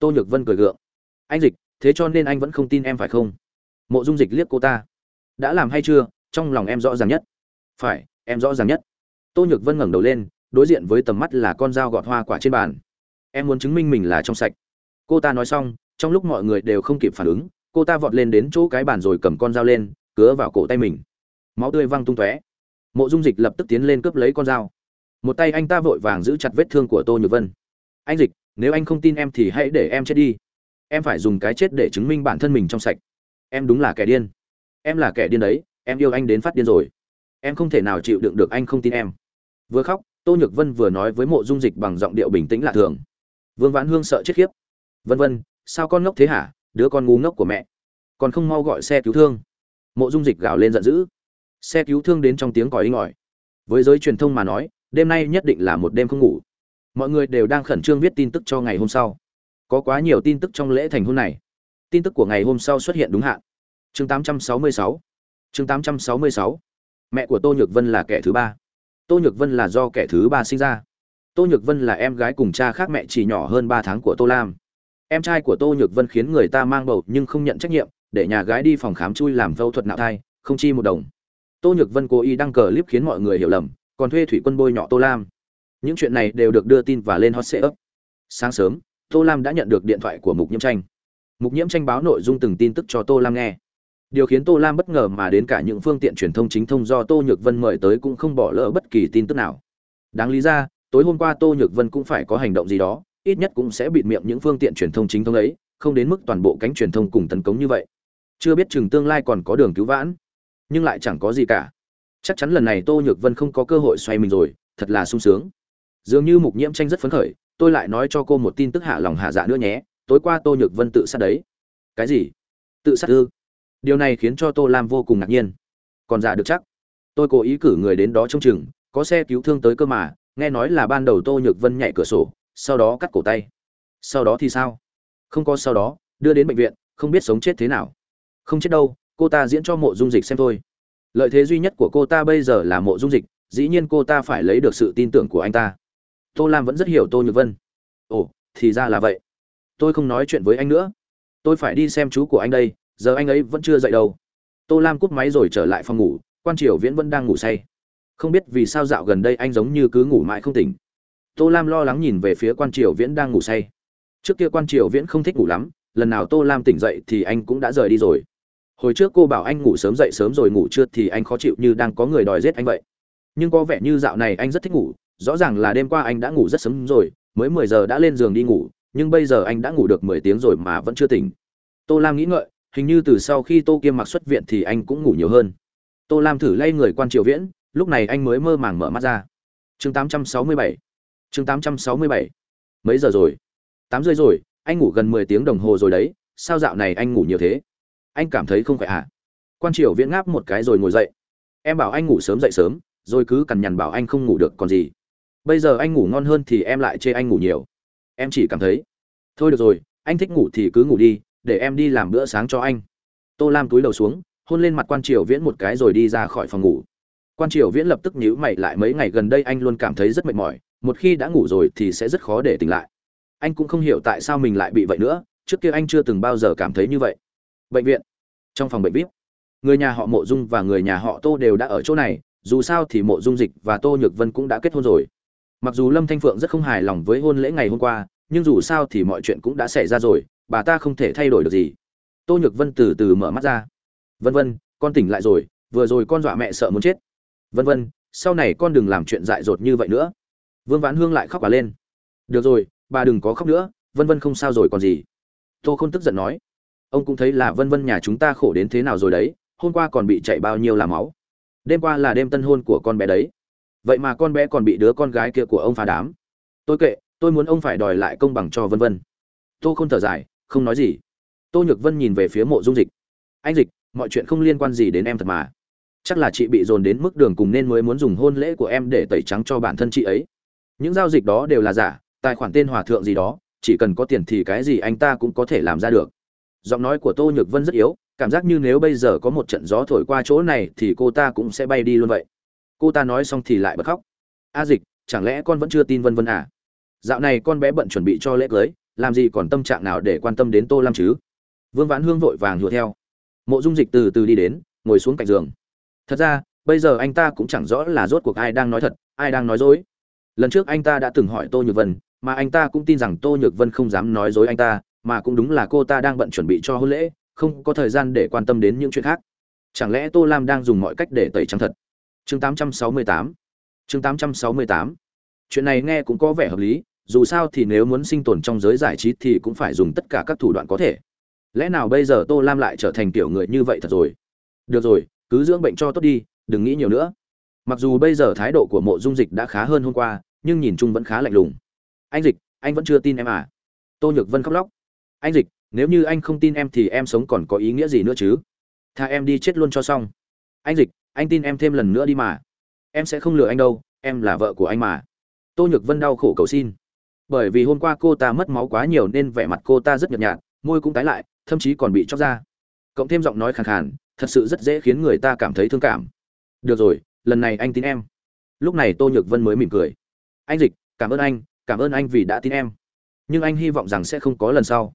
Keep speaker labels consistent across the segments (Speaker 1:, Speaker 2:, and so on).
Speaker 1: tô nhược vân cười gượng. Anh dịch, thế cho nên anh vẫn không tin em phải không? Mộ dung dịch liếc cô ta. Đã làm hay chưa? Trong lòng em rõ ràng nhất. Phải, em rõ ràng nhất. Tô nhược vân ngẩng đầu lên, đối diện với tầm mắt là con dao gọt hoa quả trên bàn. Em muốn chứng minh mình là trong sạch. Cô ta nói xong, trong lúc mọi người đều không kịp phản ứng, cô ta vọt lên đến chỗ cái bàn rồi cầm con dao lên, cứa vào cổ tay mình. Máu tươi văng tung tóe. Mộ dung dịch lập tức tiến lên cướp lấy con dao. Một tay anh ta vội vàng giữ chặt vết thương của tô nhược vân. Anh dịch nếu anh không tin em thì hãy để em chết đi. Em phải dùng cái chết để chứng minh bản thân mình trong sạch. Em đúng là kẻ điên. Em là kẻ điên đấy, em yêu anh đến phát điên rồi. Em không thể nào chịu đựng được anh không tin em. Vừa khóc, tô nhược vân vừa nói với mộ dung dịch bằng giọng điệu bình tĩnh lạ thường. Vương vãn hương sợ chết khiếp. Vân vân, sao con ngốc thế hả? Đứa con ngu ngốc của mẹ. Còn không mau gọi xe cứu thương. Mộ dung dịch gào lên giận dữ. Xe cứu thương đến trong tiếng còi inh ỏi với giới truyền thông mà nói, đêm nay nhất định là một đêm không ngủ mọi người đều đang khẩn trương viết tin tức cho ngày hôm sau. Có quá nhiều tin tức trong lễ thành hôn này. Tin tức của ngày hôm sau xuất hiện đúng hạn. Chương 866 chương 866 mẹ của tô nhược vân là kẻ thứ ba. Tô nhược vân là do kẻ thứ ba sinh ra. Tô nhược vân là em gái cùng cha khác mẹ chỉ nhỏ hơn ba tháng của tô lam. Em trai của tô nhược vân khiến người ta mang bầu nhưng không nhận trách nhiệm, để nhà gái đi phòng khám chui làm phẫu thuật nạo thai, không chi một đồng. Tô nhược vân cố ý đăng cờ clip khiến mọi người hiểu lầm, còn thuê thủy quân bôi nhọ tô lam những chuyện này đều được đưa tin và lên hot setup sáng sớm, tô lam đã nhận được điện thoại của mục nhiễm tranh. Mục nhiễm tranh báo nội dung từng tin tức cho tô lam nghe. Điều khiến tô lam bất ngờ mà đến cả những phương tiện truyền thông chính thông do tô nhược vân mời tới cũng không bỏ lỡ bất kỳ tin tức nào. Đáng lý ra, tối hôm qua tô nhược vân cũng phải có hành động gì đó, ít nhất cũng sẽ bịt miệng những phương tiện truyền thông chính thông ấy, không đến mức toàn bộ cánh truyền thông cùng tấn công như vậy. Chưa biết chừng tương lai còn có đường cứu vãn, nhưng lại chẳng có gì cả. Chắc chắn lần này tô nhược vân không có cơ hội xoay mình rồi, thật là sung sướng dường như mục nhiễm tranh rất phấn khởi, tôi lại nói cho cô một tin tức hạ lòng hạ dạ nữa nhé, tối qua tô nhược vân tự sát đấy. Cái gì? Tự sát ư? Điều này khiến cho tô lam vô cùng ngạc nhiên. Còn giả được chắc. Tôi cố ý cử người đến đó trông chừng, có xe cứu thương tới cơ mà, nghe nói là ban đầu tô nhược vân nhảy cửa sổ, sau đó cắt cổ tay. Sau đó thì sao? Không có sau đó, đưa đến bệnh viện, không biết sống chết thế nào. Không chết đâu, cô ta diễn cho mộ dung dịch xem thôi. Lợi thế duy nhất của cô ta bây giờ là mộ dung dịch, dĩ nhiên cô ta phải lấy được sự tin tưởng của anh ta tô lam vẫn rất hiểu tô nhược vân. Ồ, thì ra là vậy. Tôi không nói chuyện với anh nữa. Tôi phải đi xem chú của anh đây, giờ anh ấy vẫn chưa dậy đâu. Tô lam cúp máy rồi trở lại phòng ngủ, quan triều viễn vẫn đang ngủ say. Không biết vì sao dạo gần đây anh giống như cứ ngủ mãi không tỉnh. Tô lam lo lắng nhìn về phía quan triều viễn đang ngủ say. Trước kia quan triều viễn không thích ngủ lắm, lần nào tô lam tỉnh dậy thì anh cũng đã rời đi rồi. Hồi trước cô bảo anh ngủ sớm dậy sớm rồi ngủ trưa thì anh khó chịu như đang có người đòi giết anh vậy. Nhưng có vẻ như dạo này anh rất thích ngủ rõ ràng là đêm qua anh đã ngủ rất sớm rồi, mới mười giờ đã lên giường đi ngủ, nhưng bây giờ anh đã ngủ được mười tiếng rồi mà vẫn chưa tỉnh. Tô lam nghĩ ngợi, hình như từ sau khi tô kiêm mặc xuất viện thì anh cũng ngủ nhiều hơn. Tô lam thử lay người quan triều viễn, lúc này anh mới mơ màng mở mắt ra. Chương 867 chương 867 mấy giờ rồi? Tám rưỡi rồi, anh ngủ gần mười tiếng đồng hồ rồi đấy, sao dạo này anh ngủ nhiều thế? Anh cảm thấy không khỏe à? Quan triều viễn ngáp một cái rồi ngồi dậy. Em bảo anh ngủ sớm dậy sớm, rồi cứ cằn nhằn bảo anh không ngủ được còn gì bây giờ anh ngủ ngon hơn thì em lại chê anh ngủ nhiều. Em chỉ cảm thấy, thôi được rồi, anh thích ngủ thì cứ ngủ đi, để em đi làm bữa sáng cho anh. Tô lam túi đầu xuống, hôn lên mặt quan triều viễn một cái rồi đi ra khỏi phòng ngủ. Quan triều viễn lập tức nhíu mày lại mấy ngày gần đây anh luôn cảm thấy rất mệt mỏi, một khi đã ngủ rồi thì sẽ rất khó để tỉnh lại. Anh cũng không hiểu tại sao mình lại bị vậy nữa, trước kia anh chưa từng bao giờ cảm thấy như vậy. Bệnh viện, trong phòng bệnh vip người nhà họ mộ dung và người nhà họ tô đều đã ở chỗ này, dù sao thì mộ dung dịch và tô nhược vân cũng đã kết hôn rồi mặc dù lâm thanh phượng rất không hài lòng với hôn lễ ngày hôm qua, nhưng dù sao thì mọi chuyện cũng đã xảy ra rồi, bà ta không thể thay đổi được gì. Tô nhược vân từ từ mở mắt ra. Vân vân, con tỉnh lại rồi, vừa rồi con dọa mẹ sợ muốn chết. Vân vân, sau này con đừng làm chuyện dại dột như vậy nữa. Vương vãn hương lại khóc bà lên. Được rồi, bà đừng có khóc nữa, vân vân không sao rồi còn gì. Tô k h ô n tức giận nói. Ông cũng thấy là vân vân nhà chúng ta khổ đến thế nào rồi đấy, hôm qua còn bị chạy bao nhiêu là máu. Đêm qua là đêm tân hôn của con bé đấy vậy mà con bé còn bị đứa con gái kia của ông phá đám. Tôi kệ, tôi muốn ông phải đòi lại công bằng cho vân vân. Tô không thở dài, không nói gì. Tô nhược vân nhìn về phía mộ dung dịch. Anh dịch, mọi chuyện không liên quan gì đến em thật mà. Chắc là chị bị dồn đến mức đường cùng nên mới muốn dùng hôn lễ của em để tẩy trắng cho bản thân chị ấy. Những giao dịch đó đều là giả, tài khoản tên hòa thượng gì đó, chỉ cần có tiền thì cái gì anh ta cũng có thể làm ra được. Giọng nói của tô nhược vân rất yếu, cảm giác như nếu bây giờ có một trận gió thổi qua chỗ này thì cô ta cũng sẽ bay đi luôn vậy cô ta nói xong thì lại bật khóc. A dịch, chẳng lẽ con vẫn chưa tin vân vân à? Dạo này con bé bận chuẩn bị cho lễ cưới, làm gì còn tâm trạng nào để quan tâm đến tô lam chứ? Vương vãn hương vội vàng hùa theo. Mộ dung dịch từ từ đi đến, ngồi xuống cạnh giường. Thật ra, bây giờ anh ta cũng chẳng rõ là rốt cuộc ai đang nói thật, ai đang nói dối. Lần trước anh ta đã từng hỏi tô nhược vân, mà anh ta cũng tin rằng tô nhược vân không dám nói dối anh ta, mà cũng đúng là cô ta đang bận chuẩn bị cho hôn lễ, không có thời gian để quan tâm đến những chuyện khác. Chẳng lẽ tô lam đang dùng mọi cách để tẩy trắng thật? Chương 868 chương 868 chuyện này nghe cũng có vẻ hợp lý, dù sao thì nếu muốn sinh tồn trong giới giải trí thì cũng phải dùng tất cả các thủ đoạn có thể. Lẽ nào bây giờ tô lam lại trở thành kiểu người như vậy thật rồi? Được rồi, cứ dưỡng bệnh cho tốt đi, đừng nghĩ nhiều nữa. Mặc dù bây giờ thái độ của mộ dung dịch đã khá hơn hôm qua, nhưng nhìn chung vẫn khá lạnh lùng. Anh dịch, anh vẫn chưa tin em à? Tô nhược vân khóc lóc. Anh dịch, nếu như anh không tin em thì em sống còn có ý nghĩa gì nữa chứ? Tha em đi chết luôn cho xong. Anh dịch anh tin em thêm lần nữa đi mà. Em sẽ không lừa anh đâu, em là vợ của anh mà. Tô nhược vân đau khổ cầu xin. Bởi vì hôm qua cô ta mất máu quá nhiều nên vẻ mặt cô ta rất nhợt nhạt, môi cũng tái lại, thậm chí còn bị chóc ra cộng thêm giọng nói khàn khàn, thật sự rất dễ khiến người ta cảm thấy thương cảm. Được rồi, lần này anh tin em. Lúc này tô nhược vân mới mỉm cười. Anh dịch, cảm ơn anh, cảm ơn anh vì đã tin em. Nhưng anh hy vọng rằng sẽ không có lần sau.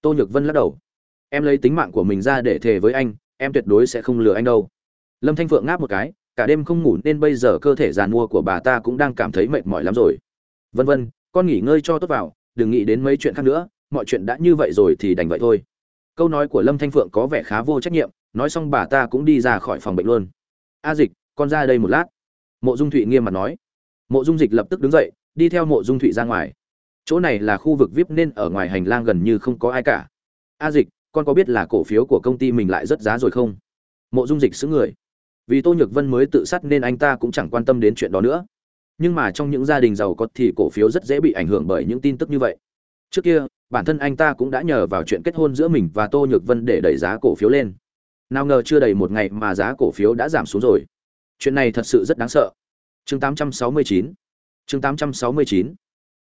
Speaker 1: Tô nhược vân lắc đầu. Em lấy tính mạng của mình ra để thề với anh, em tuyệt đối sẽ không lừa anh đâu lâm thanh phượng ngáp một cái, cả đêm không ngủ nên bây giờ cơ thể giàn mua của bà ta cũng đang cảm thấy mệt mỏi lắm rồi. Vân vân, con nghỉ ngơi cho tốt vào, đừng nghĩ đến mấy chuyện khác nữa, mọi chuyện đã như vậy rồi thì đành vậy thôi. Câu nói của lâm thanh phượng có vẻ khá vô trách nhiệm, nói xong bà ta cũng đi ra khỏi phòng bệnh luôn. A dịch, con ra đây một lát. Mộ dung thụy nghiêm mặt nói. Mộ dung dịch lập tức đứng dậy, đi theo mộ dung thụy ra ngoài. Chỗ này là khu vực vip nên ở ngoài hành lang gần như không có ai cả. A dịch, con có biết là cổ phiếu của công ty mình lại rất giá rồi không? Mộ dung dịch xứ người vì tô nhược vân mới tự sát nên anh ta cũng chẳng quan tâm đến chuyện đó nữa. Nhưng mà trong những gia đình giàu có thì cổ phiếu rất dễ bị ảnh hưởng bởi những tin tức như vậy. Trước kia, bản thân anh ta cũng đã nhờ vào chuyện kết hôn giữa mình và tô nhược vân để đẩy giá cổ phiếu lên. Nào ngờ chưa đầy một ngày mà giá cổ phiếu đã giảm xuống rồi. Chuyện này thật sự rất đáng sợ. Chương 869 chương 869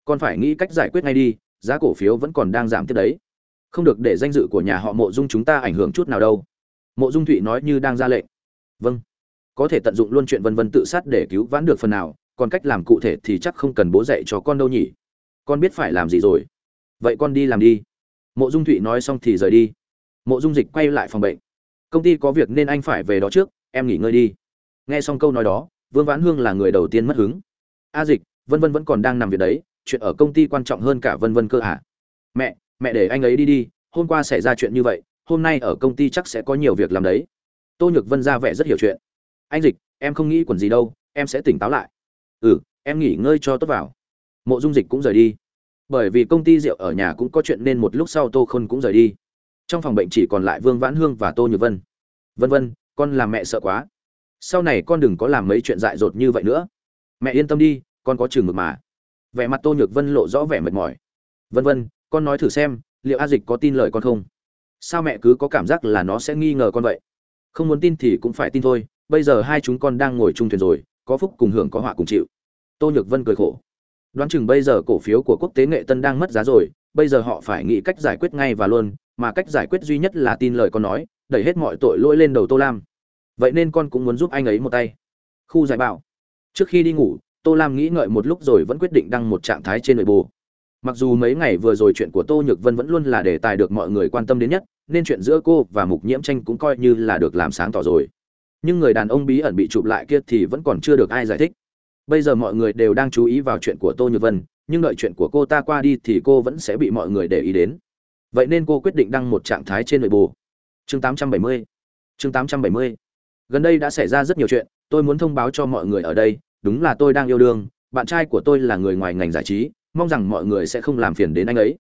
Speaker 1: còn phải nghĩ cách giải quyết ngay đi, giá cổ phiếu vẫn còn đang giảm tiếp đấy. Không được để danh dự của nhà họ mộ dung chúng ta ảnh hưởng chút nào đâu. Mộ dung thụy nói như đang ra lệnh. Vâng có thể tận dụng luôn chuyện vân vân tự sát để cứu vãn được phần nào, còn cách làm cụ thể thì chắc không cần bố dạy cho con đâu nhỉ. Con biết phải làm gì rồi. Vậy con đi làm đi. Mộ dung thụy nói xong thì rời đi. Mộ dung dịch quay lại phòng bệnh. Công ty có việc nên anh phải về đó trước, em nghỉ ngơi đi. Nghe xong câu nói đó, vương vãn hương là người đầu tiên mất hứng. A dịch, vân vân vẫn còn đang nằm việc đấy, chuyện ở công ty quan trọng hơn cả vân vân cơ à mẹ mẹ để anh ấy đi đi, hôm qua xảy ra chuyện như vậy, hôm nay ở công ty chắc sẽ có nhiều việc làm đấy. Tô nhược vân ra vẻ rất hiểu chuyện anh dịch, em không nghĩ quần gì đâu, em sẽ tỉnh táo lại. Ừ em nghỉ ngơi cho tốt vào. Mộ dung dịch cũng rời đi. Bởi vì công ty rượu ở nhà cũng có chuyện nên một lúc sau tô khôn cũng rời đi. Trong phòng bệnh chỉ còn lại vương vãn hương và tô nhược vân. Vân vân, con làm mẹ sợ quá. Sau này con đừng có làm mấy chuyện dại dột như vậy nữa. Mẹ yên tâm đi, con có chừng mực mà. Vẻ mặt tô nhược vân lộ rõ vẻ mệt mỏi. Vân vân, con nói thử xem, liệu a dịch có tin lời con không? Sao mẹ cứ có cảm giác là nó sẽ nghi ngờ con vậy? Không muốn tin thì cũng phải tin thôi bây giờ hai chúng con đang ngồi chung thuyền rồi, có phúc cùng hưởng có họa cùng chịu. Tô nhược vân cười khổ. Đoán chừng bây giờ cổ phiếu của quốc tế nghệ tân đang mất giá rồi, bây giờ họ phải nghĩ cách giải quyết ngay và luôn, mà cách giải quyết duy nhất là tin lời con nói, đẩy hết mọi tội lỗi lên đầu tô lam. Vậy nên con cũng muốn giúp anh ấy một tay. Khu giải bảo. Trước khi đi ngủ, tô lam nghĩ ngợi một lúc rồi vẫn quyết định đăng một trạng thái trên nội bộ. Mặc dù mấy ngày vừa rồi chuyện của tô nhược vân vẫn luôn là đề tài được mọi người quan tâm đến nhất, nên chuyện giữa cô và mục nhiễm tranh cũng coi như là được làm sáng tỏ rồi nhưng người đàn ông bí ẩn bị chụp lại kia thì vẫn còn chưa được ai giải thích. Bây giờ mọi người đều đang chú ý vào chuyện của tô nhược vân, nhưng đợi chuyện của cô ta qua đi thì cô vẫn sẽ bị mọi người để ý đến. Vậy nên cô quyết định đăng một trạng thái trên nội bộ chương 870 chương 870 gần đây đã xảy ra rất nhiều chuyện, tôi muốn thông báo cho mọi người ở đây, đúng là tôi đang yêu đương, bạn trai của tôi là người ngoài ngành giải trí, mong rằng mọi người sẽ không làm phiền đến anh ấy.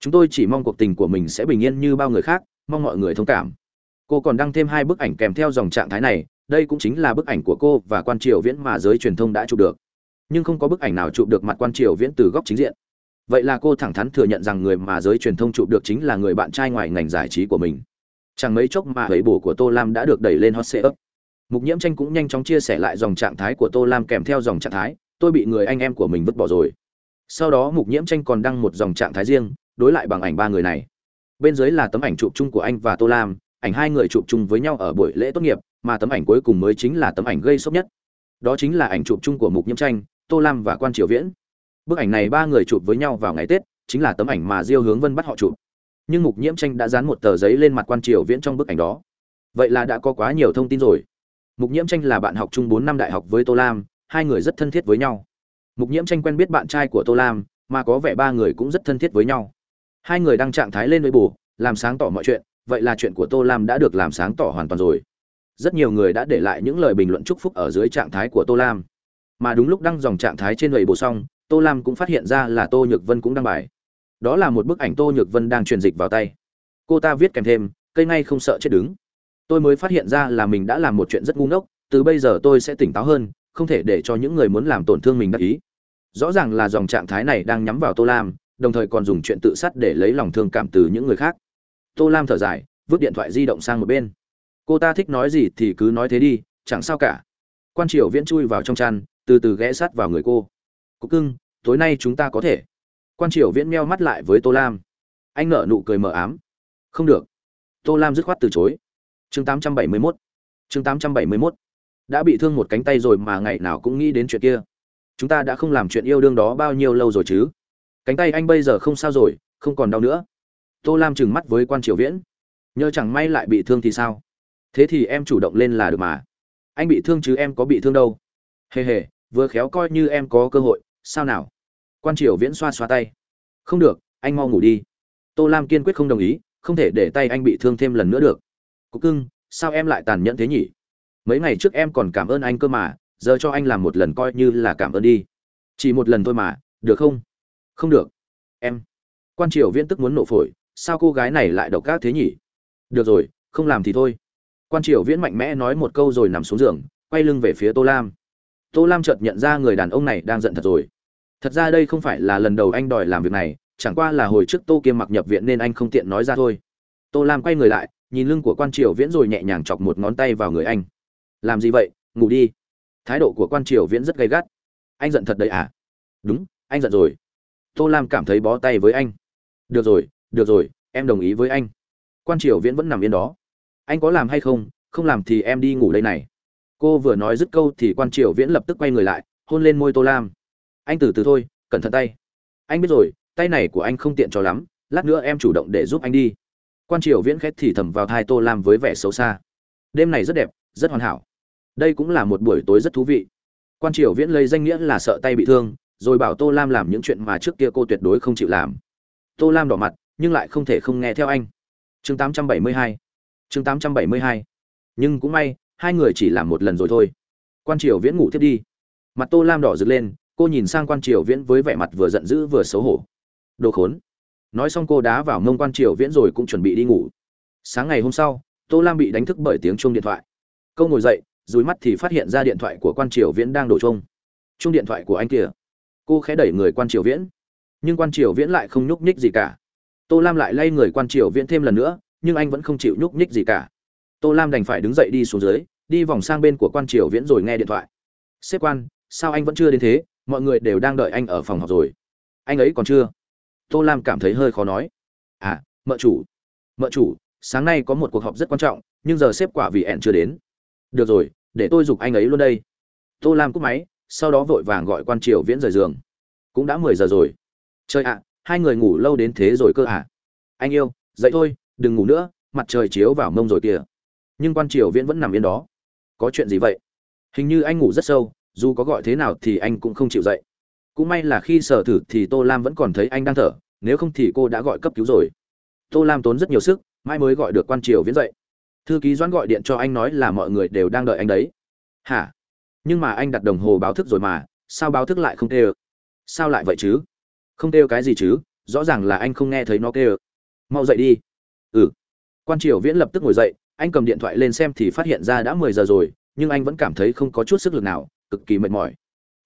Speaker 1: Chúng tôi chỉ mong cuộc tình của mình sẽ bình yên như bao người khác, mong mọi người thông cảm cô còn đăng thêm hai bức ảnh kèm theo dòng trạng thái này, đây cũng chính là bức ảnh của cô và quan triều viễn mà giới truyền thông đã chụp được. Nhưng không có bức ảnh nào chụp được mặt quan triều viễn từ góc chính diện. Vậy là cô thẳng thắn thừa nhận rằng người mà giới truyền thông chụp được chính là người bạn trai ngoài ngành giải trí của mình. Chẳng mấy chốc mà ấy bổ của tô lam đã được đẩy lên hot sale mục nhiễm tranh cũng nhanh chóng chia sẻ lại dòng trạng thái của tô lam kèm theo dòng trạng thái, tôi bị người anh em của mình vứt bỏ rồi. Sau đó mục nhiễm tranh còn đăng một dòng trạng thái riêng, đối lại bằng ảnh ba người này. Bên dưới là tấm ảnh chụp chung của anh và tô lam ảnh hai người chụp chung với nhau ở buổi lễ tốt nghiệp, mà tấm ảnh cuối cùng mới chính là tấm ảnh gây sốc nhất. Đó chính là ảnh chụp chung của mục nhiễm tranh, tô lam và quan triều viễn. Bức ảnh này ba người chụp với nhau vào ngày tết, chính là tấm ảnh mà diêu hướng vân bắt họ chụp. Nhưng mục nhiễm tranh đã dán một tờ giấy lên mặt quan triều viễn trong bức ảnh đó. Vậy là đã có quá nhiều thông tin rồi. Mục nhiễm tranh là bạn học chung bốn năm đại học với tô lam, hai người rất thân thiết với nhau. Mục nhiễm tranh quen biết bạn trai của tô lam, mà có vẻ ba người cũng rất thân thiết với nhau. Hai người đăng trạng thái lên với bù làm sáng tỏ mọi chuyện vậy là chuyện của tô lam đã được làm sáng tỏ hoàn toàn rồi. Rất nhiều người đã để lại những lời bình luận chúc phúc ở dưới trạng thái của tô lam. Mà đúng lúc đăng dòng trạng thái trên lầy bộ xong, tô lam cũng phát hiện ra là tô nhược vân cũng đăng bài. Đó là một bức ảnh tô nhược vân đang truyền dịch vào tay. Cô ta viết kèm thêm, cây ngay không sợ chết đứng. Tôi mới phát hiện ra là mình đã làm một chuyện rất ngu ngốc, từ bây giờ tôi sẽ tỉnh táo hơn, không thể để cho những người muốn làm tổn thương mình đắc ý. Rõ ràng là dòng trạng thái này đang nhắm vào tô lam, đồng thời còn dùng chuyện tự sát để lấy lòng thương cảm từ những người khác tô lam thở dài, vứt điện thoại di động sang một bên. Cô ta thích nói gì thì cứ nói thế đi, chẳng sao cả. Quan triều viễn chui vào trong chăn, từ từ ghé sát vào người cô. Cục cưng, tối nay chúng ta có thể. Quan triều viễn meo mắt lại với tô lam. Anh nở nụ cười mờ ám. Không được. Tô lam dứt khoát từ chối. Chương 871 chương 871 đã bị thương một cánh tay rồi mà ngày nào cũng nghĩ đến chuyện kia. Chúng ta đã không làm chuyện yêu đương đó bao nhiêu lâu rồi chứ? Cánh tay anh bây giờ không sao rồi, không còn đau nữa tô lam trừng mắt với quan triều viễn. Nhờ chẳng may lại bị thương thì sao? Thế thì em chủ động lên là được mà. Anh bị thương chứ em có bị thương đâu. Hề hề, vừa khéo coi như em có cơ hội, sao nào? Quan triều viễn xoa xoa tay. Không được, anh mau ngủ đi. Tô lam kiên quyết không đồng ý, không thể để tay anh bị thương thêm lần nữa được. Cục cưng, sao em lại tàn nhẫn thế nhỉ? Mấy ngày trước em còn cảm ơn anh cơ mà, giờ cho anh làm một lần coi như là cảm ơn đi. Chỉ một lần thôi mà, được không? Không được. Em. Quan triều viễn tức muốn nổ phổi sao cô gái này lại độc ác thế nhỉ? Được rồi, không làm thì thôi. Quan triều viễn mạnh mẽ nói một câu rồi nằm xuống giường, quay lưng về phía tô lam. Tô lam chợt nhận ra người đàn ông này đang giận thật rồi. Thật ra đây không phải là lần đầu anh đòi làm việc này, chẳng qua là hồi trước tô kiêm mặc nhập viện nên anh không tiện nói ra thôi. Tô lam quay người lại, nhìn lưng của quan triều viễn rồi nhẹ nhàng chọc một ngón tay vào người anh. Làm gì vậy? Ngủ đi. Thái độ của quan triều viễn rất gay gắt. Anh giận thật đấy à? Đúng, anh giận rồi. Tô lam cảm thấy bó tay với anh. Được rồi được rồi, em đồng ý với anh. Quan triều viễn vẫn nằm yên đó. Anh có làm hay không? Không làm thì em đi ngủ đây này. Cô vừa nói dứt câu thì quan triều viễn lập tức quay người lại, hôn lên môi tô lam. Anh từ từ thôi, cẩn thận tay. Anh biết rồi, tay này của anh không tiện cho lắm, lát nữa em chủ động để giúp anh đi. Quan triều viễn khét thì thầm vào thai tô lam với vẻ xấu xa. Đêm này rất đẹp, rất hoàn hảo. Đây cũng là một buổi tối rất thú vị. Quan triều viễn lấy danh nghĩa là sợ tay bị thương, rồi bảo tô lam làm những chuyện mà trước kia cô tuyệt đối không chịu làm. Tô lam đỏ mặt nhưng lại không thể không nghe theo anh. Chương 872 chương 872 nhưng cũng may, hai người chỉ làm một lần rồi thôi. Quan triều viễn ngủ thiết đi. Mặt tô lam đỏ rực lên, cô nhìn sang quan triều viễn với vẻ mặt vừa giận dữ vừa xấu hổ. Đồ khốn. Nói xong cô đá vào mông quan triều viễn rồi cũng chuẩn bị đi ngủ. Sáng ngày hôm sau, tô lam bị đánh thức bởi tiếng chuông điện thoại. Câu ngồi dậy, dùi mắt thì phát hiện ra điện thoại của quan triều viễn đang đổ chuông. Chuông điện thoại của anh kìa. Cô khẽ đẩy người quan triều viễn. Nhưng quan triều viễn lại không nhúc nhích gì cả tô lam lại lay người quan triều viễn thêm lần nữa, nhưng anh vẫn không chịu nhúc nhích gì cả. Tô lam đành phải đứng dậy đi xuống dưới, đi vòng sang bên của quan triều viễn rồi nghe điện thoại. Xếp quan, sao anh vẫn chưa đến thế? Mọi người đều đang đợi anh ở phòng học rồi. Anh ấy còn chưa? Tô lam cảm thấy hơi khó nói. À mợ chủ mợ chủ, sáng nay có một cuộc họp rất quan trọng, nhưng giờ xếp quả vì ẹn chưa đến. Được rồi, để tôi giục anh ấy luôn đây. Tô lam cúp máy, sau đó vội vàng gọi quan triều viễn rời giường. Cũng đã mười giờ rồi. Trời ạ hai người ngủ lâu đến thế rồi cơ à? Anh yêu, dậy thôi, đừng ngủ nữa, mặt trời chiếu vào mông rồi kìa. Nhưng quan triều viễn vẫn nằm yên đó. Có chuyện gì vậy? Hình như anh ngủ rất sâu, dù có gọi thế nào thì anh cũng không chịu dậy. Cũng may là khi sở thử thì tô lam vẫn còn thấy anh đang thở, nếu không thì cô đã gọi cấp cứu rồi. Tô lam tốn rất nhiều sức mai mới gọi được quan triều viễn dậy. Thư ký doãn gọi điện cho anh nói là mọi người đều đang đợi anh đấy. Hả? Nhưng mà anh đặt đồng hồ báo thức rồi mà, sao báo thức lại không kêu sao lại vậy chứ? Không kêu cái gì chứ, rõ ràng là anh không nghe thấy nó kêu. Mau dậy đi. Ừ. Quan triều viễn lập tức ngồi dậy, anh cầm điện thoại lên xem thì phát hiện ra đã mười giờ rồi, nhưng anh vẫn cảm thấy không có chút sức lực nào, cực kỳ mệt mỏi.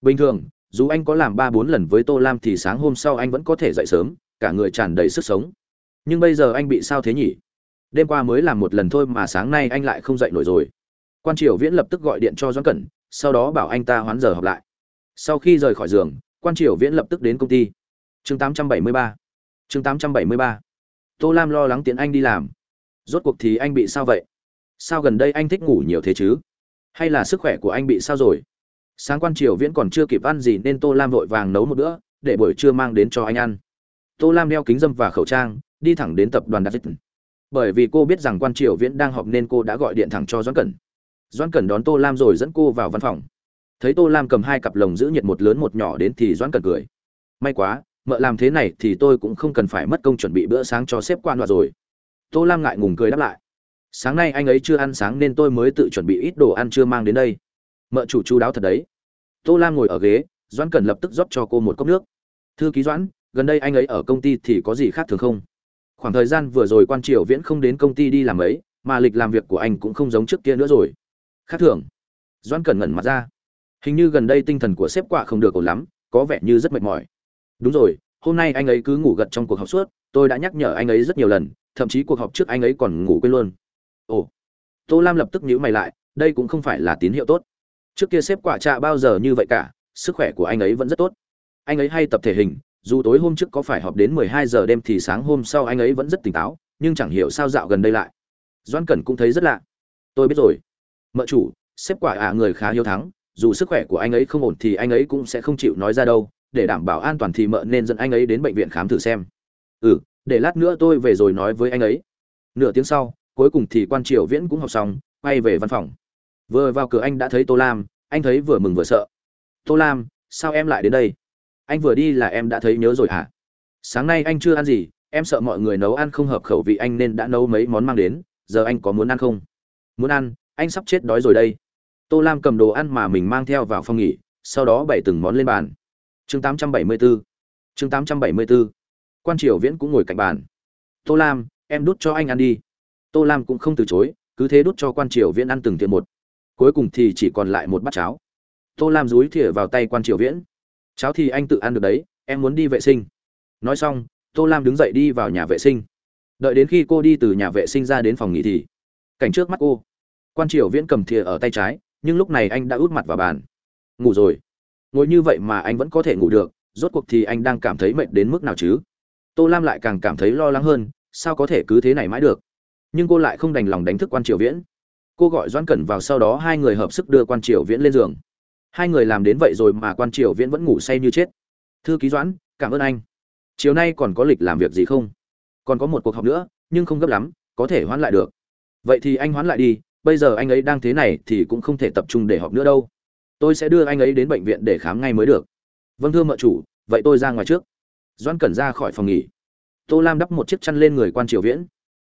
Speaker 1: Bình thường, dù anh có làm ba bốn lần với tô lam thì sáng hôm sau anh vẫn có thể dậy sớm, cả người tràn đầy sức sống. Nhưng bây giờ anh bị sao thế nhỉ? Đêm qua mới làm một lần thôi mà sáng nay anh lại không dậy nổi rồi. Quan triều viễn lập tức gọi điện cho doãn cẩn, sau đó bảo anh ta hoán giờ học lại. Sau khi rời khỏi giường, quan triều viễn lập tức đến công ty chương 873 chương 873 tô lam lo lắng tiến anh đi làm. Rốt cuộc thì anh bị sao vậy? Sao gần đây anh thích ngủ nhiều thế chứ? Hay là sức khỏe của anh bị sao rồi? Sáng quan triều viễn còn chưa kịp ăn gì nên tô lam vội vàng nấu một bữa, để buổi trưa mang đến cho anh ăn. Tô lam đeo kính dâm và khẩu trang, đi thẳng đến tập đoàn david bởi vì cô biết rằng quan triều viễn đang họp nên cô đã gọi điện thẳng cho doãn cẩn. Doãn cẩn đón tô lam rồi dẫn cô vào văn phòng. Thấy tô lam cầm hai cặp lồng giữ nhiệt một lớn một nhỏ đến thì doãn cẩn cười. May quá mợ làm thế này thì tôi cũng không cần phải mất công chuẩn bị bữa sáng cho sếp quan đoạt rồi. Tô lam ngại ngùng cười đáp lại. Sáng nay anh ấy chưa ăn sáng nên tôi mới tự chuẩn bị ít đồ ăn chưa mang đến đây. Mợ chủ chú đáo thật đấy. Tô lam ngồi ở ghế, doãn cần lập tức rót cho cô một cốc nước. Thư ký doãn, gần đây anh ấy ở công ty thì có gì khác thường không? Khoảng thời gian vừa rồi quan triều viễn không đến công ty đi làm ấy, mà lịch làm việc của anh cũng không giống trước kia nữa rồi. Khác thường. Doãn cần ngẩn mặt ra. Hình như gần đây tinh thần của sếp quạ không được ổn lắm, có vẻ như rất mệt mỏi đúng rồi, hôm nay anh ấy cứ ngủ gật trong cuộc họp suốt, tôi đã nhắc nhở anh ấy rất nhiều lần, thậm chí cuộc họp trước anh ấy còn ngủ quên luôn. Ồ, tô lam lập tức nhíu mày lại, đây cũng không phải là tín hiệu tốt. Trước kia xếp quả trạ bao giờ như vậy cả, sức khỏe của anh ấy vẫn rất tốt. Anh ấy hay tập thể hình, dù tối hôm trước có phải họp đến 12 giờ đêm thì sáng hôm sau anh ấy vẫn rất tỉnh táo, nhưng chẳng hiểu sao dạo gần đây lại. Doan cẩn cũng thấy rất lạ. Tôi biết rồi. Mợ chủ, xếp quả ả người khá hiếu thắng, dù sức khỏe của anh ấy không ổn thì anh ấy cũng sẽ không chịu nói ra đâu để đảm bảo an toàn thì mợ nên dẫn anh ấy đến bệnh viện khám thử xem. Ừ để lát nữa tôi về rồi nói với anh ấy. Nửa tiếng sau, cuối cùng thì quan triều viễn cũng học xong, quay về văn phòng. Vừa vào cửa anh đã thấy tô lam, anh thấy vừa mừng vừa sợ. Tô lam, sao em lại đến đây? Anh vừa đi là em đã thấy nhớ rồi hả? Sáng nay anh chưa ăn gì, em sợ mọi người nấu ăn không hợp khẩu vị anh nên đã nấu mấy món mang đến, giờ anh có muốn ăn không? Muốn ăn, anh sắp chết đói rồi đây. Tô lam cầm đồ ăn mà mình mang theo vào phòng nghỉ, sau đó bày từng món lên bàn chương 874 chương 874 quan triều viễn cũng ngồi cạnh bàn. Tô lam, em đút cho anh ăn đi. Tô lam cũng không từ chối, cứ thế đút cho quan triều viễn ăn từng tiệm một. Cuối cùng thì chỉ còn lại một bát cháo. Tô lam dúi thìa vào tay quan triều viễn. Cháo thì anh tự ăn được đấy, em muốn đi vệ sinh. Nói xong, tô lam đứng dậy đi vào nhà vệ sinh. Đợi đến khi cô đi từ nhà vệ sinh ra đến phòng nghỉ thì, cảnh trước mắt cô, quan triều viễn cầm thìa ở tay trái, nhưng lúc này anh đã út mặt vào bàn. Ngủ rồi ngồi như vậy mà anh vẫn có thể ngủ được, rốt cuộc thì anh đang cảm thấy mệt đến mức nào chứ? Tô lam lại càng cảm thấy lo lắng hơn, sao có thể cứ thế này mãi được? Nhưng cô lại không đành lòng đánh thức quan triều viễn. Cô gọi doãn cẩn vào sau đó hai người hợp sức đưa quan triều viễn lên giường. Hai người làm đến vậy rồi mà quan triều viễn vẫn ngủ say như chết. Thư ký doãn, cảm ơn anh. Chiều nay còn có lịch làm việc gì không? Còn có một cuộc họp nữa, nhưng không gấp lắm, có thể hoãn lại được. Vậy thì anh hoãn lại đi, bây giờ anh ấy đang thế này thì cũng không thể tập trung để họp nữa đâu tôi sẽ đưa anh ấy đến bệnh viện để khám ngay mới được. Vâng thưa mợ chủ, vậy tôi ra ngoài trước. Doãn cẩn ra khỏi phòng nghỉ. Tô lam đắp một chiếc chăn lên người quan triều viễn.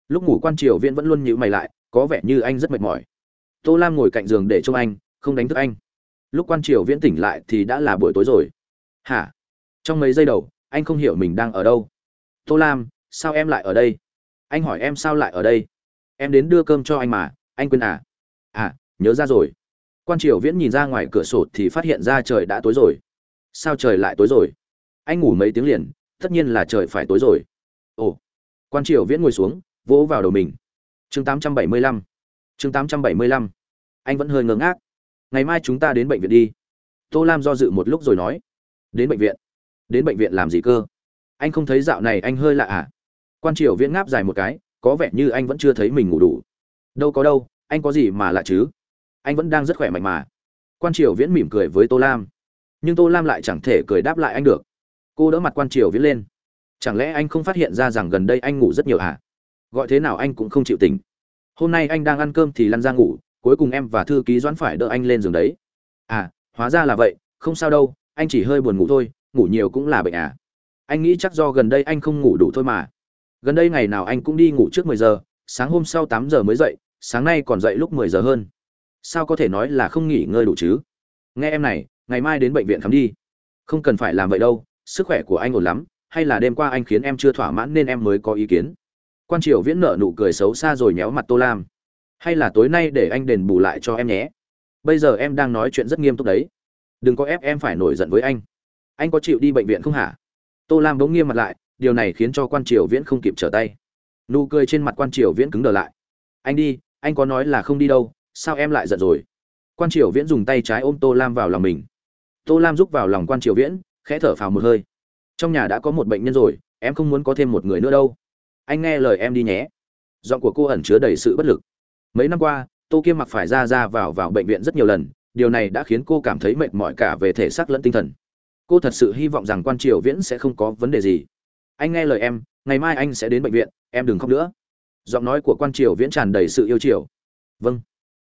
Speaker 1: Lúc ngủ quan triều viễn vẫn luôn nhịu mày lại, có vẻ như anh rất mệt mỏi. Tô lam ngồi cạnh giường để trông anh, không đánh thức anh. Lúc quan triều viễn tỉnh lại thì đã là buổi tối rồi. Hả? Trong mấy giây đầu, anh không hiểu mình đang ở đâu. Tô lam, sao em lại ở đây? Anh hỏi em sao lại ở đây? Em đến đưa cơm cho anh mà, anh quên à? À nhớ ra rồi quan triều viễn nhìn ra ngoài cửa sổ thì phát hiện ra trời đã tối rồi. Sao trời lại tối rồi? Anh ngủ mấy tiếng liền, tất nhiên là trời phải tối rồi. Ồ, quan triều viễn ngồi xuống, vỗ vào đầu mình. Chương 875 chương 875 anh vẫn hơi ngơ ngác. Ngày mai chúng ta đến bệnh viện đi. Tô lam do dự một lúc rồi nói. Đến bệnh viện. Đến bệnh viện làm gì cơ? Anh không thấy dạo này anh hơi lạ à? Quan triều viễn ngáp dài một cái, có vẻ như anh vẫn chưa thấy mình ngủ đủ. Đâu có đâu, anh có gì mà lạ chứ? Anh vẫn đang rất khỏe mạnh mà. Quan triều viễn mỉm cười với tô lam. Nhưng tô lam lại chẳng thể cười đáp lại anh được. Cô đỡ mặt quan triều viễn lên. Chẳng lẽ anh không phát hiện ra rằng gần đây anh ngủ rất nhiều à gọi thế nào anh cũng không chịu tỉnh. Hôm nay anh đang ăn cơm thì lăn ra ngủ, cuối cùng em và thư ký doãn phải đỡ anh lên giường đấy. À hóa ra là vậy, không sao đâu, anh chỉ hơi buồn ngủ thôi, ngủ nhiều cũng là bệnh à. Anh nghĩ chắc do gần đây anh không ngủ đủ thôi mà. Gần đây ngày nào anh cũng đi ngủ trước mười giờ, sáng hôm sau tám giờ mới dậy, sáng nay còn dậy lúc mười giờ hơn sao có thể nói là không nghỉ ngơi đủ chứ? Nghe em này, ngày mai đến bệnh viện khám đi. Không cần phải làm vậy đâu, sức khỏe của anh ổn lắm, hay là đêm qua anh khiến em chưa thỏa mãn nên em mới có ý kiến. Quan triều viễn nợ nụ cười xấu xa rồi nhéo mặt tô lam. Hay là tối nay để anh đền bù lại cho em nhé. Bây giờ em đang nói chuyện rất nghiêm túc đấy. Đừng có ép em phải nổi giận với anh. Anh có chịu đi bệnh viện không hả? Tô lam bỗng nghiêm mặt lại, điều này khiến cho quan triều viễn không kịp trở tay. Nụ cười trên mặt quan triều viễn cứng đờ lại. Anh đi, anh có nói là không đi đâu sao em lại giận rồi? Quan triều viễn dùng tay trái ôm tô lam vào lòng mình. Tô lam giúp vào lòng quan triều viễn, khẽ thở phào một hơi. Trong nhà đã có một bệnh nhân rồi, em không muốn có thêm một người nữa đâu. Anh nghe lời em đi nhé. Giọng của cô ẩn chứa đầy sự bất lực. Mấy năm qua, tô kiêm mặc phải ra ra vào vào bệnh viện rất nhiều lần, điều này đã khiến cô cảm thấy mệt mỏi cả về thể xác lẫn tinh thần. Cô thật sự hy vọng rằng quan triều viễn sẽ không có vấn đề gì. Anh nghe lời em, ngày mai anh sẽ đến bệnh viện, em đừng khóc nữa. Giọng nói của quan triều viễn tràn đầy sự yêu chiều. Vâng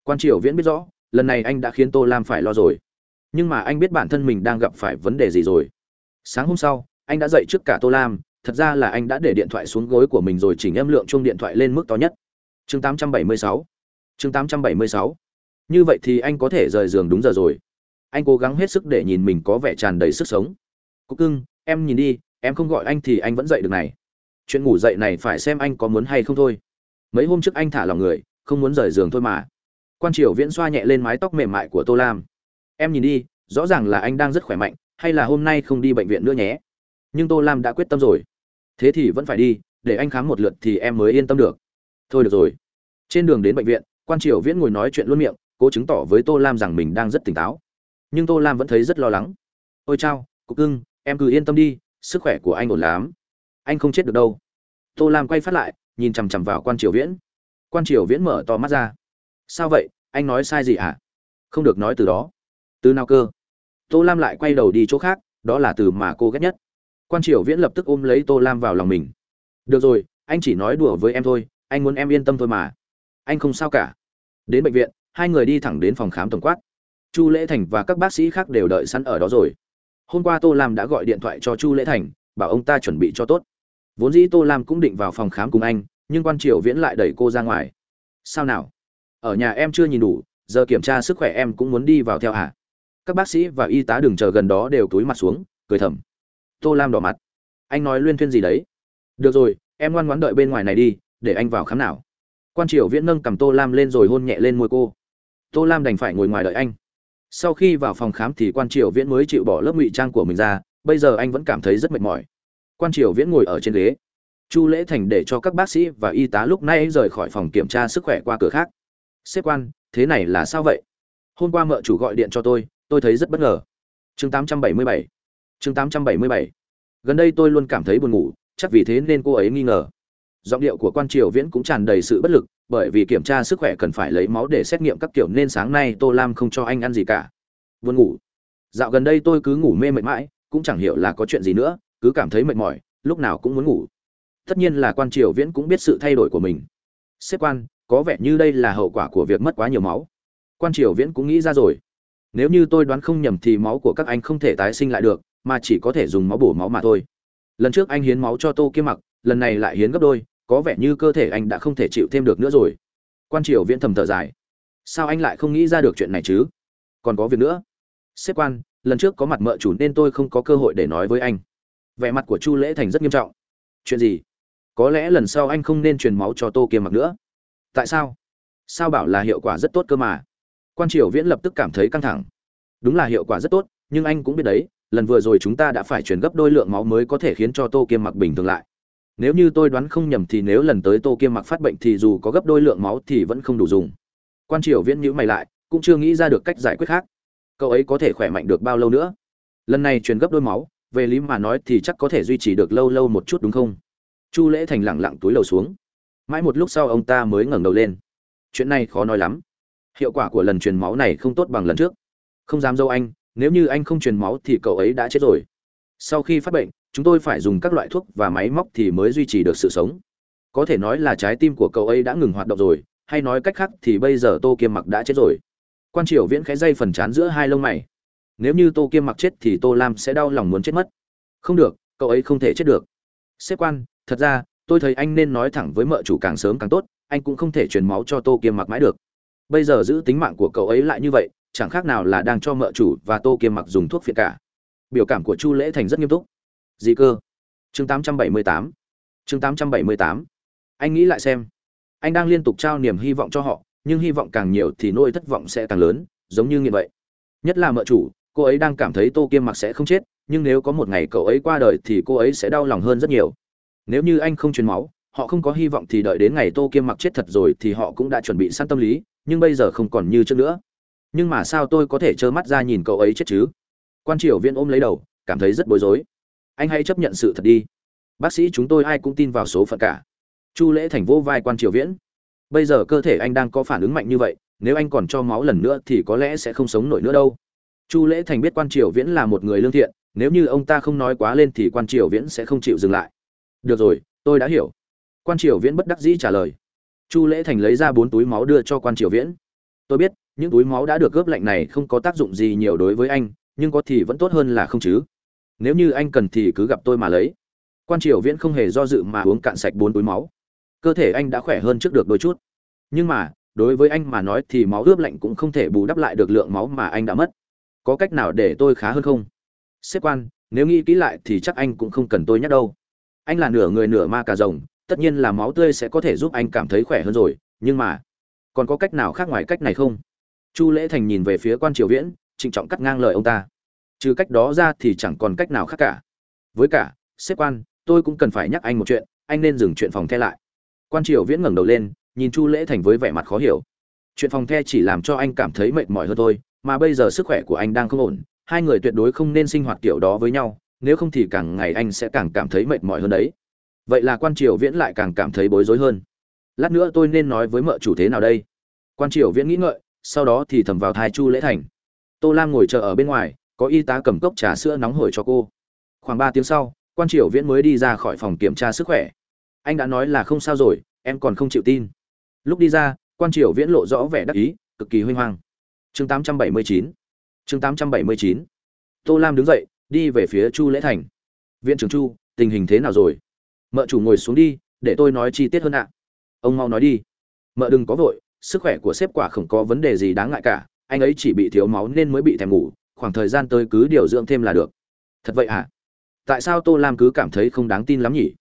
Speaker 1: quan triều viễn biết rõ, lần này anh đã khiến tô lam phải lo rồi. Nhưng mà anh biết bản thân mình đang gặp phải vấn đề gì rồi. Sáng hôm sau, anh đã dậy trước cả tô lam, thật ra là anh đã để điện thoại xuống gối của mình rồi chỉnh âm lượng chung điện thoại lên mức to nhất. Chương 876 chương 876 như vậy thì anh có thể rời giường đúng giờ rồi. Anh cố gắng hết sức để nhìn mình có vẻ tràn đầy sức sống. Cúc cưng, em nhìn đi, em không gọi anh thì anh vẫn dậy được này. Chuyện ngủ dậy này phải xem anh có muốn hay không thôi. Mấy hôm trước anh thả lòng người, không muốn rời giường thôi mà quan triều viễn xoa nhẹ lên mái tóc mềm mại của tô lam. Em nhìn đi, rõ ràng là anh đang rất khỏe mạnh, hay là hôm nay không đi bệnh viện nữa nhé? Nhưng tô lam đã quyết tâm rồi. Thế thì vẫn phải đi, để anh khám một lượt thì em mới yên tâm được. Thôi được rồi. Trên đường đến bệnh viện, quan triều viễn ngồi nói chuyện luôn miệng, cố chứng tỏ với tô lam rằng mình đang rất tỉnh táo. Nhưng tô lam vẫn thấy rất lo lắng. Ôi chao, cục cưng, em cứ yên tâm đi, sức khỏe của anh ổn lắm. Anh không chết được đâu. Tô lam quay phát lại, nhìn chằm chằm vào quan triều viễn. Quan triều viễn mở to mắt ra sao vậy? Anh nói sai gì ạ à? không được nói từ đó. Từ nào cơ? Tô lam lại quay đầu đi chỗ khác, đó là từ mà cô ghét nhất. Quan triều viễn lập tức ôm lấy tô lam vào lòng mình. Được rồi, anh chỉ nói đùa với em thôi, anh muốn em yên tâm thôi mà. Anh không sao cả. Đến bệnh viện, hai người đi thẳng đến phòng khám tổng quát. Chu lễ thành và các bác sĩ khác đều đợi sẵn ở đó rồi. Hôm qua tô lam đã gọi điện thoại cho chu lễ thành, bảo ông ta chuẩn bị cho tốt. Vốn dĩ tô lam cũng định vào phòng khám cùng anh, nhưng quan triều viễn lại đẩy cô ra ngoài. Sao nào? Ở nhà em chưa nhìn đủ, giờ kiểm tra sức khỏe em cũng muốn đi vào theo hả? Các bác sĩ và y tá đừng chờ gần đó đều túi mặt xuống, cười thầm. Tô lam đỏ mặt. Anh nói luyên thuyên gì đấy? Được rồi, em ngoan ngoãn đợi bên ngoài này đi, để anh vào khám nào. Quan triều viễn nâng cầm tô lam lên rồi hôn nhẹ lên môi cô. Tô lam đành phải ngồi ngoài đợi anh. Sau khi vào phòng khám thì quan triều viễn mới chịu bỏ lớp ngụy trang của mình ra, bây giờ anh vẫn cảm thấy rất mệt mỏi. Quan triều viễn ngồi ở trên ghế. Chu lễ thành để cho các bác sĩ và y tá lúc nay rời khỏi phòng kiểm tra sức khỏe qua cửa khác xếp quan, thế này là sao vậy? Hôm qua mợ chủ gọi điện cho tôi tôi thấy rất bất ngờ. Chương 877 chương 877 gần đây tôi luôn cảm thấy buồn ngủ, chắc vì thế nên cô ấy nghi ngờ. Giọng điệu của quan triều viễn cũng tràn đầy sự bất lực, bởi vì kiểm tra sức khỏe cần phải lấy máu để xét nghiệm các kiểu nên sáng nay tô lam không cho anh ăn gì cả. Buồn ngủ. Dạo gần đây tôi cứ ngủ mê mệt mãi, cũng chẳng hiểu là có chuyện gì nữa, cứ cảm thấy mệt mỏi, lúc nào cũng muốn ngủ. Tất nhiên là quan triều viễn cũng biết sự thay đổi của mình. Xếp quan có vẻ như đây là hậu quả của việc mất quá nhiều máu. Quan triều viễn cũng nghĩ ra rồi. Nếu như tôi đoán không nhầm thì máu của các anh không thể tái sinh lại được, mà chỉ có thể dùng máu bổ máu mà thôi. Lần trước anh hiến máu cho tô kiếm mặc, lần này lại hiến gấp đôi, có vẻ như cơ thể anh đã không thể chịu thêm được nữa rồi. Quan triều viễn thầm thở dài. Sao anh lại không nghĩ ra được chuyện này chứ? Còn có việc nữa. Xếp quan, lần trước có mặt mợ chủ nên tôi không có cơ hội để nói với anh. Vẻ mặt của chu lễ thành rất nghiêm trọng. Chuyện gì? Có lẽ lần sau anh không nên truyền máu cho tô kiêm mặc nữa tại sao? Sao bảo là hiệu quả rất tốt cơ mà? Quan triều viễn lập tức cảm thấy căng thẳng. Đúng là hiệu quả rất tốt, nhưng anh cũng biết đấy, lần vừa rồi chúng ta đã phải chuyển gấp đôi lượng máu mới có thể khiến cho tô kiêm mặc bình thường lại. Nếu như tôi đoán không nhầm thì nếu lần tới tô kiêm mặc phát bệnh thì dù có gấp đôi lượng máu thì vẫn không đủ dùng. Quan triều viễn nhữ mày lại, cũng chưa nghĩ ra được cách giải quyết khác. Cậu ấy có thể khỏe mạnh được bao lâu nữa? Lần này truyền gấp đôi máu, về lý mà nói thì chắc có thể duy trì được lâu lâu một chút đúng không? Chu lễ thành lẳng lặng túi lầu xuống mãi một lúc sau ông ta mới ngẩng đầu lên. Chuyện này khó nói lắm. Hiệu quả của lần truyền máu này không tốt bằng lần trước. Không dám dâu anh, nếu như anh không truyền máu thì cậu ấy đã chết rồi. Sau khi phát bệnh, chúng tôi phải dùng các loại thuốc và máy móc thì mới duy trì được sự sống. Có thể nói là trái tim của cậu ấy đã ngừng hoạt động rồi, hay nói cách khác thì bây giờ tô kiêm mặc đã chết rồi. Quan triều viễn khẽ dây phần chán giữa hai lông mày. Nếu như tô kiêm mặc chết thì tô lam sẽ đau lòng muốn chết mất. Không được, cậu ấy không thể chết được. Xếp quan, thật ra tôi thấy anh nên nói thẳng với mợ chủ càng sớm càng tốt, anh cũng không thể truyền máu cho tô kiêm mặc mãi được. Bây giờ giữ tính mạng của cậu ấy lại như vậy, chẳng khác nào là đang cho mợ chủ và tô kiêm mặc dùng thuốc phiện cả. Biểu cảm của chu lễ thành rất nghiêm túc. Gì cơ? Chương 878 chương 878 anh nghĩ lại xem. Anh đang liên tục trao niềm hy vọng cho họ, nhưng hy vọng càng nhiều thì nỗi thất vọng sẽ càng lớn, giống như như vậy. Nhất là mợ chủ, cô ấy đang cảm thấy tô kiêm mặc sẽ không chết, nhưng nếu có một ngày cậu ấy qua đời thì cô ấy sẽ đau lòng hơn rất nhiều nếu như anh không truyền máu, họ không có hy vọng thì đợi đến ngày tô kiêm mặc chết thật rồi thì họ cũng đã chuẩn bị săn tâm lý, nhưng bây giờ không còn như trước nữa. Nhưng mà sao tôi có thể trơ mắt ra nhìn cậu ấy chết chứ? Quan triều viên ôm lấy đầu, cảm thấy rất bối rối. Anh hãy chấp nhận sự thật đi. Bác sĩ chúng tôi ai cũng tin vào số phận cả. Chu lễ thành vô vai quan triều viễn. Bây giờ cơ thể anh đang có phản ứng mạnh như vậy, nếu anh còn cho máu lần nữa thì có lẽ sẽ không sống nổi nữa đâu. Chu lễ thành biết quan triều viễn là một người lương thiện, nếu như ông ta không nói quá lên thì quan triều viễn sẽ không chịu dừng lại được rồi, tôi đã hiểu. Quan triều viễn bất đắc dĩ trả lời. Chu lễ thành lấy ra bốn túi máu đưa cho quan triều viễn. Tôi biết, những túi máu đã được gớp lạnh này không có tác dụng gì nhiều đối với anh, nhưng có thì vẫn tốt hơn là không chứ. Nếu như anh cần thì cứ gặp tôi mà lấy. Quan triều viễn không hề do dự mà uống cạn sạch bốn túi máu. Cơ thể anh đã khỏe hơn trước được đôi chút. Nhưng mà, đối với anh mà nói thì máu ướp lạnh cũng không thể bù đắp lại được lượng máu mà anh đã mất. Có cách nào để tôi khá hơn không? Xếp quan, nếu nghĩ kỹ lại thì chắc anh cũng không cần tôi nhắc đâu anh là nửa người nửa ma cà rồng, tất nhiên là máu tươi sẽ có thể giúp anh cảm thấy khỏe hơn rồi, nhưng mà, còn có cách nào khác ngoài cách này không? Chu lễ thành nhìn về phía quan triều viễn, trịnh trọng cắt ngang lời ông ta. Trừ cách đó ra thì chẳng còn cách nào khác cả. Với cả xếp quan, tôi cũng cần phải nhắc anh một chuyện, anh nên dừng chuyện phòng the lại. Quan triều viễn ngẩng đầu lên, nhìn chu lễ thành với vẻ mặt khó hiểu. Chuyện phòng the chỉ làm cho anh cảm thấy mệt mỏi hơn thôi, mà bây giờ sức khỏe của anh đang không ổn, hai người tuyệt đối không nên sinh hoạt kiểu đó với nhau nếu không thì càng ngày anh sẽ càng cảm thấy mệt mỏi hơn đấy. Vậy là quan triều viễn lại càng cảm thấy bối rối hơn. Lát nữa tôi nên nói với mợ chủ thế nào đây? Quan triều viễn nghĩ ngợi, sau đó thì thầm vào thai chu lễ thành. Tô lam ngồi chờ ở bên ngoài, có y tá cầm cốc trà sữa nóng hổi cho cô. Khoảng ba tiếng sau, quan triều viễn mới đi ra khỏi phòng kiểm tra sức khỏe. Anh đã nói là không sao rồi, em còn không chịu tin. Lúc đi ra, quan triều viễn lộ rõ vẻ đắc ý, cực kỳ huy hoang. Chương 879 chương 879 tô lam đứng dậy đi về phía chu lễ thành. Viện trưởng chu, tình hình thế nào rồi? Mợ chủ ngồi xuống đi, để tôi nói chi tiết hơn ạ. Ông mau nói đi. Mợ đừng có vội, sức khỏe của sếp quả không có vấn đề gì đáng ngại cả. Anh ấy chỉ bị thiếu máu nên mới bị thèm ngủ, khoảng thời gian tới cứ điều dưỡng thêm là được. Thật vậy à tại sao tô lam cứ cảm thấy không đáng tin lắm nhỉ?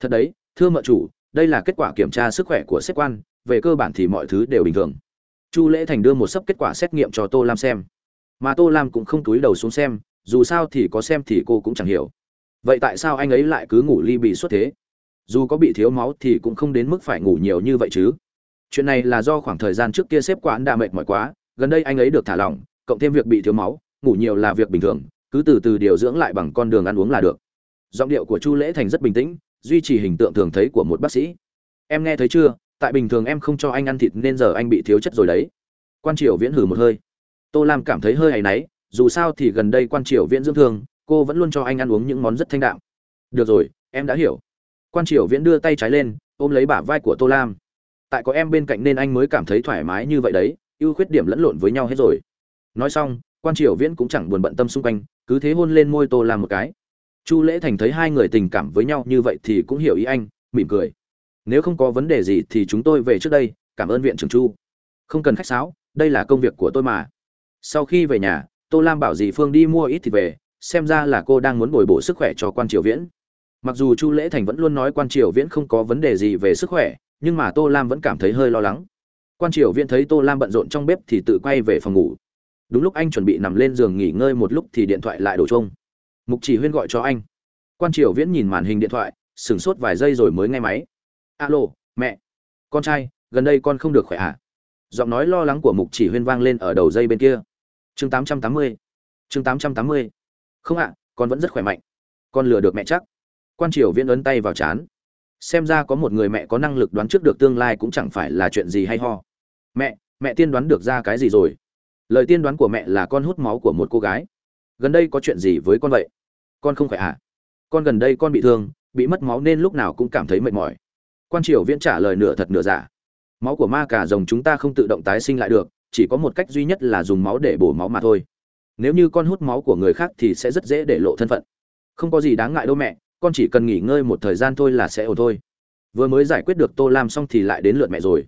Speaker 1: Thật đấy, thưa mợ chủ, đây là kết quả kiểm tra sức khỏe của sếp quan, về cơ bản thì mọi thứ đều bình thường. Chu lễ thành đưa một sấp kết quả xét nghiệm cho tô lam xem. Mà tô lam cũng không túi đầu xuống xem dù sao thì có xem thì cô cũng chẳng hiểu. Vậy tại sao anh ấy lại cứ ngủ ly bị suốt thế? Dù có bị thiếu máu thì cũng không đến mức phải ngủ nhiều như vậy chứ. Chuyện này là do khoảng thời gian trước kia xếp quán đã mệt mỏi quá, gần đây anh ấy được thả lỏng, cộng thêm việc bị thiếu máu, ngủ nhiều là việc bình thường, cứ từ từ điều dưỡng lại bằng con đường ăn uống là được. Giọng điệu của chu lễ thành rất bình tĩnh, duy trì hình tượng thường thấy của một bác sĩ. Em nghe thấy chưa? Tại bình thường em không cho anh ăn thịt nên giờ anh bị thiếu chất rồi đấy. Quan triều viễn hử một hơi. Tô lam cảm thấy hơi hay náy dù sao thì gần đây quan triều viễn dưỡng thương, cô vẫn luôn cho anh ăn uống những món rất thanh đạm. Được rồi, em đã hiểu. Quan triều viễn đưa tay trái lên, ôm lấy bả vai của tô lam. Tại có em bên cạnh nên anh mới cảm thấy thoải mái như vậy đấy, ưu khuyết điểm lẫn lộn với nhau hết rồi. Nói xong, quan triều viễn cũng chẳng buồn bận tâm xung quanh, cứ thế hôn lên môi tô lam một cái. Chu lễ thành thấy hai người tình cảm với nhau như vậy thì cũng hiểu ý anh, mỉm cười. Nếu không có vấn đề gì thì chúng tôi về trước đây, cảm ơn viện trưởng chu. Không cần khách sáo, đây là công việc của tôi mà. Sau khi về nhà tô lam bảo dì phương đi mua ít thịt về, xem ra là cô đang muốn bồi bổ sức khỏe cho quan triều viễn. Mặc dù chu lễ thành vẫn luôn nói quan triều viễn không có vấn đề gì về sức khỏe, nhưng mà tô lam vẫn cảm thấy hơi lo lắng. Quan triều viễn thấy tô lam bận rộn trong bếp thì tự quay về phòng ngủ. Đúng lúc anh chuẩn bị nằm lên giường nghỉ ngơi một lúc thì điện thoại lại đổ trông mục chỉ huyên gọi cho anh. Quan triều viễn nhìn màn hình điện thoại, sửng sốt vài giây rồi mới nghe máy. Alo, mẹ, con trai, gần đây con không được khỏe à? Giọng nói lo lắng của mục chỉ huyên vang lên ở đầu dây bên kia chương 880 chương 880 không ạ, con vẫn rất khỏe mạnh. Con lừa được mẹ chắc. Quan triều viễn ấn tay vào chán. Xem ra có một người mẹ có năng lực đoán trước được tương lai cũng chẳng phải là chuyện gì hay ho. Mẹ mẹ tiên đoán được ra cái gì rồi? Lời tiên đoán của mẹ là con hút máu của một cô gái. Gần đây có chuyện gì với con vậy? Con không khỏe à? Con gần đây con bị thương, bị mất máu nên lúc nào cũng cảm thấy mệt mỏi. Quan triều viễn trả lời nửa thật nửa giả. Máu của ma cà rồng chúng ta không tự động tái sinh lại được chỉ có một cách duy nhất là dùng máu để bổ máu mà thôi. Nếu như con hút máu của người khác thì sẽ rất dễ để lộ thân phận. Không có gì đáng ngại đâu mẹ, con chỉ cần nghỉ ngơi một thời gian thôi là sẽ ổn thôi. Vừa mới giải quyết được tô lam xong thì lại đến lượt mẹ rồi.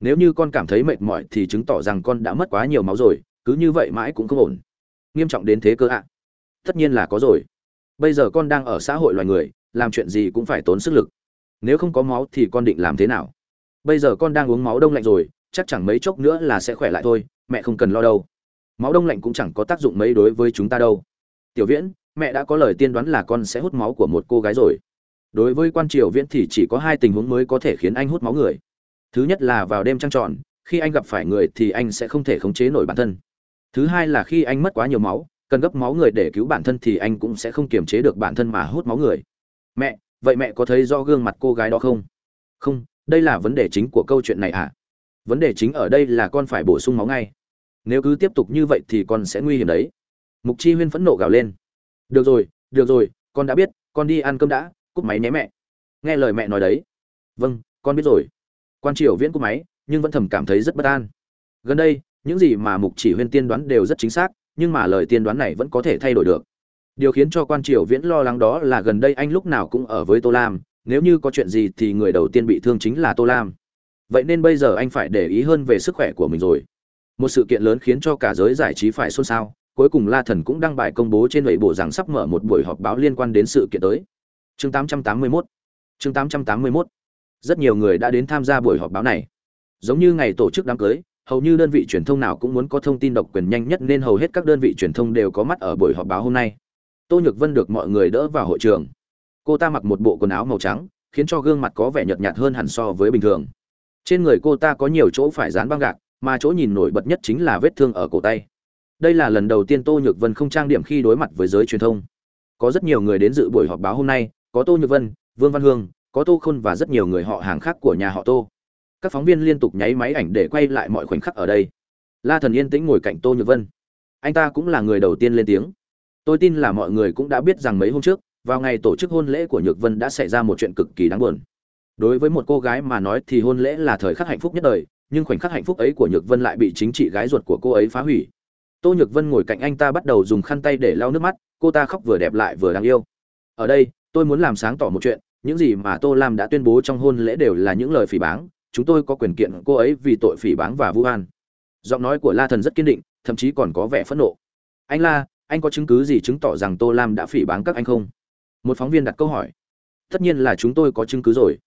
Speaker 1: Nếu như con cảm thấy mệt mỏi thì chứng tỏ rằng con đã mất quá nhiều máu rồi, cứ như vậy mãi cũng không ổn. Nghiêm trọng đến thế cơ ạ. Tất nhiên là có rồi. Bây giờ con đang ở xã hội loài người, làm chuyện gì cũng phải tốn sức lực. Nếu không có máu thì con định làm thế nào? Bây giờ con đang uống máu đông lạnh rồi chắc chẳng mấy chốc nữa là sẽ khỏe lại thôi, mẹ không cần lo đâu. Máu đông lạnh cũng chẳng có tác dụng mấy đối với chúng ta đâu. Tiểu viễn, mẹ đã có lời tiên đoán là con sẽ hút máu của một cô gái rồi. Đối với quan triều viễn thì chỉ có hai tình huống mới có thể khiến anh hút máu người. Thứ nhất là vào đêm trăng tròn, khi anh gặp phải người thì anh sẽ không thể khống chế nổi bản thân. Thứ hai là khi anh mất quá nhiều máu, cần gấp máu người để cứu bản thân thì anh cũng sẽ không kiềm chế được bản thân mà hút máu người. Mẹ, vậy mẹ có thấy do gương mặt cô gái đó không? Không, đây là vấn đề chính của câu chuyện này à? Vấn đề chính ở đây là con phải bổ sung máu ngay. Nếu cứ tiếp tục như vậy thì con sẽ nguy hiểm đấy. Mục chi huyên phẫn nộ gào lên. Được rồi được rồi, con đã biết, con đi ăn cơm đã, cúp máy nhé mẹ. Nghe lời mẹ nói đấy. Vâng con biết rồi. Quan triều viễn cúp máy, nhưng vẫn thầm cảm thấy rất bất an. Gần đây, những gì mà mục chỉ huyên tiên đoán đều rất chính xác, nhưng mà lời tiên đoán này vẫn có thể thay đổi được. Điều khiến cho quan triều viễn lo lắng đó là gần đây anh lúc nào cũng ở với tô lam, nếu như có chuyện gì thì người đầu tiên bị thương chính là tô lam vậy nên bây giờ anh phải để ý hơn về sức khỏe của mình rồi. Một sự kiện lớn khiến cho cả giới giải trí phải xôn xao, cuối cùng la thần cũng đăng bài công bố trên nội bộ rằng sắp mở một buổi họp báo liên quan đến sự kiện tới. Chương 881 chương 881 rất nhiều người đã đến tham gia buổi họp báo này. Giống như ngày tổ chức đám cưới, hầu như đơn vị truyền thông nào cũng muốn có thông tin độc quyền nhanh nhất nên hầu hết các đơn vị truyền thông đều có mắt ở buổi họp báo hôm nay. Tô nhược vân được mọi người đỡ vào hội trường. Cô ta mặc một bộ quần áo màu trắng, khiến cho gương mặt có vẻ nhợt nhạt hơn hẳn so với bình thường trên người cô ta có nhiều chỗ phải dán băng gạc, mà chỗ nhìn nổi bật nhất chính là vết thương ở cổ tay. Đây là lần đầu tiên tô nhược vân không trang điểm khi đối mặt với giới truyền thông. Có rất nhiều người đến dự buổi họp báo hôm nay, có tô nhược vân, vương văn hương, có tô khôn và rất nhiều người họ hàng khác của nhà họ tô. Các phóng viên liên tục nháy máy ảnh để quay lại mọi khoảnh khắc ở đây. La thần yên tĩnh ngồi cạnh tô nhược vân. Anh ta cũng là người đầu tiên lên tiếng. Tôi tin là mọi người cũng đã biết rằng mấy hôm trước, vào ngày tổ chức hôn lễ của nhược vân đã xảy ra một chuyện cực kỳ đáng buồn đối với một cô gái mà nói thì hôn lễ là thời khắc hạnh phúc nhất đời, nhưng khoảnh khắc hạnh phúc ấy của nhược vân lại bị chính chị gái ruột của cô ấy phá hủy. Tô nhược vân ngồi cạnh anh ta bắt đầu dùng khăn tay để lau nước mắt, cô ta khóc vừa đẹp lại vừa đáng yêu. Ở đây, tôi muốn làm sáng tỏ một chuyện, những gì mà tô lam đã tuyên bố trong hôn lễ đều là những lời phỉ báng, chúng tôi có quyền kiện cô ấy vì tội phỉ báng và vu oan. Giọng nói của la thần rất kiên định, thậm chí còn có vẻ phẫn nộ. Anh la, anh có chứng cứ gì chứng tỏ rằng tô lam đã phỉ báng các anh không? Một phóng viên đặt câu hỏi. Tất nhiên là chúng tôi có chứng cứ rồi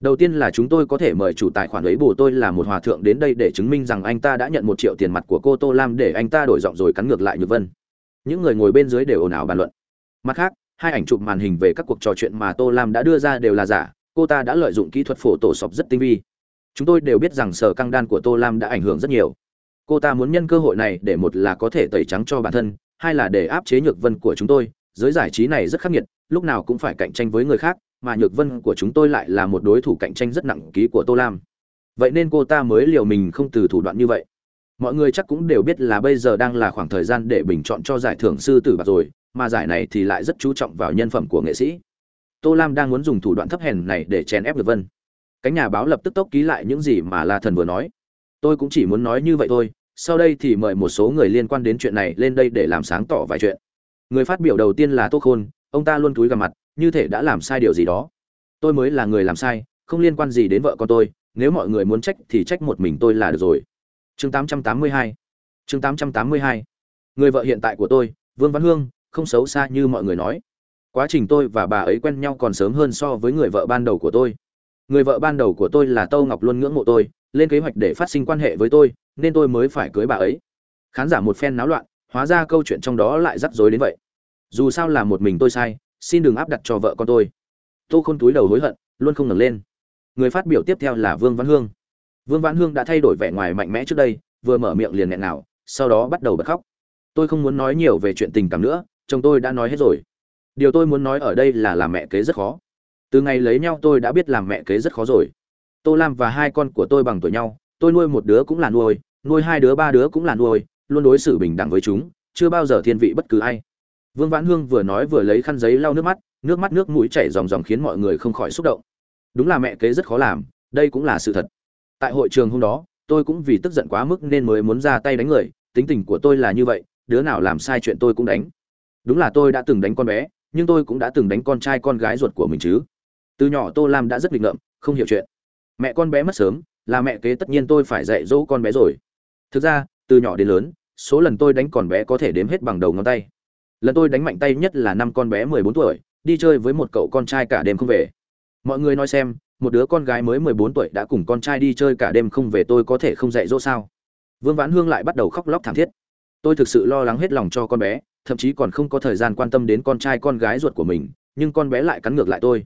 Speaker 1: đầu tiên là chúng tôi có thể mời chủ tài khoản ấy bù tôi là một hòa thượng đến đây để chứng minh rằng anh ta đã nhận một triệu tiền mặt của cô tô lam để anh ta đổi giọng rồi cắn ngược lại nhược vân. Những người ngồi bên dưới đều ồn ào bàn luận. Mặt khác, hai ảnh chụp màn hình về các cuộc trò chuyện mà tô lam đã đưa ra đều là giả, cô ta đã lợi dụng kỹ thuật phổ tổ sọc rất tinh vi. Chúng tôi đều biết rằng sở căng đan của tô lam đã ảnh hưởng rất nhiều. Cô ta muốn nhân cơ hội này để một là có thể tẩy trắng cho bản thân, hai là để áp chế nhược vân của chúng tôi. Giới giải trí này rất khắc nghiệt, lúc nào cũng phải cạnh tranh với người khác mà nhược vân của chúng tôi lại là một đối thủ cạnh tranh rất nặng ký của tô lam. Vậy nên cô ta mới liều mình không từ thủ đoạn như vậy. Mọi người chắc cũng đều biết là bây giờ đang là khoảng thời gian để bình chọn cho giải thưởng sư tử bạc rồi, mà giải này thì lại rất chú trọng vào nhân phẩm của nghệ sĩ. Tô lam đang muốn dùng thủ đoạn thấp hèn này để chèn ép nhược vân. Cánh nhà báo lập tức tốc ký lại những gì mà la thần vừa nói. Tôi cũng chỉ muốn nói như vậy thôi, sau đây thì mời một số người liên quan đến chuyện này lên đây để làm sáng tỏ vài chuyện. Người phát biểu đầu tiên là tô khôn, ông ta luôn cúi gằm mặt như thể đã làm sai điều gì đó. Tôi mới là người làm sai, không liên quan gì đến vợ con tôi, nếu mọi người muốn trách thì trách một mình tôi là được rồi. Chương 882 chương 882 người vợ hiện tại của tôi, vương văn hương, không xấu xa như mọi người nói. Quá trình tôi và bà ấy quen nhau còn sớm hơn so với người vợ ban đầu của tôi. Người vợ ban đầu của tôi là tâu ngọc luôn ngưỡng mộ tôi, lên kế hoạch để phát sinh quan hệ với tôi, nên tôi mới phải cưới bà ấy. Khán giả một phen náo loạn, hóa ra câu chuyện trong đó lại rắc rối đến vậy. Dù sao là một mình tôi sai xin đừng áp đặt cho vợ con tôi. Tô khôn túi đầu hối hận, luôn không ngẩng lên. Người phát biểu tiếp theo là vương văn hương. Vương văn hương đã thay đổi vẻ ngoài mạnh mẽ trước đây, vừa mở miệng liền nghẹn nào sau đó bắt đầu bật khóc. Tôi không muốn nói nhiều về chuyện tình cảm nữa, chồng tôi đã nói hết rồi. Điều tôi muốn nói ở đây là làm mẹ kế rất khó. Từ ngày lấy nhau tôi đã biết làm mẹ kế rất khó rồi. Tô lam và hai con của tôi bằng tuổi nhau, tôi nuôi một đứa cũng là nuôi nuôi hai đứa ba đứa cũng là nuôi, luôn đối xử bình đẳng với chúng, chưa bao giờ thiên vị bất cứ ai vương vãn hương vừa nói vừa lấy khăn giấy lau nước mắt nước mắt nước mũi chảy ròng ròng khiến mọi người không khỏi xúc động. Đúng là mẹ kế rất khó làm, đây cũng là sự thật. Tại hội trường hôm đó, tôi cũng vì tức giận quá mức nên mới muốn ra tay đánh người, tính tình của tôi là như vậy, đứa nào làm sai chuyện tôi cũng đánh. Đúng là tôi đã từng đánh con bé, nhưng tôi cũng đã từng đánh con trai con gái ruột của mình chứ. Từ nhỏ tô lam đã rất nghịch ngợm, không hiểu chuyện. Mẹ con bé mất sớm, là mẹ kế tất nhiên tôi phải dạy dỗ con bé rồi. Thực ra, từ nhỏ đến lớn, số lần tôi đánh con bé có thể đếm hết bằng đầu ngón tay lần tôi đánh mạnh tay nhất là năm con bé mười bốn tuổi, đi chơi với một cậu con trai cả đêm không về. Mọi người nói xem, một đứa con gái mới mười bốn tuổi đã cùng con trai đi chơi cả đêm không về tôi có thể không dạy dỗ sao? Vương vãn hương lại bắt đầu khóc lóc thảm thiết. Tôi thực sự lo lắng hết lòng cho con bé, thậm chí còn không có thời gian quan tâm đến con trai con gái ruột của mình, nhưng con bé lại cắn ngược lại tôi.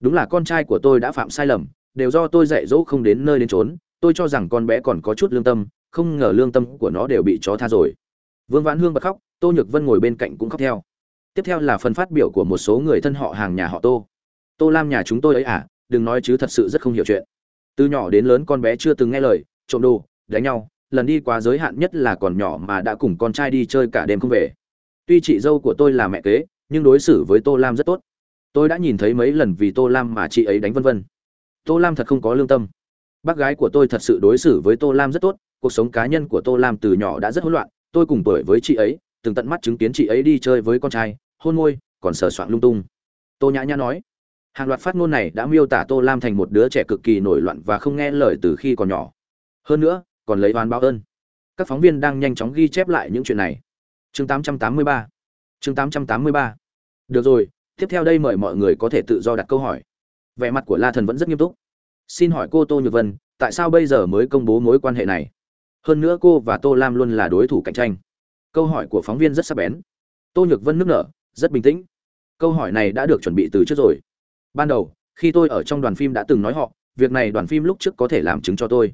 Speaker 1: Đúng là con trai của tôi đã phạm sai lầm, đều do tôi dạy dỗ không đến nơi đến trốn tôi cho rằng con bé còn có chút lương tâm, không ngờ lương tâm của nó đều bị chó tha rồi. Vương vãn hương bật khóc tô nhược vân ngồi bên cạnh cũng khóc theo. Tiếp theo là phần phát biểu của một số người thân họ hàng nhà họ tô. Tô lam nhà chúng tôi ấy à đừng nói chứ thật sự rất không hiểu chuyện. Từ nhỏ đến lớn con bé chưa từng nghe lời, trộm đồ, đánh nhau, lần đi quá giới hạn nhất là còn nhỏ mà đã cùng con trai đi chơi cả đêm không về. Tuy chị dâu của tôi là mẹ kế, nhưng đối xử với tô lam rất tốt. Tôi đã nhìn thấy mấy lần vì tô lam mà chị ấy đánh vân vân. Tô lam thật không có lương tâm. Bác gái của tôi thật sự đối xử với tô lam rất tốt, cuộc sống cá nhân của tô lam từ nhỏ đã rất hỗn loạn, tôi cùng tuổi với chị ấy từng tận mắt chứng kiến chị ấy đi chơi với con trai, hôn môi, còn sờ soạn lung tung. Tô nhã nhã nói, hàng loạt phát ngôn này đã miêu tả tô lam thành một đứa trẻ cực kỳ nổi loạn và không nghe lời từ khi còn nhỏ. Hơn nữa, còn lấy oán báo ơn. Các phóng viên đang nhanh chóng ghi chép lại những chuyện này. Chương 883 chương 883 được rồi, tiếp theo đây mời mọi người có thể tự do đặt câu hỏi. Vẻ mặt của la thần vẫn rất nghiêm túc. Xin hỏi cô tô nhược vân, tại sao bây giờ mới công bố mối quan hệ này? Hơn nữa cô và tô lam luôn là đối thủ cạnh tranh câu hỏi của phóng viên rất sắc bén. Tô nhược vân nước nở, rất bình tĩnh. Câu hỏi này đã được chuẩn bị từ trước rồi. Ban đầu, khi tôi ở trong đoàn phim đã từng nói họ, việc này đoàn phim lúc trước có thể làm chứng cho tôi.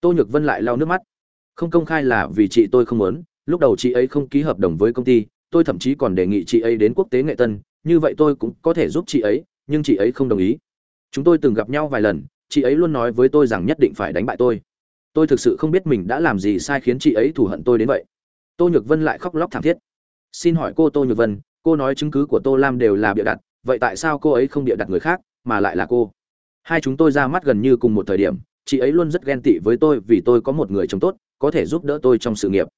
Speaker 1: Tô nhược vân lại lau nước mắt. Không công khai là vì chị tôi không muốn, lúc đầu chị ấy không ký hợp đồng với công ty, tôi thậm chí còn đề nghị chị ấy đến quốc tế nghệ tân, như vậy tôi cũng có thể giúp chị ấy, nhưng chị ấy không đồng ý. Chúng tôi từng gặp nhau vài lần, chị ấy luôn nói với tôi rằng nhất định phải đánh bại tôi. Tôi thực sự không biết mình đã làm gì sai khiến chị ấy thù hận tôi đến vậy tô nhược vân lại khóc lóc thảm thiết. Xin hỏi cô tô nhược vân, cô nói chứng cứ của tô lam đều là bịa đặt, vậy tại sao cô ấy không bịa đặt người khác, mà lại là cô? Hai chúng tôi ra mắt gần như cùng một thời điểm, chị ấy luôn rất ghen tị với tôi vì tôi có một người chồng tốt, có thể giúp đỡ tôi trong sự nghiệp.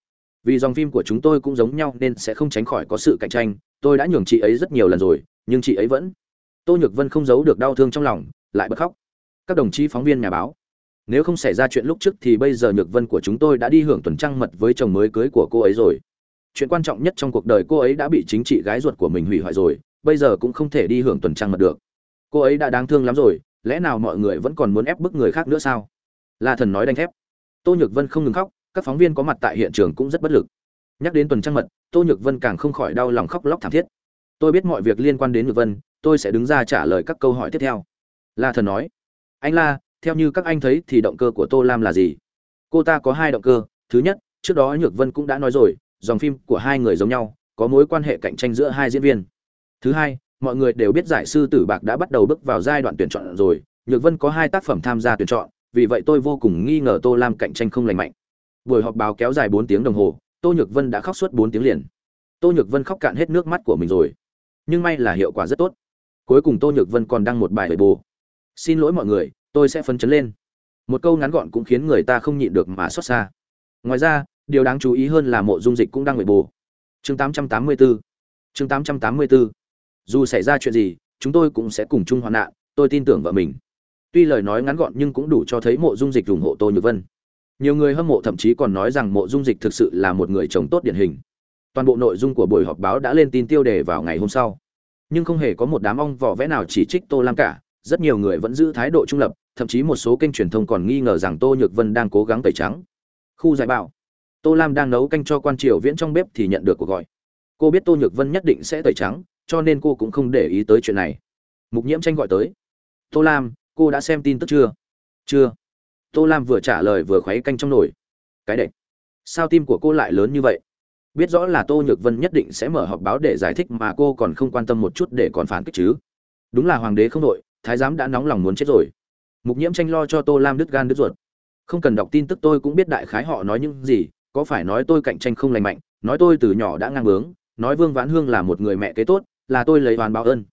Speaker 1: Vì dòng phim của chúng tôi cũng giống nhau nên sẽ không tránh khỏi có sự cạnh tranh, tôi đã nhường chị ấy rất nhiều lần rồi, nhưng chị ấy vẫn. Tô nhược vân không giấu được đau thương trong lòng, lại bật khóc. Các đồng chí phóng viên nhà báo nếu không xảy ra chuyện lúc trước thì bây giờ nhược vân của chúng tôi đã đi hưởng tuần trăng mật với chồng mới cưới của cô ấy rồi. Chuyện quan trọng nhất trong cuộc đời cô ấy đã bị chính trị gái ruột của mình hủy hoại rồi, bây giờ cũng không thể đi hưởng tuần trăng mật được. Cô ấy đã đáng thương lắm rồi, lẽ nào mọi người vẫn còn muốn ép bức người khác nữa sao? La thần nói đánh thép. Tô nhược vân không ngừng khóc, các phóng viên có mặt tại hiện trường cũng rất bất lực. Nhắc đến tuần trăng mật, tô nhược vân càng không khỏi đau lòng khóc lóc thảm thiết. Tôi biết mọi việc liên quan đến nhược vân, tôi sẽ đứng ra trả lời các câu hỏi tiếp theo. La thần nói. Anh la theo như các anh thấy thì động cơ của tô lam là gì? Cô ta có hai động cơ. Thứ nhất, trước đó nhược vân cũng đã nói rồi, dòng phim của hai người giống nhau, có mối quan hệ cạnh tranh giữa hai diễn viên. Thứ hai, mọi người đều biết giải sư tử bạc đã bắt đầu bước vào giai đoạn tuyển chọn rồi. Nhược vân có hai tác phẩm tham gia tuyển chọn, vì vậy tôi vô cùng nghi ngờ tô lam cạnh tranh không lành mạnh. Buổi họp báo kéo dài bốn tiếng đồng hồ, tô nhược vân đã khóc suốt bốn tiếng liền. Tô nhược vân khóc cạn hết nước mắt của mình rồi. Nhưng may là hiệu quả rất tốt. Cuối cùng tô nhược vân còn đăng một bài bồ xin lỗi mọi người tôi sẽ phấn chấn lên. Một câu ngắn gọn cũng khiến người ta không nhịn được mà xót xa. Ngoài ra, điều đáng chú ý hơn là mộ dung dịch cũng đang bị bồ chương 884 chương 884 dù xảy ra chuyện gì, chúng tôi cũng sẽ cùng chung hoạn nạn, tôi tin tưởng vợ mình. Tuy lời nói ngắn gọn nhưng cũng đủ cho thấy mộ dung dịch ủng hộ tô nhược vân. Nhiều người hâm mộ thậm chí còn nói rằng mộ dung dịch thực sự là một người chồng tốt điển hình. Toàn bộ nội dung của buổi họp báo đã lên tin tiêu đề vào ngày hôm sau. Nhưng không hề có một đám ong vỏ vẽ nào chỉ trích tô lam cả, rất nhiều người vẫn giữ thái độ trung lập thậm chí một số kênh truyền thông còn nghi ngờ rằng tô nhược vân đang cố gắng tẩy trắng. Khu giải bảo. Tô lam đang nấu canh cho quan triều viễn trong bếp thì nhận được cuộc gọi. Cô biết tô nhược vân nhất định sẽ tẩy trắng, cho nên cô cũng không để ý tới chuyện này. Mục nhiễm tranh gọi tới. Tô lam, cô đã xem tin tức chưa? Chưa. Tô lam vừa trả lời vừa khuấy canh trong nồi. Cái đệch sao tim của cô lại lớn như vậy? Biết rõ là tô nhược vân nhất định sẽ mở họp báo để giải thích mà cô còn không quan tâm một chút để còn phản kích chứ. Đúng là hoàng đế không đội, thái giám đã nóng lòng muốn chết rồi mục nhiễm tranh lo cho tô lam đứt gan đứt ruột. Không cần đọc tin tức tôi cũng biết đại khái họ nói những gì, có phải nói tôi cạnh tranh không lành mạnh, nói tôi từ nhỏ đã ngang bướng, nói vương vãn hương là một người mẹ kế tốt, là tôi lấy hoàn báo ơn.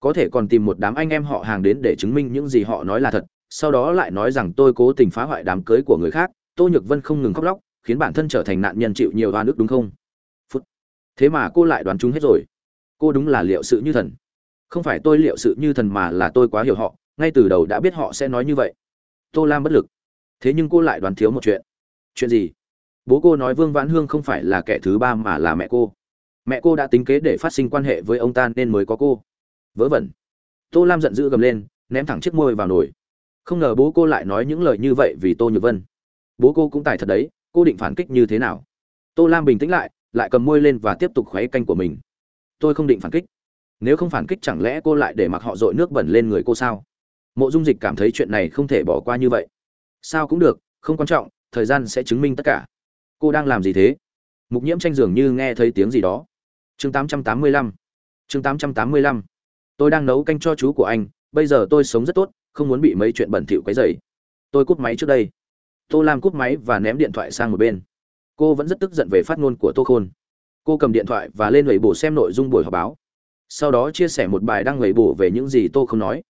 Speaker 1: Có thể còn tìm một đám anh em họ hàng đến để chứng minh những gì họ nói là thật, sau đó lại nói rằng tôi cố tình phá hoại đám cưới của người khác, tô nhược vân không ngừng khóc lóc, khiến bản thân trở thành nạn nhân chịu nhiều oan ức đúng không? Phút. Thế mà cô lại đoán chúng hết rồi. Cô đúng là liệu sự như thần. Không phải tôi liệu sự như thần mà là tôi quá hiểu họ ngay từ đầu đã biết họ sẽ nói như vậy. Tô lam bất lực. Thế nhưng cô lại đoán thiếu một chuyện. Chuyện gì? Bố cô nói vương vãn hương không phải là kẻ thứ ba mà là mẹ cô. Mẹ cô đã tính kế để phát sinh quan hệ với ông ta nên mới có cô. Vớ vẩn. Tô lam giận dữ gầm lên, ném thẳng chiếc môi vào nồi. Không ngờ bố cô lại nói những lời như vậy vì tô nhược vân. Bố cô cũng tài thật đấy, cô định phản kích như thế nào? Tô lam bình tĩnh lại lại cầm môi lên và tiếp tục khuấy canh của mình. Tôi không định phản kích. Nếu không phản kích chẳng lẽ cô lại để mặc họ dội nước bẩn lên người cô sao? Mộ dung dịch cảm thấy chuyện này không thể bỏ qua như vậy. Sao cũng được, không quan trọng, thời gian sẽ chứng minh tất cả. Cô đang làm gì thế? Mục nhiễm tranh dường như nghe thấy tiếng gì đó. Chương 885 chương 885 tôi đang nấu canh cho chú của anh, bây giờ tôi sống rất tốt, không muốn bị mấy chuyện bẩn thỉu quấy rầy. Tôi cúp máy trước đây. Tô lam cúp máy và ném điện thoại sang một bên. Cô vẫn rất tức giận về phát ngôn của tô khôn. Cô cầm điện thoại và lên lầy bổ xem nội dung buổi họp báo. Sau đó chia sẻ một bài đăng lầy bổ về những gì tô không nói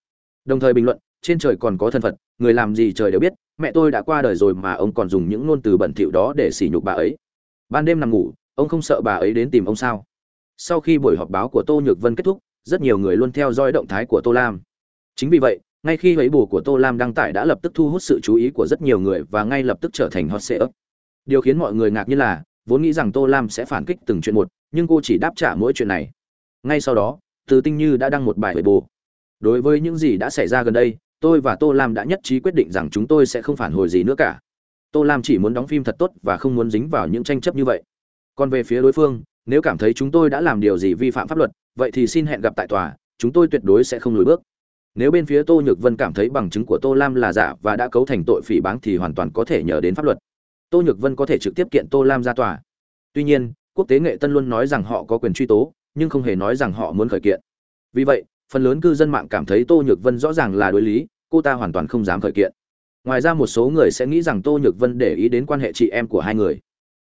Speaker 1: đồng thời bình luận, trên trời còn có thân phật, người làm gì trời đều biết, mẹ tôi đã qua đời rồi mà ông còn dùng những ngôn từ bẩn thỉu đó để sỉ nhục bà ấy. Ban đêm nằm ngủ, ông không sợ bà ấy đến tìm ông sao? Sau khi buổi họp báo của tô nhược vân kết thúc, rất nhiều người luôn theo dõi động thái của tô lam. Chính vì vậy, ngay khi ấy bù của tô lam đăng tải đã lập tức thu hút sự chú ý của rất nhiều người và ngay lập tức trở thành hot sale điều khiến mọi người ngạc nhiên là, vốn nghĩ rằng tô lam sẽ phản kích từng chuyện một, nhưng cô chỉ đáp trả mỗi chuyện này. Ngay sau đó, từ tinh như đã đăng một bài về bù đối với những gì đã xảy ra gần đây, tôi và tô lam đã nhất trí quyết định rằng chúng tôi sẽ không phản hồi gì nữa cả. Tô lam chỉ muốn đóng phim thật tốt và không muốn dính vào những tranh chấp như vậy. Còn về phía đối phương, nếu cảm thấy chúng tôi đã làm điều gì vi phạm pháp luật, vậy thì xin hẹn gặp tại tòa, chúng tôi tuyệt đối sẽ không lùi bước. Nếu bên phía tô nhược vân cảm thấy bằng chứng của tô lam là giả và đã cấu thành tội phỉ báng thì hoàn toàn có thể nhờ đến pháp luật. Tô nhược vân có thể trực tiếp kiện tô lam ra tòa. Tuy nhiên, quốc tế nghệ tân luôn nói rằng họ có quyền truy tố, nhưng không hề nói rằng họ muốn khởi kiện. Vì vậy phần lớn cư dân mạng cảm thấy tô nhược vân rõ ràng là đối lý, cô ta hoàn toàn không dám khởi kiện. Ngoài ra một số người sẽ nghĩ rằng tô nhược vân để ý đến quan hệ chị em của hai người.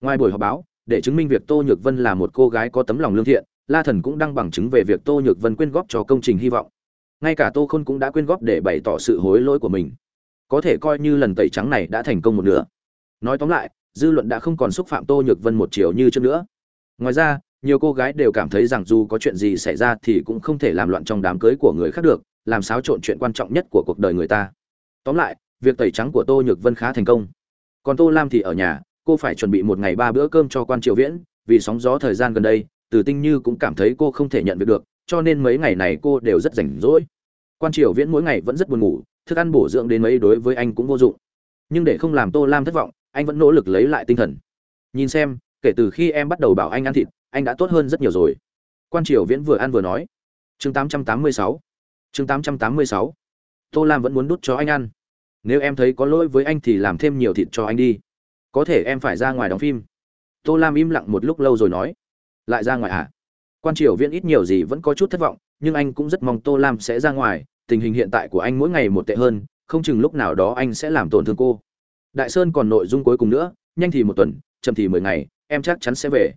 Speaker 1: Ngoài buổi họp báo, để chứng minh việc tô nhược vân là một cô gái có tấm lòng lương thiện, la thần cũng đăng bằng chứng về việc tô nhược vân quyên góp cho công trình hy vọng. Ngay cả tô khôn cũng đã quyên góp để bày tỏ sự hối lỗi của mình. Có thể coi như lần tẩy trắng này đã thành công một nửa. Nói tóm lại, dư luận đã không còn xúc phạm tô nhược vân một chiều như trước nữa. Ngoài ra nhiều cô gái đều cảm thấy rằng dù có chuyện gì xảy ra thì cũng không thể làm loạn trong đám cưới của người khác được, làm xáo trộn chuyện quan trọng nhất của cuộc đời người ta. Tóm lại, việc tẩy trắng của tô nhược vân khá thành công. Còn tô lam thì ở nhà, cô phải chuẩn bị một ngày ba bữa cơm cho quan triều viễn, vì sóng gió thời gian gần đây, từ tinh như cũng cảm thấy cô không thể nhận việc được, cho nên mấy ngày này cô đều rất rảnh rỗi. Quan triều viễn mỗi ngày vẫn rất buồn ngủ, thức ăn bổ dưỡng đến mấy đối với anh cũng vô dụng. Nhưng để không làm tô lam thất vọng, anh vẫn nỗ lực lấy lại tinh thần. Nhìn xem, kể từ khi em bắt đầu bảo anh ăn thịt anh đã tốt hơn rất nhiều rồi. Quan triều viễn vừa ăn vừa nói. Chương 886 chương 886 tô lam vẫn muốn đút cho anh ăn. Nếu em thấy có lỗi với anh thì làm thêm nhiều thịt cho anh đi. Có thể em phải ra ngoài đóng phim. Tô lam im lặng một lúc lâu rồi nói. Lại ra ngoài à quan triều viễn ít nhiều gì vẫn có chút thất vọng, nhưng anh cũng rất mong tô lam sẽ ra ngoài. Tình hình hiện tại của anh mỗi ngày một tệ hơn, không chừng lúc nào đó anh sẽ làm tổn thương cô. Đại sơn còn nội dung cuối cùng nữa, nhanh thì một tuần, chậm thì mười ngày, em chắc chắn sẽ về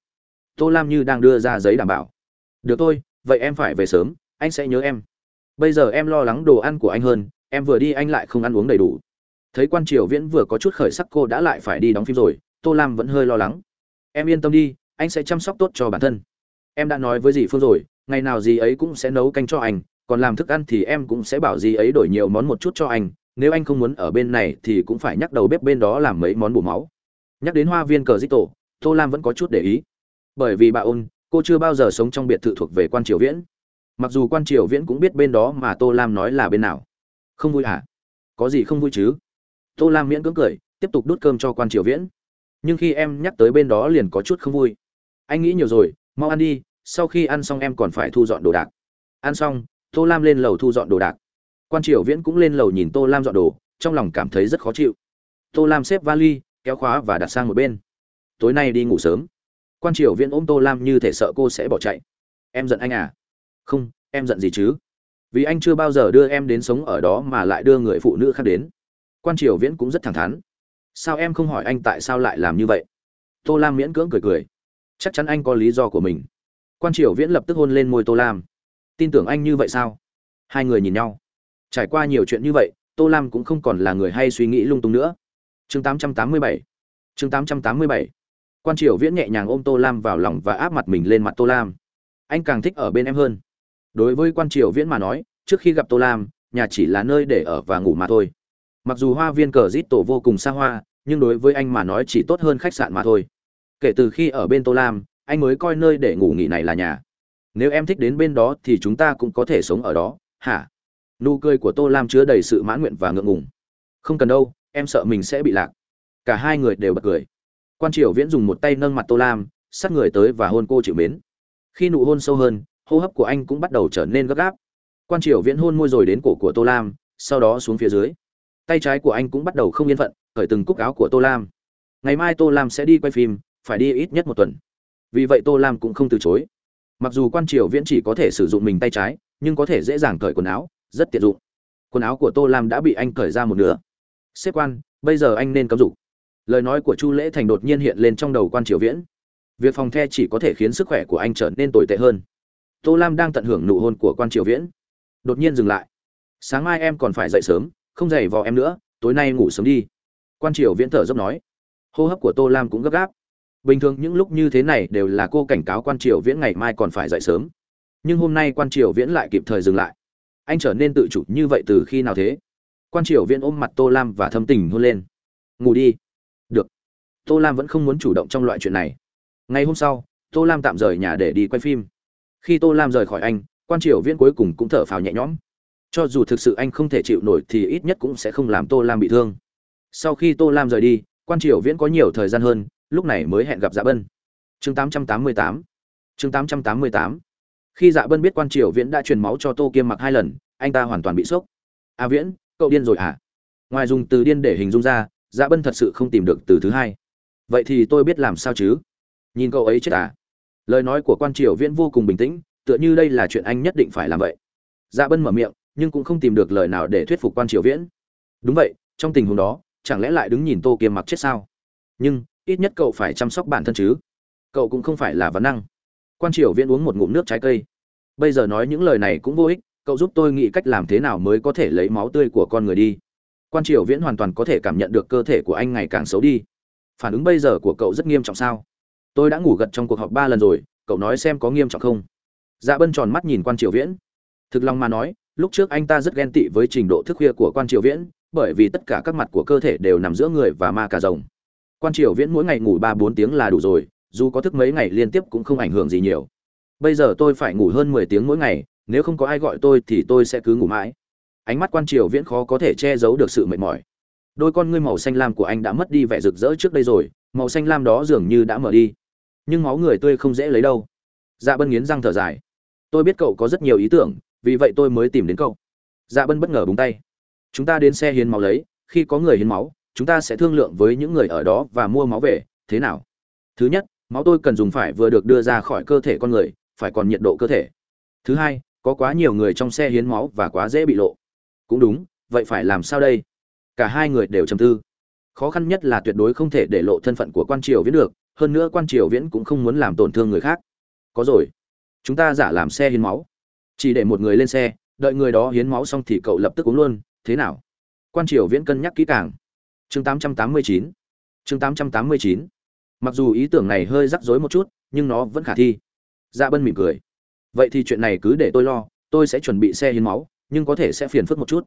Speaker 1: tô lam như đang đưa ra giấy đảm bảo. Được thôi, vậy em phải về sớm, anh sẽ nhớ em. Bây giờ em lo lắng đồ ăn của anh hơn, em vừa đi anh lại không ăn uống đầy đủ. Thấy quan triều viễn vừa có chút khởi sắc cô đã lại phải đi đóng phim rồi, tô lam vẫn hơi lo lắng. Em yên tâm đi, anh sẽ chăm sóc tốt cho bản thân. Em đã nói với dì phương rồi, ngày nào dì ấy cũng sẽ nấu canh cho anh, còn làm thức ăn thì em cũng sẽ bảo dì ấy đổi nhiều món một chút cho anh, nếu anh không muốn ở bên này thì cũng phải nhắc đầu bếp bên đó làm mấy món bổ máu. Nhắc đến hoa viên cờ dích tổ tô lam vẫn có chút để ý bởi vì bà ôn, cô chưa bao giờ sống trong biệt thự thuộc về quan triều viễn. Mặc dù quan triều viễn cũng biết bên đó mà tô lam nói là bên nào. Không vui hả? Có gì không vui chứ? Tô lam miễn cưỡng cười, tiếp tục đút cơm cho quan triều viễn. Nhưng khi em nhắc tới bên đó liền có chút không vui. Anh nghĩ nhiều rồi, mau ăn đi, sau khi ăn xong em còn phải thu dọn đồ đạc. Ăn xong, tô lam lên lầu thu dọn đồ đạc. Quan triều viễn cũng lên lầu nhìn tô lam dọn đồ, trong lòng cảm thấy rất khó chịu. Tô lam xếp vali, kéo khóa và đặt sang một bên. Tối nay đi ngủ sớm quan triều viễn ôm tô lam như thể sợ cô sẽ bỏ chạy. Em giận anh à? Không, em giận gì chứ? Vì anh chưa bao giờ đưa em đến sống ở đó mà lại đưa người phụ nữ khác đến. Quan triều viễn cũng rất thẳng thắn. Sao em không hỏi anh tại sao lại làm như vậy? Tô lam miễn cưỡng cười cười. Chắc chắn anh có lý do của mình. Quan triều viễn lập tức hôn lên môi tô lam. Tin tưởng anh như vậy sao? Hai người nhìn nhau. Trải qua nhiều chuyện như vậy, tô lam cũng không còn là người hay suy nghĩ lung tung nữa. Chương 887 chương 887 quan triều viễn nhẹ nhàng ôm tô lam vào lòng và áp mặt mình lên mặt tô lam. Anh càng thích ở bên em hơn. Đối với quan triều viễn mà nói, trước khi gặp tô lam, nhà chỉ là nơi để ở và ngủ mà thôi. Mặc dù hoa viên cờ rít tổ vô cùng xa hoa, nhưng đối với anh mà nói chỉ tốt hơn khách sạn mà thôi. Kể từ khi ở bên tô lam, anh mới coi nơi để ngủ nghỉ này là nhà. Nếu em thích đến bên đó thì chúng ta cũng có thể sống ở đó, hả? Nụ cười của tô lam chứa đầy sự mãn nguyện và ngượng ngùng. Không cần đâu, em sợ mình sẽ bị lạc. Cả hai người đều bật cười quan triều viễn dùng một tay nâng mặt tô lam, sát người tới và hôn cô chịu mến. Khi nụ hôn sâu hơn, hô hấp của anh cũng bắt đầu trở nên gấp gáp. Quan triều viễn hôn môi rồi đến cổ của tô lam, sau đó xuống phía dưới. Tay trái của anh cũng bắt đầu không yên phận khởi từng cúc áo của tô lam. Ngày mai tô lam sẽ đi quay phim, phải đi ít nhất một tuần. Vì vậy tô lam cũng không từ chối. Mặc dù quan triều viễn chỉ có thể sử dụng mình tay trái, nhưng có thể dễ dàng cởi quần áo, rất tiện dụng. Quần áo của tô lam đã bị anh cởi ra một nửa. Xếp quan, bây giờ anh nên cấm dục lời nói của chu lễ thành đột nhiên hiện lên trong đầu quan triều viễn. Việc phòng the chỉ có thể khiến sức khỏe của anh trở nên tồi tệ hơn. Tô lam đang tận hưởng nụ hôn của quan triều viễn. Đột nhiên dừng lại. Sáng mai em còn phải dậy sớm, không dậy vò em nữa, tối nay ngủ sớm đi. Quan triều viễn thở dốc nói. Hô hấp của tô lam cũng gấp gáp. Bình thường những lúc như thế này đều là cô cảnh cáo quan triều viễn ngày mai còn phải dậy sớm. Nhưng hôm nay quan triều viễn lại kịp thời dừng lại. Anh trở nên tự chủ như vậy từ khi nào thế? Quan triều viễn ôm mặt tô lam và thâm tình hôn lên. Ngủ đi tô lam vẫn không muốn chủ động trong loại chuyện này. Ngày hôm sau, tô lam tạm rời nhà để đi quay phim. Khi tô lam rời khỏi anh, quan triều viễn cuối cùng cũng thở phào nhẹ nhõm. Cho dù thực sự anh không thể chịu nổi thì ít nhất cũng sẽ không làm tô lam bị thương. Sau khi tô lam rời đi, quan triều viễn có nhiều thời gian hơn, lúc này mới hẹn gặp dạ bân. Chương 888 chương 888 khi dạ bân biết quan triều viễn đã truyền máu cho tô kiêm mặc hai lần, anh ta hoàn toàn bị sốc. A à viễn, cậu điên rồi à ngoài dùng từ điên để hình dung ra dạ bân thật sự không tìm được từ thứ hai vậy thì tôi biết làm sao chứ? Nhìn cậu ấy chết à? Lời nói của quan triều viễn vô cùng bình tĩnh, tựa như đây là chuyện anh nhất định phải làm vậy. Dạ bân mở miệng, nhưng cũng không tìm được lời nào để thuyết phục quan triều viễn. Đúng vậy, trong tình huống đó, chẳng lẽ lại đứng nhìn tô kiêm mặc chết sao? Nhưng, ít nhất cậu phải chăm sóc bản thân chứ. Cậu cũng không phải là vấn năng. Quan triều viễn uống một ngụm nước trái cây. Bây giờ nói những lời này cũng vô ích, cậu giúp tôi nghĩ cách làm thế nào mới có thể lấy máu tươi của con người đi. Quan triều viễn hoàn toàn có thể cảm nhận được cơ thể của anh ngày càng xấu đi phản ứng bây giờ của cậu rất nghiêm trọng sao? Tôi đã ngủ gật trong cuộc họp ba lần rồi, cậu nói xem có nghiêm trọng không? Dạ bân tròn mắt nhìn quan triều viễn. Thực lòng mà nói, lúc trước anh ta rất ghen tị với trình độ thức khuya của quan triều viễn, bởi vì tất cả các mặt của cơ thể đều nằm giữa người và ma cà rồng. Quan triều viễn mỗi ngày ngủ ba bốn tiếng là đủ rồi, dù có thức mấy ngày liên tiếp cũng không ảnh hưởng gì nhiều. Bây giờ tôi phải ngủ hơn mười tiếng mỗi ngày, nếu không có ai gọi tôi thì tôi sẽ cứ ngủ mãi. Ánh mắt quan triều viễn khó có thể che giấu được sự mệt mỏi đôi con ngươi màu xanh lam của anh đã mất đi vẻ rực rỡ trước đây rồi, màu xanh lam đó dường như đã mở đi. Nhưng máu người tươi không dễ lấy đâu. Dạ bân nghiến răng thở dài. Tôi biết cậu có rất nhiều ý tưởng, vì vậy tôi mới tìm đến cậu. Dạ bân bất ngờ búng tay. Chúng ta đến xe hiến máu lấy, khi có người hiến máu, chúng ta sẽ thương lượng với những người ở đó và mua máu về, thế nào? Thứ nhất, máu tôi cần dùng phải vừa được đưa ra khỏi cơ thể con người, phải còn nhiệt độ cơ thể. Thứ hai, có quá nhiều người trong xe hiến máu và quá dễ bị lộ. Cũng đúng, vậy phải làm sao đây? Cả hai người đều trầm tư. Khó khăn nhất là tuyệt đối không thể để lộ thân phận của quan triều viễn được, hơn nữa quan triều viễn cũng không muốn làm tổn thương người khác. Có rồi. Chúng ta giả làm xe hiến máu. Chỉ để một người lên xe, đợi người đó hiến máu xong thì cậu lập tức uống luôn, thế nào? Quan triều viễn cân nhắc kỹ càng. Chương 889 chương 889 mặc dù ý tưởng này hơi rắc rối một chút, nhưng nó vẫn khả thi. Dạ bân mỉm cười. Vậy thì chuyện này cứ để tôi lo, tôi sẽ chuẩn bị xe hiến máu, nhưng có thể sẽ phiền phức một chút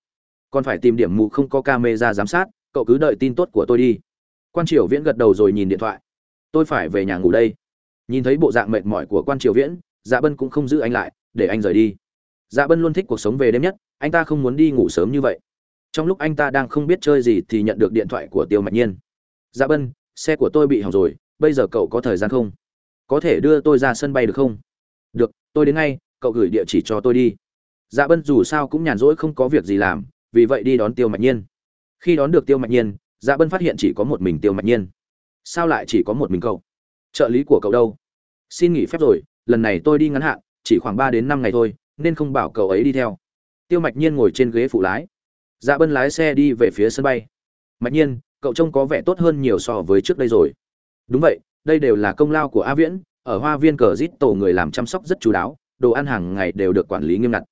Speaker 1: còn phải tìm điểm mù không có camera giám sát, cậu cứ đợi tin tốt của tôi đi. Quan triều viễn gật đầu rồi nhìn điện thoại. Tôi phải về nhà ngủ đây. Nhìn thấy bộ dạng mệt mỏi của quan triều viễn dạ bân cũng không giữ anh lại, để anh rời đi. Dạ bân luôn thích cuộc sống về đêm nhất, anh ta không muốn đi ngủ sớm như vậy. Trong lúc anh ta đang không biết chơi gì thì nhận được điện thoại của tiêu mạch nhiên. Dạ bân, xe của tôi bị hỏng rồi, bây giờ cậu có thời gian không? Có thể đưa tôi ra sân bay được không? Được, tôi đến ngay, cậu gửi địa chỉ cho tôi đi. Dạ bân dù sao cũng nhàn rỗi không có việc gì làm vì vậy đi đón tiêu mạch nhiên. Khi đón được tiêu mạch nhiên dạ bân phát hiện chỉ có một mình tiêu mạch nhiên. Sao lại chỉ có một mình cậu? Trợ lý của cậu đâu? Xin nghỉ phép rồi, lần này tôi đi ngắn hạn, chỉ khoảng ba đến năm ngày thôi, nên không bảo cậu ấy đi theo. Tiêu mạch nhiên ngồi trên ghế phụ lái. Dạ bân lái xe đi về phía sân bay. Mạch nhiên, cậu trông có vẻ tốt hơn nhiều so với trước đây rồi. Đúng vậy, đây đều là công lao của a viễn, ở hoa viên cờ rít tổ người làm chăm sóc rất chú đáo, đồ ăn hàng ngày đều được quản lý nghiêm ngặt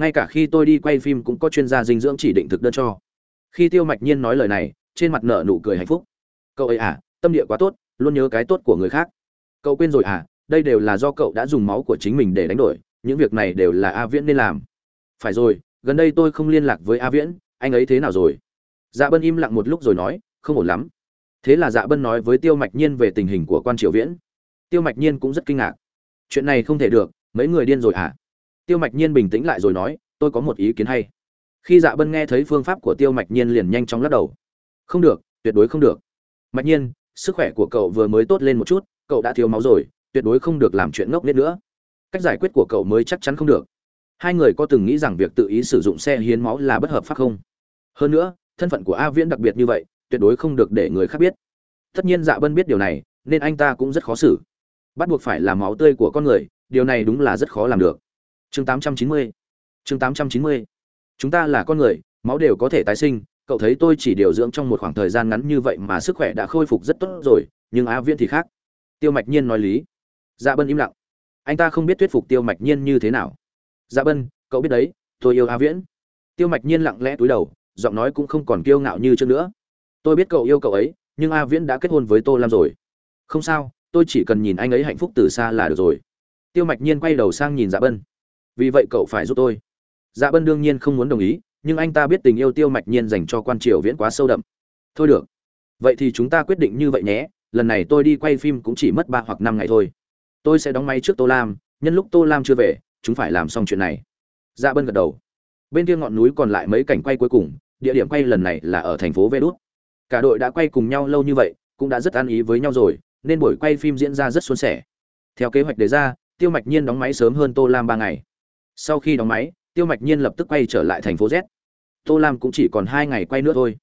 Speaker 1: ngay cả khi tôi đi quay phim cũng có chuyên gia dinh dưỡng chỉ định thực đơn cho. Khi tiêu mạch nhiên nói lời này, trên mặt nở nụ cười hạnh phúc. Cậu ấy à tâm địa quá tốt, luôn nhớ cái tốt của người khác. Cậu quên rồi à đây đều là do cậu đã dùng máu của chính mình để đánh đổi, những việc này đều là a viễn nên làm. Phải rồi, gần đây tôi không liên lạc với a viễn, anh ấy thế nào rồi? Dạ bân im lặng một lúc rồi nói, không ổn lắm. Thế là dạ bân nói với tiêu mạch nhiên về tình hình của quan triều viễn. Tiêu mạch nhiên cũng rất kinh ngạc. Chuyện này không thể được, mấy người điên rồi à? Tiêu mạch nhiên bình tĩnh lại rồi nói, tôi có một ý kiến hay. Khi dạ bân nghe thấy phương pháp của tiêu mạch nhiên liền nhanh chóng lắc đầu. Không được, tuyệt đối không được. Mạch nhiên, sức khỏe của cậu vừa mới tốt lên một chút, cậu đã thiếu máu rồi, tuyệt đối không được làm chuyện ngốc nghếch nữa. Cách giải quyết của cậu mới chắc chắn không được. Hai người có từng nghĩ rằng việc tự ý sử dụng xe hiến máu là bất hợp pháp không? Hơn nữa, thân phận của a viễn đặc biệt như vậy, tuyệt đối không được để người khác biết. Tất nhiên dạ bân biết điều này, nên anh ta cũng rất khó xử. Bắt buộc phải là máu tươi của con người, điều này đúng là rất khó làm được chương 890 chương 890 chúng ta là con người, máu đều có thể tái sinh, cậu thấy tôi chỉ điều dưỡng trong một khoảng thời gian ngắn như vậy mà sức khỏe đã khôi phục rất tốt rồi, nhưng a viễn thì khác. Tiêu mạch nhiên nói lý. Dạ bân im lặng. Anh ta không biết thuyết phục tiêu mạch nhiên như thế nào. Dạ bân, cậu biết đấy, tôi yêu a viễn. Tiêu mạch nhiên lặng lẽ túi đầu, giọng nói cũng không còn kiêu ngạo như trước nữa. Tôi biết cậu yêu cậu ấy, nhưng a viễn đã kết hôn với tô lam rồi. Không sao, tôi chỉ cần nhìn anh ấy hạnh phúc từ xa là được rồi. Tiêu mạch nhiên quay đầu sang nhìn dạ bân vì vậy cậu phải giúp tôi. Dạ bân đương nhiên không muốn đồng ý, nhưng anh ta biết tình yêu tiêu mạch nhiên dành cho quan triều viễn quá sâu đậm. Thôi được. Vậy thì chúng ta quyết định như vậy nhé, lần này tôi đi quay phim cũng chỉ mất ba hoặc năm ngày thôi. Tôi sẽ đóng máy trước tô lam, nhân lúc tô lam chưa về, chúng phải làm xong chuyện này. Dạ bân gật đầu. Bên kia ngọn núi còn lại mấy cảnh quay cuối cùng, địa điểm quay lần này là ở thành phố vê đốt cả đội đã quay cùng nhau lâu như vậy, cũng đã rất an ý với nhau rồi, nên buổi quay phim diễn ra rất suôn sẻ. Theo kế hoạch đề ra, tiêu mạch nhiên đóng máy sớm hơn tô lam ba ngày sau khi đóng máy, tiêu mạch nhiên lập tức quay trở lại thành phố z. Tô lam cũng chỉ còn hai ngày quay nữa thôi.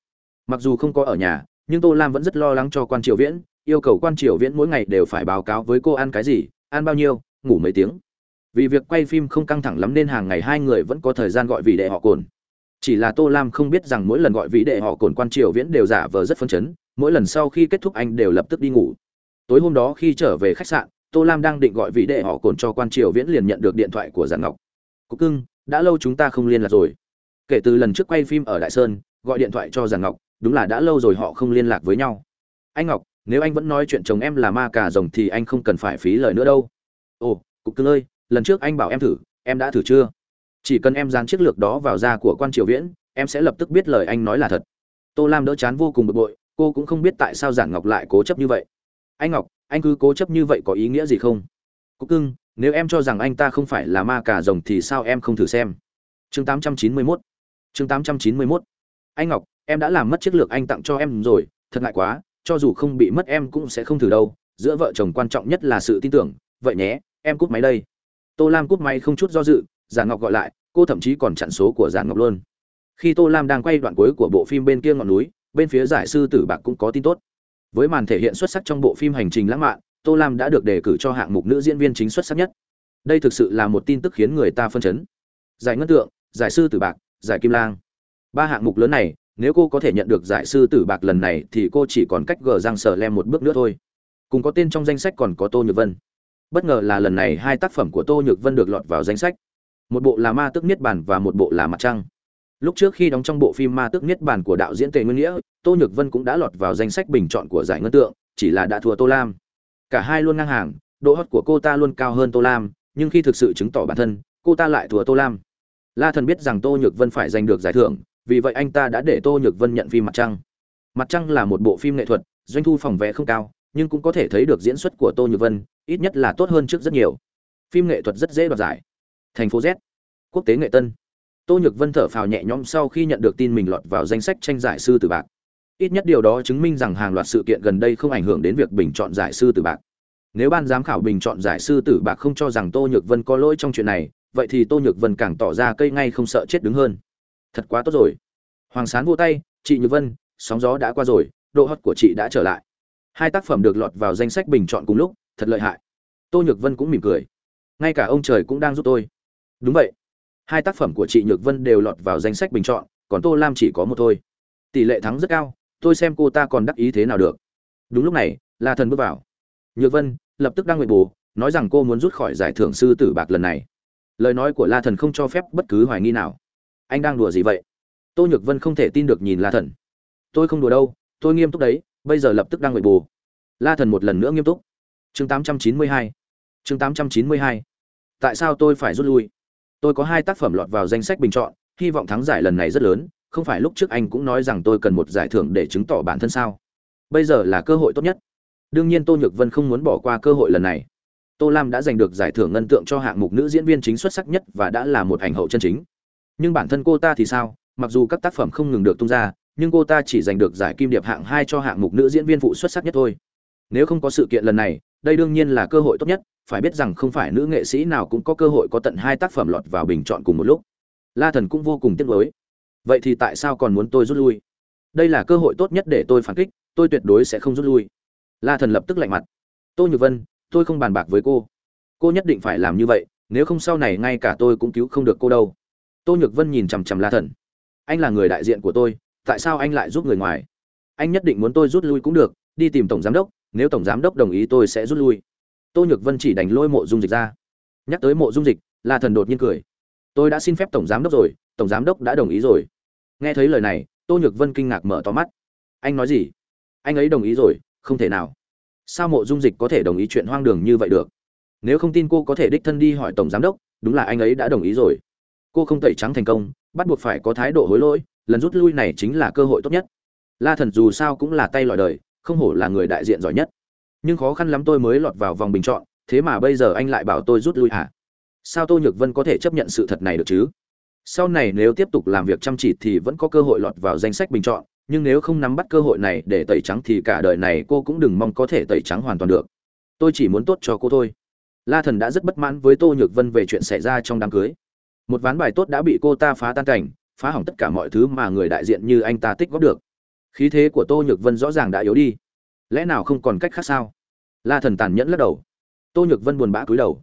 Speaker 1: Mặc dù không có ở nhà, nhưng tô lam vẫn rất lo lắng cho quan triều viễn, yêu cầu quan triều viễn mỗi ngày đều phải báo cáo với cô ăn cái gì, ăn bao nhiêu, ngủ mấy tiếng. Vì việc quay phim không căng thẳng lắm nên hàng ngày hai người vẫn có thời gian gọi vị đệ họ cồn. Chỉ là tô lam không biết rằng mỗi lần gọi vị đệ họ cồn quan triều viễn đều giả vờ rất phấn chấn, mỗi lần sau khi kết thúc anh đều lập tức đi ngủ. Tối hôm đó khi trở về khách sạn, tô lam đang định gọi vị đệ họ cồn cho quan triều viễn liền nhận được điện thoại của giản ngọc cục cưng, đã lâu chúng ta không liên lạc rồi. Kể từ lần trước quay phim ở đại sơn, gọi điện thoại cho giàn ngọc, đúng là đã lâu rồi họ không liên lạc với nhau. Anh ngọc, nếu anh vẫn nói chuyện chồng em là ma cà rồng thì anh không cần phải phí lời nữa đâu. Ồ, cục cưng ơi, lần trước anh bảo em thử, em đã thử chưa? Chỉ cần em dán chiếc lược đó vào da của quan triều viễn, em sẽ lập tức biết lời anh nói là thật. Tô lam đỡ chán vô cùng bực bội, cô cũng không biết tại sao giản ngọc lại cố chấp như vậy. Anh ngọc, anh cứ cố chấp như vậy có ý nghĩa gì không? Cúc cưng nếu em cho rằng anh ta không phải là ma cà rồng thì sao em không thử xem? Chương 891 chương 891 anh ngọc, em đã làm mất chiếc lược anh tặng cho em rồi, thật ngại quá, cho dù không bị mất em cũng sẽ không thử đâu. Giữa vợ chồng quan trọng nhất là sự tin tưởng. Vậy nhé, em cúp máy đây. Tô lam cúp máy không chút do dự giả ngọc gọi lại, cô thậm chí còn chặn số của giả ngọc luôn. Khi tô lam đang quay đoạn cuối của bộ phim bên kia ngọn núi, bên phía giải sư tử bạc cũng có tin tốt. Với màn thể hiện xuất sắc trong bộ phim hành trình lãng mạn tô lam đã được đề cử cho hạng mục nữ diễn viên chính xuất sắc nhất. Đây thực sự là một tin tức khiến người ta phân chấn. Giải ngân tượng, giải sư tử bạc, giải kim lang. Ba hạng mục lớn này, nếu cô có thể nhận được giải sư tử bạc lần này thì cô chỉ còn cách gờ răng sờ lem một bước nữa thôi. Cùng có tên trong danh sách còn có tô nhược vân. Bất ngờ là lần này hai tác phẩm của tô nhược vân được lọt vào danh sách. Một bộ là ma tức niết Bàn và một bộ là mặt trăng. Lúc trước khi đóng trong bộ phim ma tức niết Bàn của đạo diễn tề nguyên nghĩa, tô nhược vân cũng đã lọt vào danh sách bình chọn của giải ngân tượng, chỉ là đã thua tô lam cả hai luôn ngang hàng, độ hot của cô ta luôn cao hơn tô lam, nhưng khi thực sự chứng tỏ bản thân, cô ta lại thua tô lam. La thần biết rằng tô nhược vân phải giành được giải thưởng, vì vậy anh ta đã để tô nhược vân nhận phim mặt trăng. Mặt trăng là một bộ phim nghệ thuật, doanh thu phòng vé không cao, nhưng cũng có thể thấy được diễn xuất của tô nhược vân, ít nhất là tốt hơn trước rất nhiều. Phim nghệ thuật rất dễ đoạt giải. Thành phố z, quốc tế nghệ tân. Tô nhược vân thở phào nhẹ nhõm sau khi nhận được tin mình lọt vào danh sách tranh giải sư tử bạc ít nhất điều đó chứng minh rằng hàng loạt sự kiện gần đây không ảnh hưởng đến việc bình chọn giải sư tử bạc. Nếu ban giám khảo bình chọn giải sư tử bạc không cho rằng tô nhược vân có lỗi trong chuyện này, vậy thì tô nhược vân càng tỏ ra cây ngay không sợ chết đứng hơn. Thật quá tốt rồi. Hoàng sán vô tay, chị nhược vân, sóng gió đã qua rồi, độ hot của chị đã trở lại. Hai tác phẩm được lọt vào danh sách bình chọn cùng lúc, thật lợi hại. Tô nhược vân cũng mỉm cười. Ngay cả ông trời cũng đang giúp tôi. Đúng vậy. Hai tác phẩm của chị nhược vân đều lọt vào danh sách bình chọn, còn tô lam chỉ có một thôi. Tỷ lệ thắng rất cao tôi xem cô ta còn đắc ý thế nào được. Đúng lúc này, la thần bước vào. Nhược vân lập tức đang nguyện bù nói rằng cô muốn rút khỏi giải thưởng sư tử bạc lần này. Lời nói của la thần không cho phép bất cứ hoài nghi nào. Anh đang đùa gì vậy? Tô nhược vân không thể tin được nhìn la thần. Tôi không đùa đâu, tôi nghiêm túc đấy, bây giờ lập tức đang nguyện bù la thần một lần nữa nghiêm túc. Chương 892 chương 892 tại sao tôi phải rút lui? Tôi có hai tác phẩm lọt vào danh sách bình chọn, hy vọng thắng giải lần này rất lớn không phải lúc trước anh cũng nói rằng tôi cần một giải thưởng để chứng tỏ bản thân sao? Bây giờ là cơ hội tốt nhất. Đương nhiên tô nhược vân không muốn bỏ qua cơ hội lần này. Tô lam đã giành được giải thưởng ngân tượng cho hạng mục nữ diễn viên chính xuất sắc nhất và đã là một ảnh hậu chân chính. Nhưng bản thân cô ta thì sao? Mặc dù các tác phẩm không ngừng được tung ra, nhưng cô ta chỉ giành được giải kim điệp hạng hai cho hạng mục nữ diễn viên phụ xuất sắc nhất thôi. Nếu không có sự kiện lần này, đây đương nhiên là cơ hội tốt nhất. Phải biết rằng không phải nữ nghệ sĩ nào cũng có cơ hội có tận hai tác phẩm lọt vào bình chọn cùng một lúc. La thần cũng vô cùng tiếc nuối vậy thì tại sao còn muốn tôi rút lui? Đây là cơ hội tốt nhất để tôi phản kích, tôi tuyệt đối sẽ không rút lui. La thần lập tức lạnh mặt. Tô nhược vân, tôi không bàn bạc với cô. Cô nhất định phải làm như vậy, nếu không sau này ngay cả tôi cũng cứu không được cô đâu. Tô nhược vân nhìn chằm chằm la thần. Anh là người đại diện của tôi, tại sao anh lại giúp người ngoài? Anh nhất định muốn tôi rút lui cũng được, đi tìm tổng giám đốc, nếu tổng giám đốc đồng ý tôi sẽ rút lui. Tô nhược vân chỉ đánh lôi mộ dung dịch ra. Nhắc tới mộ dung dịch, la thần đột nhiên cười. Tôi đã xin phép tổng giám đốc rồi, tổng giám đốc đã đồng ý rồi nghe thấy lời này, tô nhược vân kinh ngạc mở to mắt. Anh nói gì? Anh ấy đồng ý rồi, không thể nào. Sao mộ dung dịch có thể đồng ý chuyện hoang đường như vậy được? Nếu không tin cô có thể đích thân đi hỏi tổng giám đốc, đúng là anh ấy đã đồng ý rồi. Cô không tẩy trắng thành công, bắt buộc phải có thái độ hối lỗi, lần rút lui này chính là cơ hội tốt nhất. La thần dù sao cũng là tay lòi đời, không hổ là người đại diện giỏi nhất. Nhưng khó khăn lắm tôi mới lọt vào vòng bình chọn, thế mà bây giờ anh lại bảo tôi rút lui hả? Sao tô nhược vân có thể chấp nhận sự thật này được chứ? Sau này nếu tiếp tục làm việc chăm chỉ thì vẫn có cơ hội lọt vào danh sách bình chọn, nhưng nếu không nắm bắt cơ hội này để tẩy trắng thì cả đời này cô cũng đừng mong có thể tẩy trắng hoàn toàn được. Tôi chỉ muốn tốt cho cô thôi. La thần đã rất bất mãn với tô nhược vân về chuyện xảy ra trong đám cưới. Một ván bài tốt đã bị cô ta phá tan cảnh, phá hỏng tất cả mọi thứ mà người đại diện như anh ta tích góp được. Khí thế của tô nhược vân rõ ràng đã yếu đi. Lẽ nào không còn cách khác sao? La thần tàn nhẫn lắc đầu. Tô nhược vân buồn bã cúi đầu.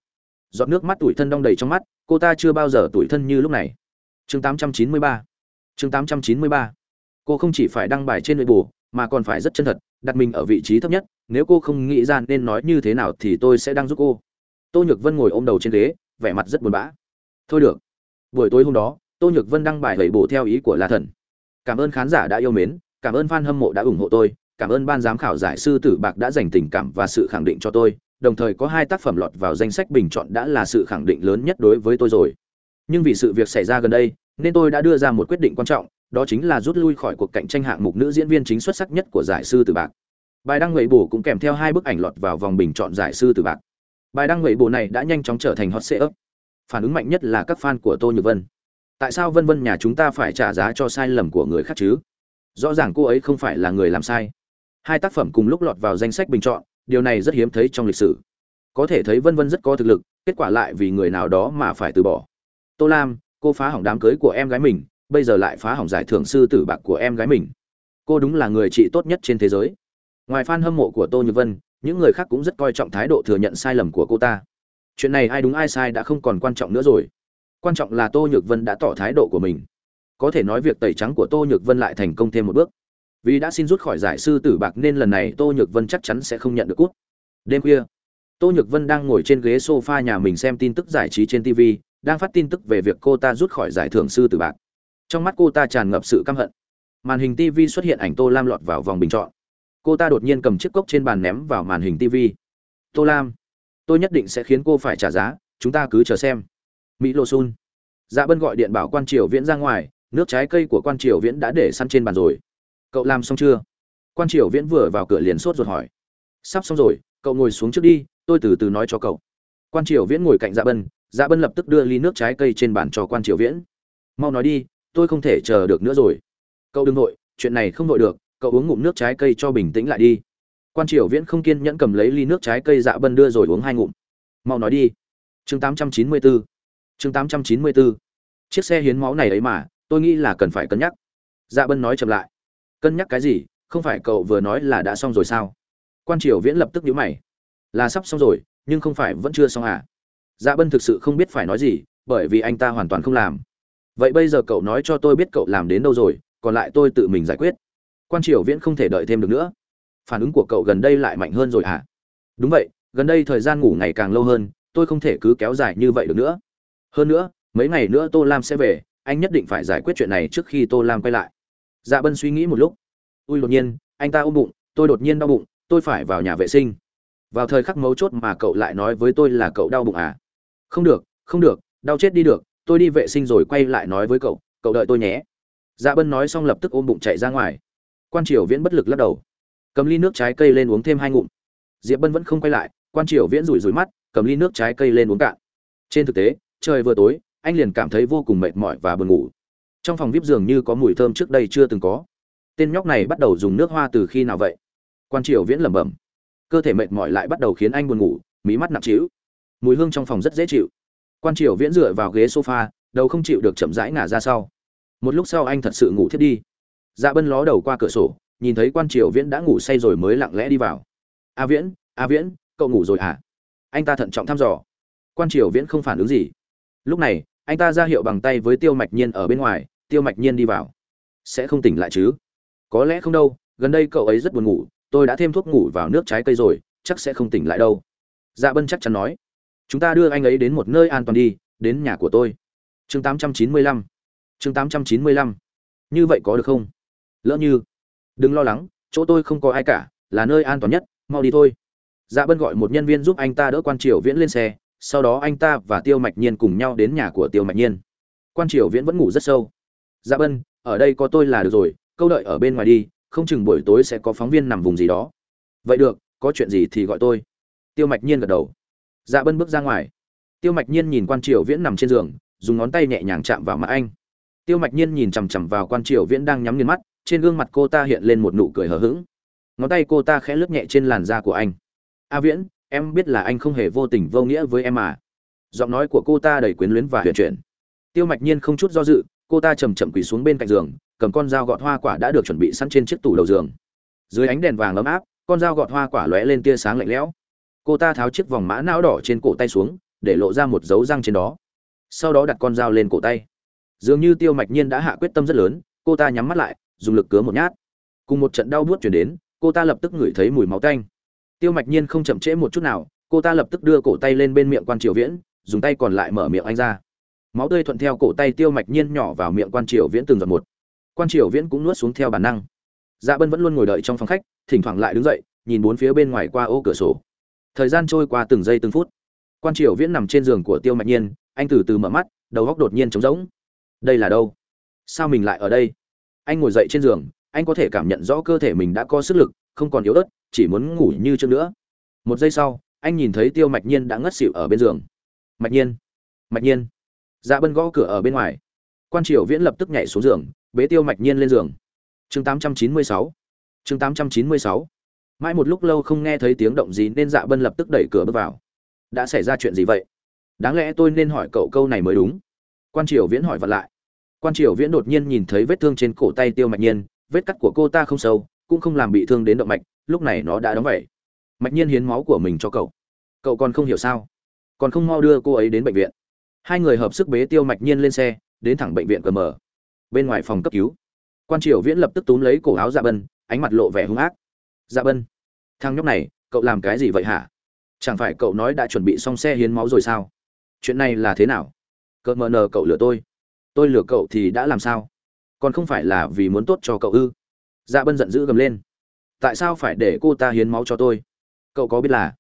Speaker 1: Giọt nước mắt tủi thân đong đầy trong mắt, cô ta chưa bao giờ tủi thân như lúc này chương 893 chương 893 cô không chỉ phải đăng bài trên nội bù mà còn phải rất chân thật, đặt mình ở vị trí thấp nhất. Nếu cô không nghĩ ra nên nói như thế nào thì tôi sẽ đăng giúp cô. Tô nhược vân ngồi ôm đầu trên ghế, vẻ mặt rất buồn bã. Thôi được. Buổi tối hôm đó, tô nhược vân đăng bài lẩy bổ theo ý của la thần. Cảm ơn khán giả đã yêu mến, cảm ơn fan hâm mộ đã ủng hộ tôi, cảm ơn ban giám khảo giải sư tử bạc đã dành tình cảm và sự khẳng định cho tôi. Đồng thời có hai tác phẩm lọt vào danh sách bình chọn đã là sự khẳng định lớn nhất đối với tôi rồi nhưng vì sự việc xảy ra gần đây, nên tôi đã đưa ra một quyết định quan trọng, đó chính là rút lui khỏi cuộc cạnh tranh hạng mục nữ diễn viên chính xuất sắc nhất của giải sư tử bạc. Bài đăng ngụy bổ cũng kèm theo hai bức ảnh lọt vào vòng bình chọn giải sư tử bạc. Bài đăng ngụy bổ này đã nhanh chóng trở thành hot sale phản ứng mạnh nhất là các fan của tô nhược vân. Tại sao vân vân nhà chúng ta phải trả giá cho sai lầm của người khác chứ? Rõ ràng cô ấy không phải là người làm sai. Hai tác phẩm cùng lúc lọt vào danh sách bình chọn, điều này rất hiếm thấy trong lịch sử. Có thể thấy vân vân rất có thực lực, kết quả lại vì người nào đó mà phải từ bỏ tô lam, cô phá hỏng đám cưới của em gái mình, bây giờ lại phá hỏng giải thưởng sư tử bạc của em gái mình. Cô đúng là người chị tốt nhất trên thế giới. Ngoài fan hâm mộ của tô nhược vân, những người khác cũng rất coi trọng thái độ thừa nhận sai lầm của cô ta. Chuyện này ai đúng ai sai đã không còn quan trọng nữa rồi. Quan trọng là tô nhược vân đã tỏ thái độ của mình. Có thể nói việc tẩy trắng của tô nhược vân lại thành công thêm một bước. Vì đã xin rút khỏi giải sư tử bạc nên lần này tô nhược vân chắc chắn sẽ không nhận được cút đêm khuya, tô nhược vân đang ngồi trên ghế sofa nhà mình xem tin tức giải trí trên tv đang phát tin tức về việc cô ta rút khỏi giải thưởng sư tử bạc. Trong mắt cô ta tràn ngập sự căm hận. Màn hình tv xuất hiện ảnh tô lam lọt vào vòng bình chọn. Cô ta đột nhiên cầm chiếc cốc trên bàn ném vào màn hình tv tô lam, tôi nhất định sẽ khiến cô phải trả giá, chúng ta cứ chờ xem. Mỹ lô sun. Dạ bân gọi điện bảo quan triều viễn ra ngoài, nước trái cây của quan triều viễn đã để săn trên bàn rồi. Cậu làm xong chưa? Quan triều viễn vừa vào cửa liền sốt ruột hỏi. Sắp xong rồi, cậu ngồi xuống trước đi, tôi từ từ nói cho cậu. Quan triều viễn ngồi cạnh dạ bân dạ bân lập tức đưa ly nước trái cây trên bàn cho quan triều viễn. Mau nói đi, tôi không thể chờ được nữa rồi. Cậu đừng vội, chuyện này không vội được, cậu uống ngụm nước trái cây cho bình tĩnh lại đi. Quan triều viễn không kiên nhẫn cầm lấy ly nước trái cây dạ bân đưa rồi uống hai ngụm. Mau nói đi. Chương 894 chương 894 chiếc xe hiến máu này ấy mà, tôi nghĩ là cần phải cân nhắc. Dạ bân nói chậm lại. Cân nhắc cái gì? Không phải cậu vừa nói là đã xong rồi sao? Quan triều viễn lập tức nhíu mày. Là sắp xong rồi, nhưng không phải vẫn chưa xong à? Dạ bân thực sự không biết phải nói gì, bởi vì anh ta hoàn toàn không làm. Vậy bây giờ cậu nói cho tôi biết cậu làm đến đâu rồi, còn lại tôi tự mình giải quyết. Quan triều viễn không thể đợi thêm được nữa. Phản ứng của cậu gần đây lại mạnh hơn rồi à đúng vậy, gần đây thời gian ngủ ngày càng lâu hơn, tôi không thể cứ kéo dài như vậy được nữa. Hơn nữa, mấy ngày nữa tô lam sẽ về, anh nhất định phải giải quyết chuyện này trước khi tô lam quay lại. Dạ bân suy nghĩ một lúc. Ui, đột nhiên, anh ta ôm bụng, tôi đột nhiên đau bụng, tôi phải vào nhà vệ sinh. Vào thời khắc mấu chốt mà cậu lại nói với tôi là cậu đau bụng à? Không được không được, đau chết đi được, tôi đi vệ sinh rồi quay lại nói với cậu cậu đợi tôi nhé. Dạ bân nói xong lập tức ôm bụng chạy ra ngoài. Quan triều viễn bất lực lắc đầu. Cầm ly nước trái cây lên uống thêm hai ngụm. Diệp bân vẫn không quay lại, quan triều viễn rủi rủi mắt, cầm ly nước trái cây lên uống cạn. Trên thực tế, trời vừa tối, anh liền cảm thấy vô cùng mệt mỏi và buồn ngủ. Trong phòng vip dường như có mùi thơm trước đây chưa từng có. Tên nhóc này bắt đầu dùng nước hoa từ khi nào vậy? Quan triều viễn lẩm bẩm. Cơ thể mệt mỏi lại bắt đầu khiến anh buồn ngủ, mí mắt nặng trĩu mùi hương trong phòng rất dễ chịu. Quan triều viễn dựa vào ghế sofa, đầu không chịu được chậm rãi ngả ra sau. Một lúc sau anh thật sự ngủ thiếp đi. Dạ bân ló đầu qua cửa sổ, nhìn thấy quan triều viễn đã ngủ say rồi mới lặng lẽ đi vào. A viễn a viễn, cậu ngủ rồi à anh ta thận trọng thăm dò. Quan triều viễn không phản ứng gì. Lúc này, anh ta ra hiệu bằng tay với tiêu mạch nhiên ở bên ngoài, tiêu mạch nhiên đi vào. Sẽ không tỉnh lại chứ? Có lẽ không đâu, gần đây cậu ấy rất buồn ngủ, tôi đã thêm thuốc ngủ vào nước trái cây rồi, chắc sẽ không tỉnh lại đâu. Dạ bân chắc chắn nói chúng ta đưa anh ấy đến một nơi an toàn đi, đến nhà của tôi. Chương 895 chương 895 như vậy có được không? Lỡ như. Đừng lo lắng, chỗ tôi không có ai cả, là nơi an toàn nhất, mau đi thôi. Dạ bân gọi một nhân viên giúp anh ta đỡ quan triều viễn lên xe, sau đó anh ta và tiêu mạch nhiên cùng nhau đến nhà của tiêu mạch nhiên. Quan triều viễn vẫn ngủ rất sâu. Dạ bân, ở đây có tôi là được rồi, câu đợi ở bên ngoài đi, không chừng buổi tối sẽ có phóng viên nằm vùng gì đó. Vậy được, có chuyện gì thì gọi tôi. Tiêu mạch nhiên gật đầu dạ bân bước ra ngoài. Tiêu mạch nhiên nhìn quan triều viễn nằm trên giường, dùng ngón tay nhẹ nhàng chạm vào mặt anh. Tiêu mạch nhiên nhìn chằm chằm vào quan triều viễn đang nhắm nghiền mắt, trên gương mặt cô ta hiện lên một nụ cười hờ hững. Ngón tay cô ta khẽ lướt nhẹ trên làn da của anh. A viễn, em biết là anh không hề vô tình vô nghĩa với em à? Giọng nói của cô ta đầy quyến luyến và huyền chuyển. Tiêu mạch nhiên không chút do dự, cô ta chầm chậm quỳ xuống bên cạnh giường, cầm con dao gọt hoa quả đã được chuẩn bị sẵn trên chiếc tủ đầu giường. Dưới ánh đèn vàng ấm áp, con dao gọt hoa quả lóe lên tia sáng lạnh lẽo cô ta tháo chiếc vòng mã não đỏ trên cổ tay xuống, để lộ ra một dấu răng trên đó. Sau đó đặt con dao lên cổ tay. Dường như tiêu mạch nhiên đã hạ quyết tâm rất lớn, cô ta nhắm mắt lại, dùng lực cứa một nhát. Cùng một trận đau buốt chuyển đến, cô ta lập tức ngửi thấy mùi máu tanh. Tiêu mạch nhiên không chậm trễ một chút nào, cô ta lập tức đưa cổ tay lên bên miệng quan triều viễn, dùng tay còn lại mở miệng anh ra. Máu tươi thuận theo cổ tay tiêu mạch nhiên nhỏ vào miệng quan triều viễn từng giọt một. Quan triều viễn cũng nuốt xuống theo bản năng. Dạ bân vẫn luôn ngồi đợi trong phòng khách, thỉnh thoảng lại đứng dậy, nhìn bốn phía bên ngoài qua ô cửa sổ thời gian trôi qua từng giây từng phút. Quan triều viễn nằm trên giường của tiêu mạch nhiên, anh từ từ mở mắt, đầu góc đột nhiên trống rỗng. Đây là đâu? Sao mình lại ở đây? Anh ngồi dậy trên giường, anh có thể cảm nhận rõ cơ thể mình đã có sức lực, không còn yếu ớt, chỉ muốn ngủ như trước nữa. Một giây sau, anh nhìn thấy tiêu mạch nhiên đã ngất xỉu ở bên giường. Mạch nhiên! Mạch nhiên! Dạ bân gõ cửa ở bên ngoài. Quan triều viễn lập tức nhảy xuống giường, bế tiêu mạch nhiên lên giường. Chương 896 chương 896 mãi một lúc lâu không nghe thấy tiếng động gì nên dạ bân lập tức đẩy cửa bước vào. Đã xảy ra chuyện gì vậy? Đáng lẽ tôi nên hỏi cậu câu này mới đúng. Quan triều viễn hỏi vật lại. Quan triều viễn đột nhiên nhìn thấy vết thương trên cổ tay tiêu mạch nhiên, vết cắt của cô ta không sâu, cũng không làm bị thương đến động mạch, lúc này nó đã đóng vậy. Mạch nhiên hiến máu của mình cho cậu. Cậu còn không hiểu sao? Còn không mau đưa cô ấy đến bệnh viện. Hai người hợp sức bế tiêu mạch nhiên lên xe, đến thẳng bệnh viện cm bên ngoài phòng cấp cứu. Quan triều viễn lập tức túm lấy cổ áo dạ bân, ánh mặt lộ vẻ hung ác dạ bân, thằng nhóc này, cậu làm cái gì vậy hả? Chẳng phải cậu nói đã chuẩn bị xong xe hiến máu rồi sao? Chuyện này là thế nào? Cỡ mờ nờ cậu lừa tôi. Tôi lừa cậu thì đã làm sao? Còn không phải là vì muốn tốt cho cậu ư? Dạ bân giận dữ gầm lên. Tại sao phải để cô ta hiến máu cho tôi? Cậu có biết là?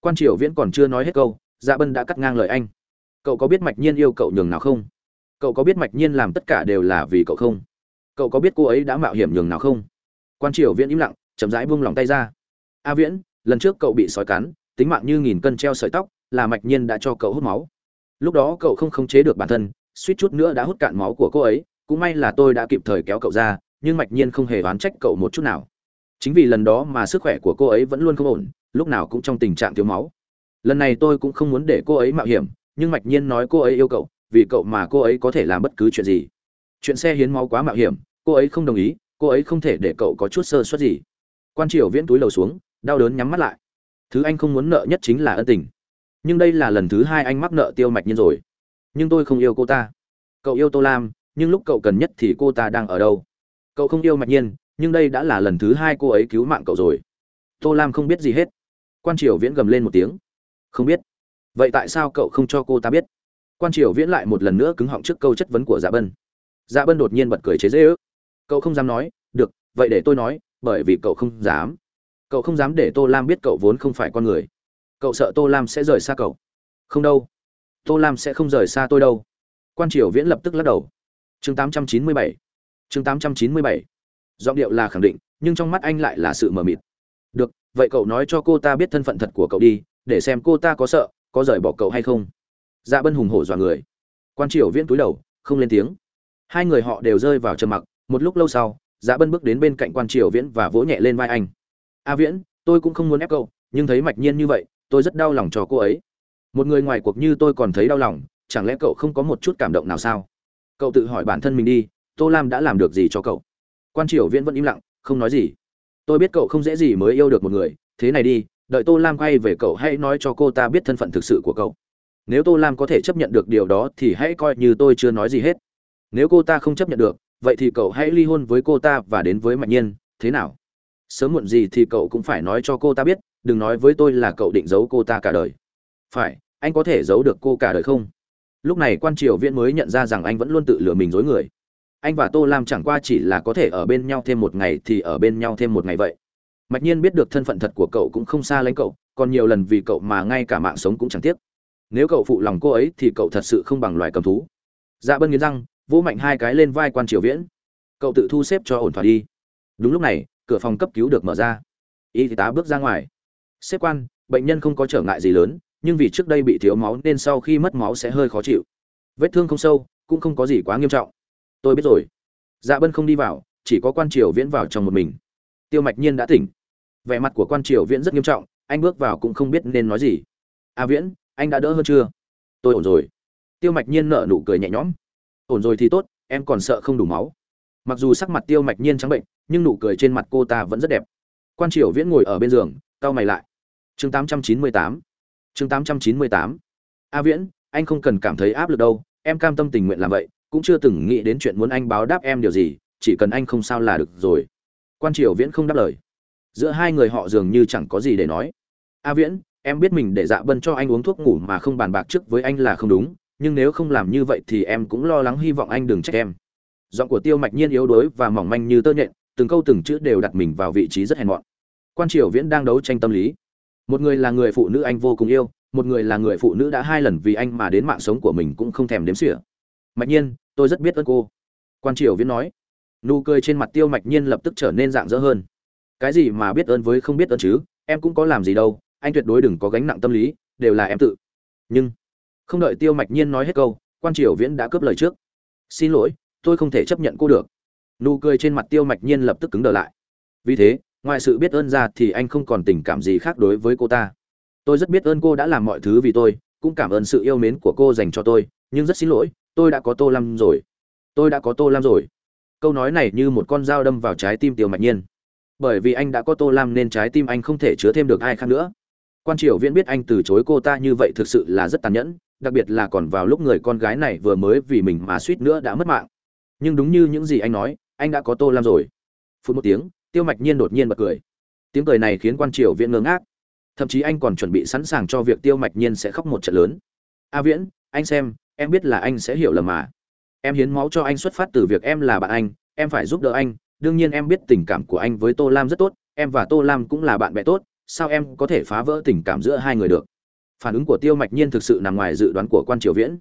Speaker 1: Quan triều viễn còn chưa nói hết câu dạ bân đã cắt ngang lời anh. Cậu có biết mạch nhiên yêu cậu nhường nào không? Cậu có biết mạch nhiên làm tất cả đều là vì cậu không? Cậu có biết cô ấy đã mạo hiểm nhường nào không? Quan triều viễn im lặng chậm rãi buông lòng tay ra. A viễn, lần trước cậu bị sói cắn, tính mạng như nghìn cân treo sợi tóc, là mạch nhiên đã cho cậu hút máu. Lúc đó cậu không khống chế được bản thân, suýt chút nữa đã hút cạn máu của cô ấy, cũng may là tôi đã kịp thời kéo cậu ra, nhưng mạch nhiên không hề oán trách cậu một chút nào. Chính vì lần đó mà sức khỏe của cô ấy vẫn luôn không ổn, lúc nào cũng trong tình trạng thiếu máu. Lần này tôi cũng không muốn để cô ấy mạo hiểm, nhưng mạch nhiên nói cô ấy yêu cậu, vì cậu mà cô ấy có thể làm bất cứ chuyện gì. Chuyện xe hiến máu quá mạo hiểm, cô ấy không đồng ý, cô ấy không thể để cậu có chút sơ suất gì quan triều viễn túi lầu xuống, đau đớn nhắm mắt lại. Thứ anh không muốn nợ nhất chính là ân tình. Nhưng đây là lần thứ hai anh mắc nợ tiêu mạch nhiên rồi. Nhưng tôi không yêu cô ta. Cậu yêu tô lam, nhưng lúc cậu cần nhất thì cô ta đang ở đâu? Cậu không yêu mạch nhiên, nhưng đây đã là lần thứ hai cô ấy cứu mạng cậu rồi. Tô lam không biết gì hết. Quan triều viễn gầm lên một tiếng. Không biết. Vậy tại sao cậu không cho cô ta biết? Quan triều viễn lại một lần nữa cứng họng trước câu chất vấn của dạ bân. Dạ bân đột nhiên bật cười chế dễ ước cậu không dám nói, được, vậy để tôi nói bởi vì cậu không dám. Cậu không dám để tô lam biết cậu vốn không phải con người. Cậu sợ tô lam sẽ rời xa cậu. Không đâu. Tô lam sẽ không rời xa tôi đâu. Quan triều viễn lập tức lắc đầu. Chương 897 chương 897 giọng điệu là khẳng định, nhưng trong mắt anh lại là sự mờ mịt. Được, vậy cậu nói cho cô ta biết thân phận thật của cậu đi, để xem cô ta có sợ, có rời bỏ cậu hay không. Dạ bân hùng hổ dọa người. Quan triều viễn túi đầu, không lên tiếng. Hai người họ đều rơi vào trầm mặc, một lúc lâu sau dạ bân bước đến bên cạnh quan triều viễn và vỗ nhẹ lên vai anh. A viễn, tôi cũng không muốn ép cậu, nhưng thấy mạch nhiên như vậy, tôi rất đau lòng cho cô ấy. Một người ngoài cuộc như tôi còn thấy đau lòng, chẳng lẽ cậu không có một chút cảm động nào sao? Cậu tự hỏi bản thân mình đi, tô lam đã làm được gì cho cậu? Quan triều viễn vẫn im lặng, không nói gì. Tôi biết cậu không dễ gì mới yêu được một người, thế này đi, đợi tô lam quay về cậu hãy nói cho cô ta biết thân phận thực sự của cậu. Nếu tô lam có thể chấp nhận được điều đó thì hãy coi như tôi chưa nói gì hết. Nếu cô ta không chấp nhận được vậy thì cậu hãy ly hôn với cô ta và đến với mạnh nhiên, thế nào? Sớm muộn gì thì cậu cũng phải nói cho cô ta biết, đừng nói với tôi là cậu định giấu cô ta cả đời. Phải, anh có thể giấu được cô cả đời không? Lúc này quan triều viễn mới nhận ra rằng anh vẫn luôn tự lừa mình dối người. Anh và tô lam chẳng qua chỉ là có thể ở bên nhau thêm một ngày thì ở bên nhau thêm một ngày vậy. Mạch nhiên biết được thân phận thật của cậu cũng không xa lánh cậu, còn nhiều lần vì cậu mà ngay cả mạng sống cũng chẳng tiếc. Nếu cậu phụ lòng cô ấy thì cậu thật sự không bằng loài cầm thú. Dạ bân nghiến răng vỗ mạnh hai cái lên vai quan triều viễn. Cậu tự thu xếp cho ổn thỏa đi. Đúng lúc này, cửa phòng cấp cứu được mở ra. Y tá bước ra ngoài. Xếp quan, bệnh nhân không có trở ngại gì lớn, nhưng vì trước đây bị thiếu máu nên sau khi mất máu sẽ hơi khó chịu. Vết thương không sâu, cũng không có gì quá nghiêm trọng. Tôi biết rồi. Dạ bân không đi vào, chỉ có quan triều viễn vào trong một mình. Tiêu mạch nhiên đã tỉnh. Vẻ mặt của quan triều viễn rất nghiêm trọng, anh bước vào cũng không biết nên nói gì. A à viễn, anh đã đỡ hơn chưa? Tôi ổn rồi. Tiêu mạch nhiên nở nụ cười nhẹ nhõm ổn rồi thì tốt, em còn sợ không đủ máu. Mặc dù sắc mặt tiêu mạch nhiên trắng bệnh, nhưng nụ cười trên mặt cô ta vẫn rất đẹp. Quan triều viễn ngồi ở bên giường, cau mày lại. Chương 898 chương 898 a viễn, anh không cần cảm thấy áp lực đâu, em cam tâm tình nguyện làm vậy, cũng chưa từng nghĩ đến chuyện muốn anh báo đáp em điều gì, chỉ cần anh không sao là được rồi. Quan triều viễn không đáp lời. Giữa hai người họ dường như chẳng có gì để nói. A viễn, em biết mình để dạ bân cho anh uống thuốc ngủ mà không bàn bạc trước với anh là không đúng nhưng nếu không làm như vậy thì em cũng lo lắng hy vọng anh đừng trách em. Giọng của tiêu mạch nhiên yếu đuối và mỏng manh như tơ nhện, từng câu từng chữ đều đặt mình vào vị trí rất hèn mọn. Quan triều viễn đang đấu tranh tâm lý. Một người là người phụ nữ anh vô cùng yêu, một người là người phụ nữ đã hai lần vì anh mà đến mạng sống của mình cũng không thèm đếm xỉa. Mạch nhiên, tôi rất biết ơn cô. Quan triều viễn nói. Nụ cười trên mặt tiêu mạch nhiên lập tức trở nên dạng dỡ hơn. Cái gì mà biết ơn với không biết ơn chứ? Em cũng có làm gì đâu, anh tuyệt đối đừng có gánh nặng tâm lý, đều là em tự. Nhưng không đợi tiêu mạch nhiên nói hết câu, quan triều viễn đã cướp lời trước. Xin lỗi, tôi không thể chấp nhận cô được. Nụ cười trên mặt tiêu mạch nhiên lập tức cứng đờ lại. Vì thế, ngoài sự biết ơn ra thì anh không còn tình cảm gì khác đối với cô ta. Tôi rất biết ơn cô đã làm mọi thứ vì tôi, cũng cảm ơn sự yêu mến của cô dành cho tôi, nhưng rất xin lỗi, tôi đã có tô lam rồi. Tôi đã có tô lam rồi. Câu nói này như một con dao đâm vào trái tim tiêu mạch nhiên. Bởi vì anh đã có tô lam nên trái tim anh không thể chứa thêm được ai khác nữa. Quan triều viễn biết anh từ chối cô ta như vậy thực sự là rất tàn nhẫn đặc biệt là còn vào lúc người con gái này vừa mới vì mình mà suýt nữa đã mất mạng. Nhưng đúng như những gì anh nói, anh đã có tô lam rồi. Phút một tiếng, tiêu mạch nhiên đột nhiên bật cười. Tiếng cười này khiến quan triều viễn ngơ ngác. Thậm chí anh còn chuẩn bị sẵn sàng cho việc tiêu mạch nhiên sẽ khóc một trận lớn. A viễn, anh xem, em biết là anh sẽ hiểu lầm mà. Em hiến máu cho anh xuất phát từ việc em là bạn anh, em phải giúp đỡ anh. Đương nhiên em biết tình cảm của anh với tô lam rất tốt, em và tô lam cũng là bạn bè tốt, sao em có thể phá vỡ tình cảm giữa hai người được? Phản ứng của tiêu mạch nhiên thực sự nằm ngoài dự đoán của quan triều viễn.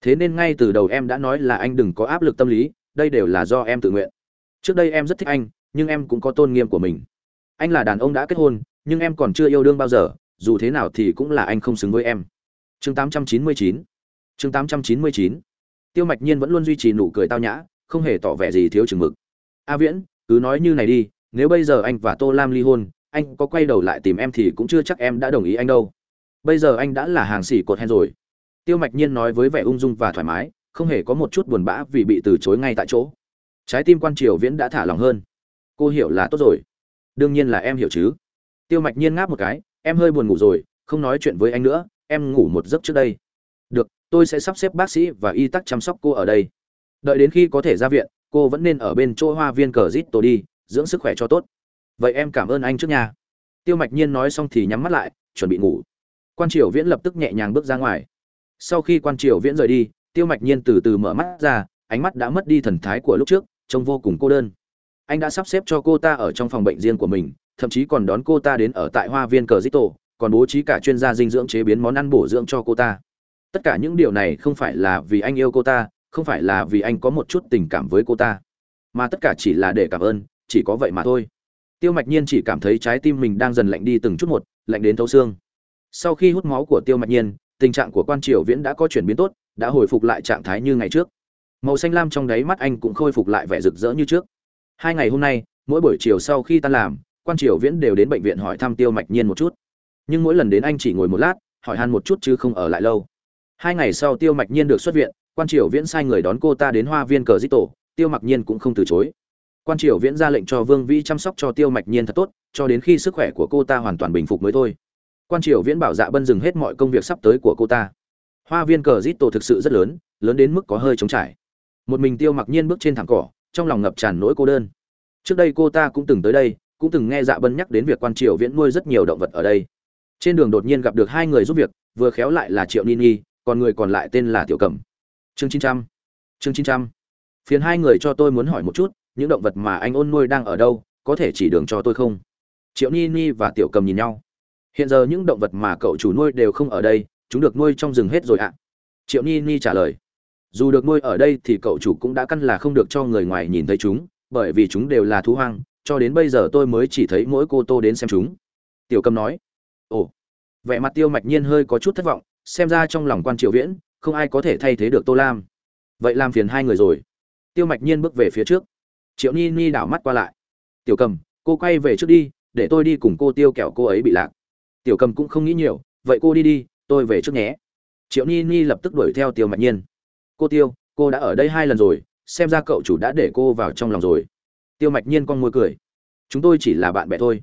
Speaker 1: Thế nên ngay từ đầu em đã nói là anh đừng có áp lực tâm lý, đây đều là do em tự nguyện. Trước đây em rất thích anh, nhưng em cũng có tôn nghiêm của mình. Anh là đàn ông đã kết hôn, nhưng em còn chưa yêu đương bao giờ, dù thế nào thì cũng là anh không xứng với em. Chương 899 chương 899 tiêu mạch nhiên vẫn luôn duy trì nụ cười tao nhã, không hề tỏ vẻ gì thiếu chừng mực. A viễn, cứ nói như này đi, nếu bây giờ anh và tô lam ly hôn, anh có quay đầu lại tìm em thì cũng chưa chắc em đã đồng ý anh đâu bây giờ anh đã là hàng xỉ cột hen rồi. Tiêu mạch nhiên nói với vẻ ung dung và thoải mái, không hề có một chút buồn bã vì bị từ chối ngay tại chỗ. Trái tim quan triều viễn đã thả lòng hơn. Cô hiểu là tốt rồi. Đương nhiên là em hiểu chứ. Tiêu mạch nhiên ngáp một cái, em hơi buồn ngủ rồi, không nói chuyện với anh nữa, em ngủ một giấc trước đây. Được, tôi sẽ sắp xếp bác sĩ và y tắc chăm sóc cô ở đây. Đợi đến khi có thể ra viện, cô vẫn nên ở bên chỗ hoa viên cờ rít tổ đi, dưỡng sức khỏe cho tốt. Vậy em cảm ơn anh trước nha. Tiêu mạch nhiên nói xong thì nhắm mắt lại, chuẩn bị ngủ quan triều viễn lập tức nhẹ nhàng bước ra ngoài. Sau khi quan triều viễn rời đi, tiêu mạch nhiên từ từ mở mắt ra, ánh mắt đã mất đi thần thái của lúc trước, trông vô cùng cô đơn. Anh đã sắp xếp cho cô ta ở trong phòng bệnh riêng của mình, thậm chí còn đón cô ta đến ở tại hoa viên cờ dít tổ còn bố trí cả chuyên gia dinh dưỡng chế biến món ăn bổ dưỡng cho cô ta. Tất cả những điều này không phải là vì anh yêu cô ta, không phải là vì anh có một chút tình cảm với cô ta, mà tất cả chỉ là để cảm ơn, chỉ có vậy mà thôi. Tiêu mạch nhiên chỉ cảm thấy trái tim mình đang dần lạnh đi từng chút một, lạnh đến thấu xương sau khi hút máu của tiêu mạch nhiên, tình trạng của quan triều viễn đã có chuyển biến tốt, đã hồi phục lại trạng thái như ngày trước. Màu xanh lam trong đáy mắt anh cũng khôi phục lại vẻ rực rỡ như trước. Hai ngày hôm nay, mỗi buổi chiều sau khi tan làm, quan triều viễn đều đến bệnh viện hỏi thăm tiêu mạch nhiên một chút. Nhưng mỗi lần đến anh chỉ ngồi một lát, hỏi han một chút chứ không ở lại lâu. Hai ngày sau tiêu mạch nhiên được xuất viện, quan triều viễn sai người đón cô ta đến hoa viên cờ dít tổ, tiêu mặc nhiên cũng không từ chối. Quan triều viễn ra lệnh cho vương vĩ chăm sóc cho tiêu mạch nhiên thật tốt, cho đến khi sức khỏe của cô ta hoàn toàn bình phục mới thôi quan triều viễn bảo dạ bân dừng hết mọi công việc sắp tới của cô ta. Hoa viên cờ rít tổ thực sự rất lớn lớn đến mức có hơi trống trải. Một mình tiêu mặc nhiên bước trên thẳng cỏ, trong lòng ngập tràn nỗi cô đơn. Trước đây cô ta cũng từng tới đây, cũng từng nghe dạ bân nhắc đến việc quan triều viễn nuôi rất nhiều động vật ở đây. Trên đường đột nhiên gặp được hai người giúp việc, vừa khéo lại là triệu ni ni, còn người còn lại tên là tiểu cẩm. Chương chín trăm, chương chín trăm. Phiền hai người cho tôi muốn hỏi một chút, những động vật mà anh ôn nuôi đang ở đâu, có thể chỉ đường cho tôi không? Triệu ni ni và tiểu cầm nhìn nhau hiện giờ những động vật mà cậu chủ nuôi đều không ở đây, chúng được nuôi trong rừng hết rồi ạ. Triệu ni ni trả lời. Dù được nuôi ở đây thì cậu chủ cũng đã căn là không được cho người ngoài nhìn thấy chúng, bởi vì chúng đều là thú hoang, cho đến bây giờ tôi mới chỉ thấy mỗi cô tô đến xem chúng. Tiểu cầm nói. Ồ. Vẻ mặt tiêu mạch nhiên hơi có chút thất vọng, xem ra trong lòng quan triệu viễn, không ai có thể thay thế được tô lam. Vậy làm phiền hai người rồi. Tiêu mạch nhiên bước về phía trước. Triệu ni ni đảo mắt qua lại. Tiểu cầm, cô quay về trước đi, để tôi đi cùng cô tiêu kẹo cô ấy bị lạc tiểu cầm cũng không nghĩ nhiều, vậy cô đi đi, tôi về trước nhé. Triệu ni ni lập tức đuổi theo tiêu mạch nhiên. Cô tiêu, cô đã ở đây hai lần rồi, xem ra cậu chủ đã để cô vào trong lòng rồi. Tiêu mạch nhiên con môi cười. Chúng tôi chỉ là bạn bè thôi.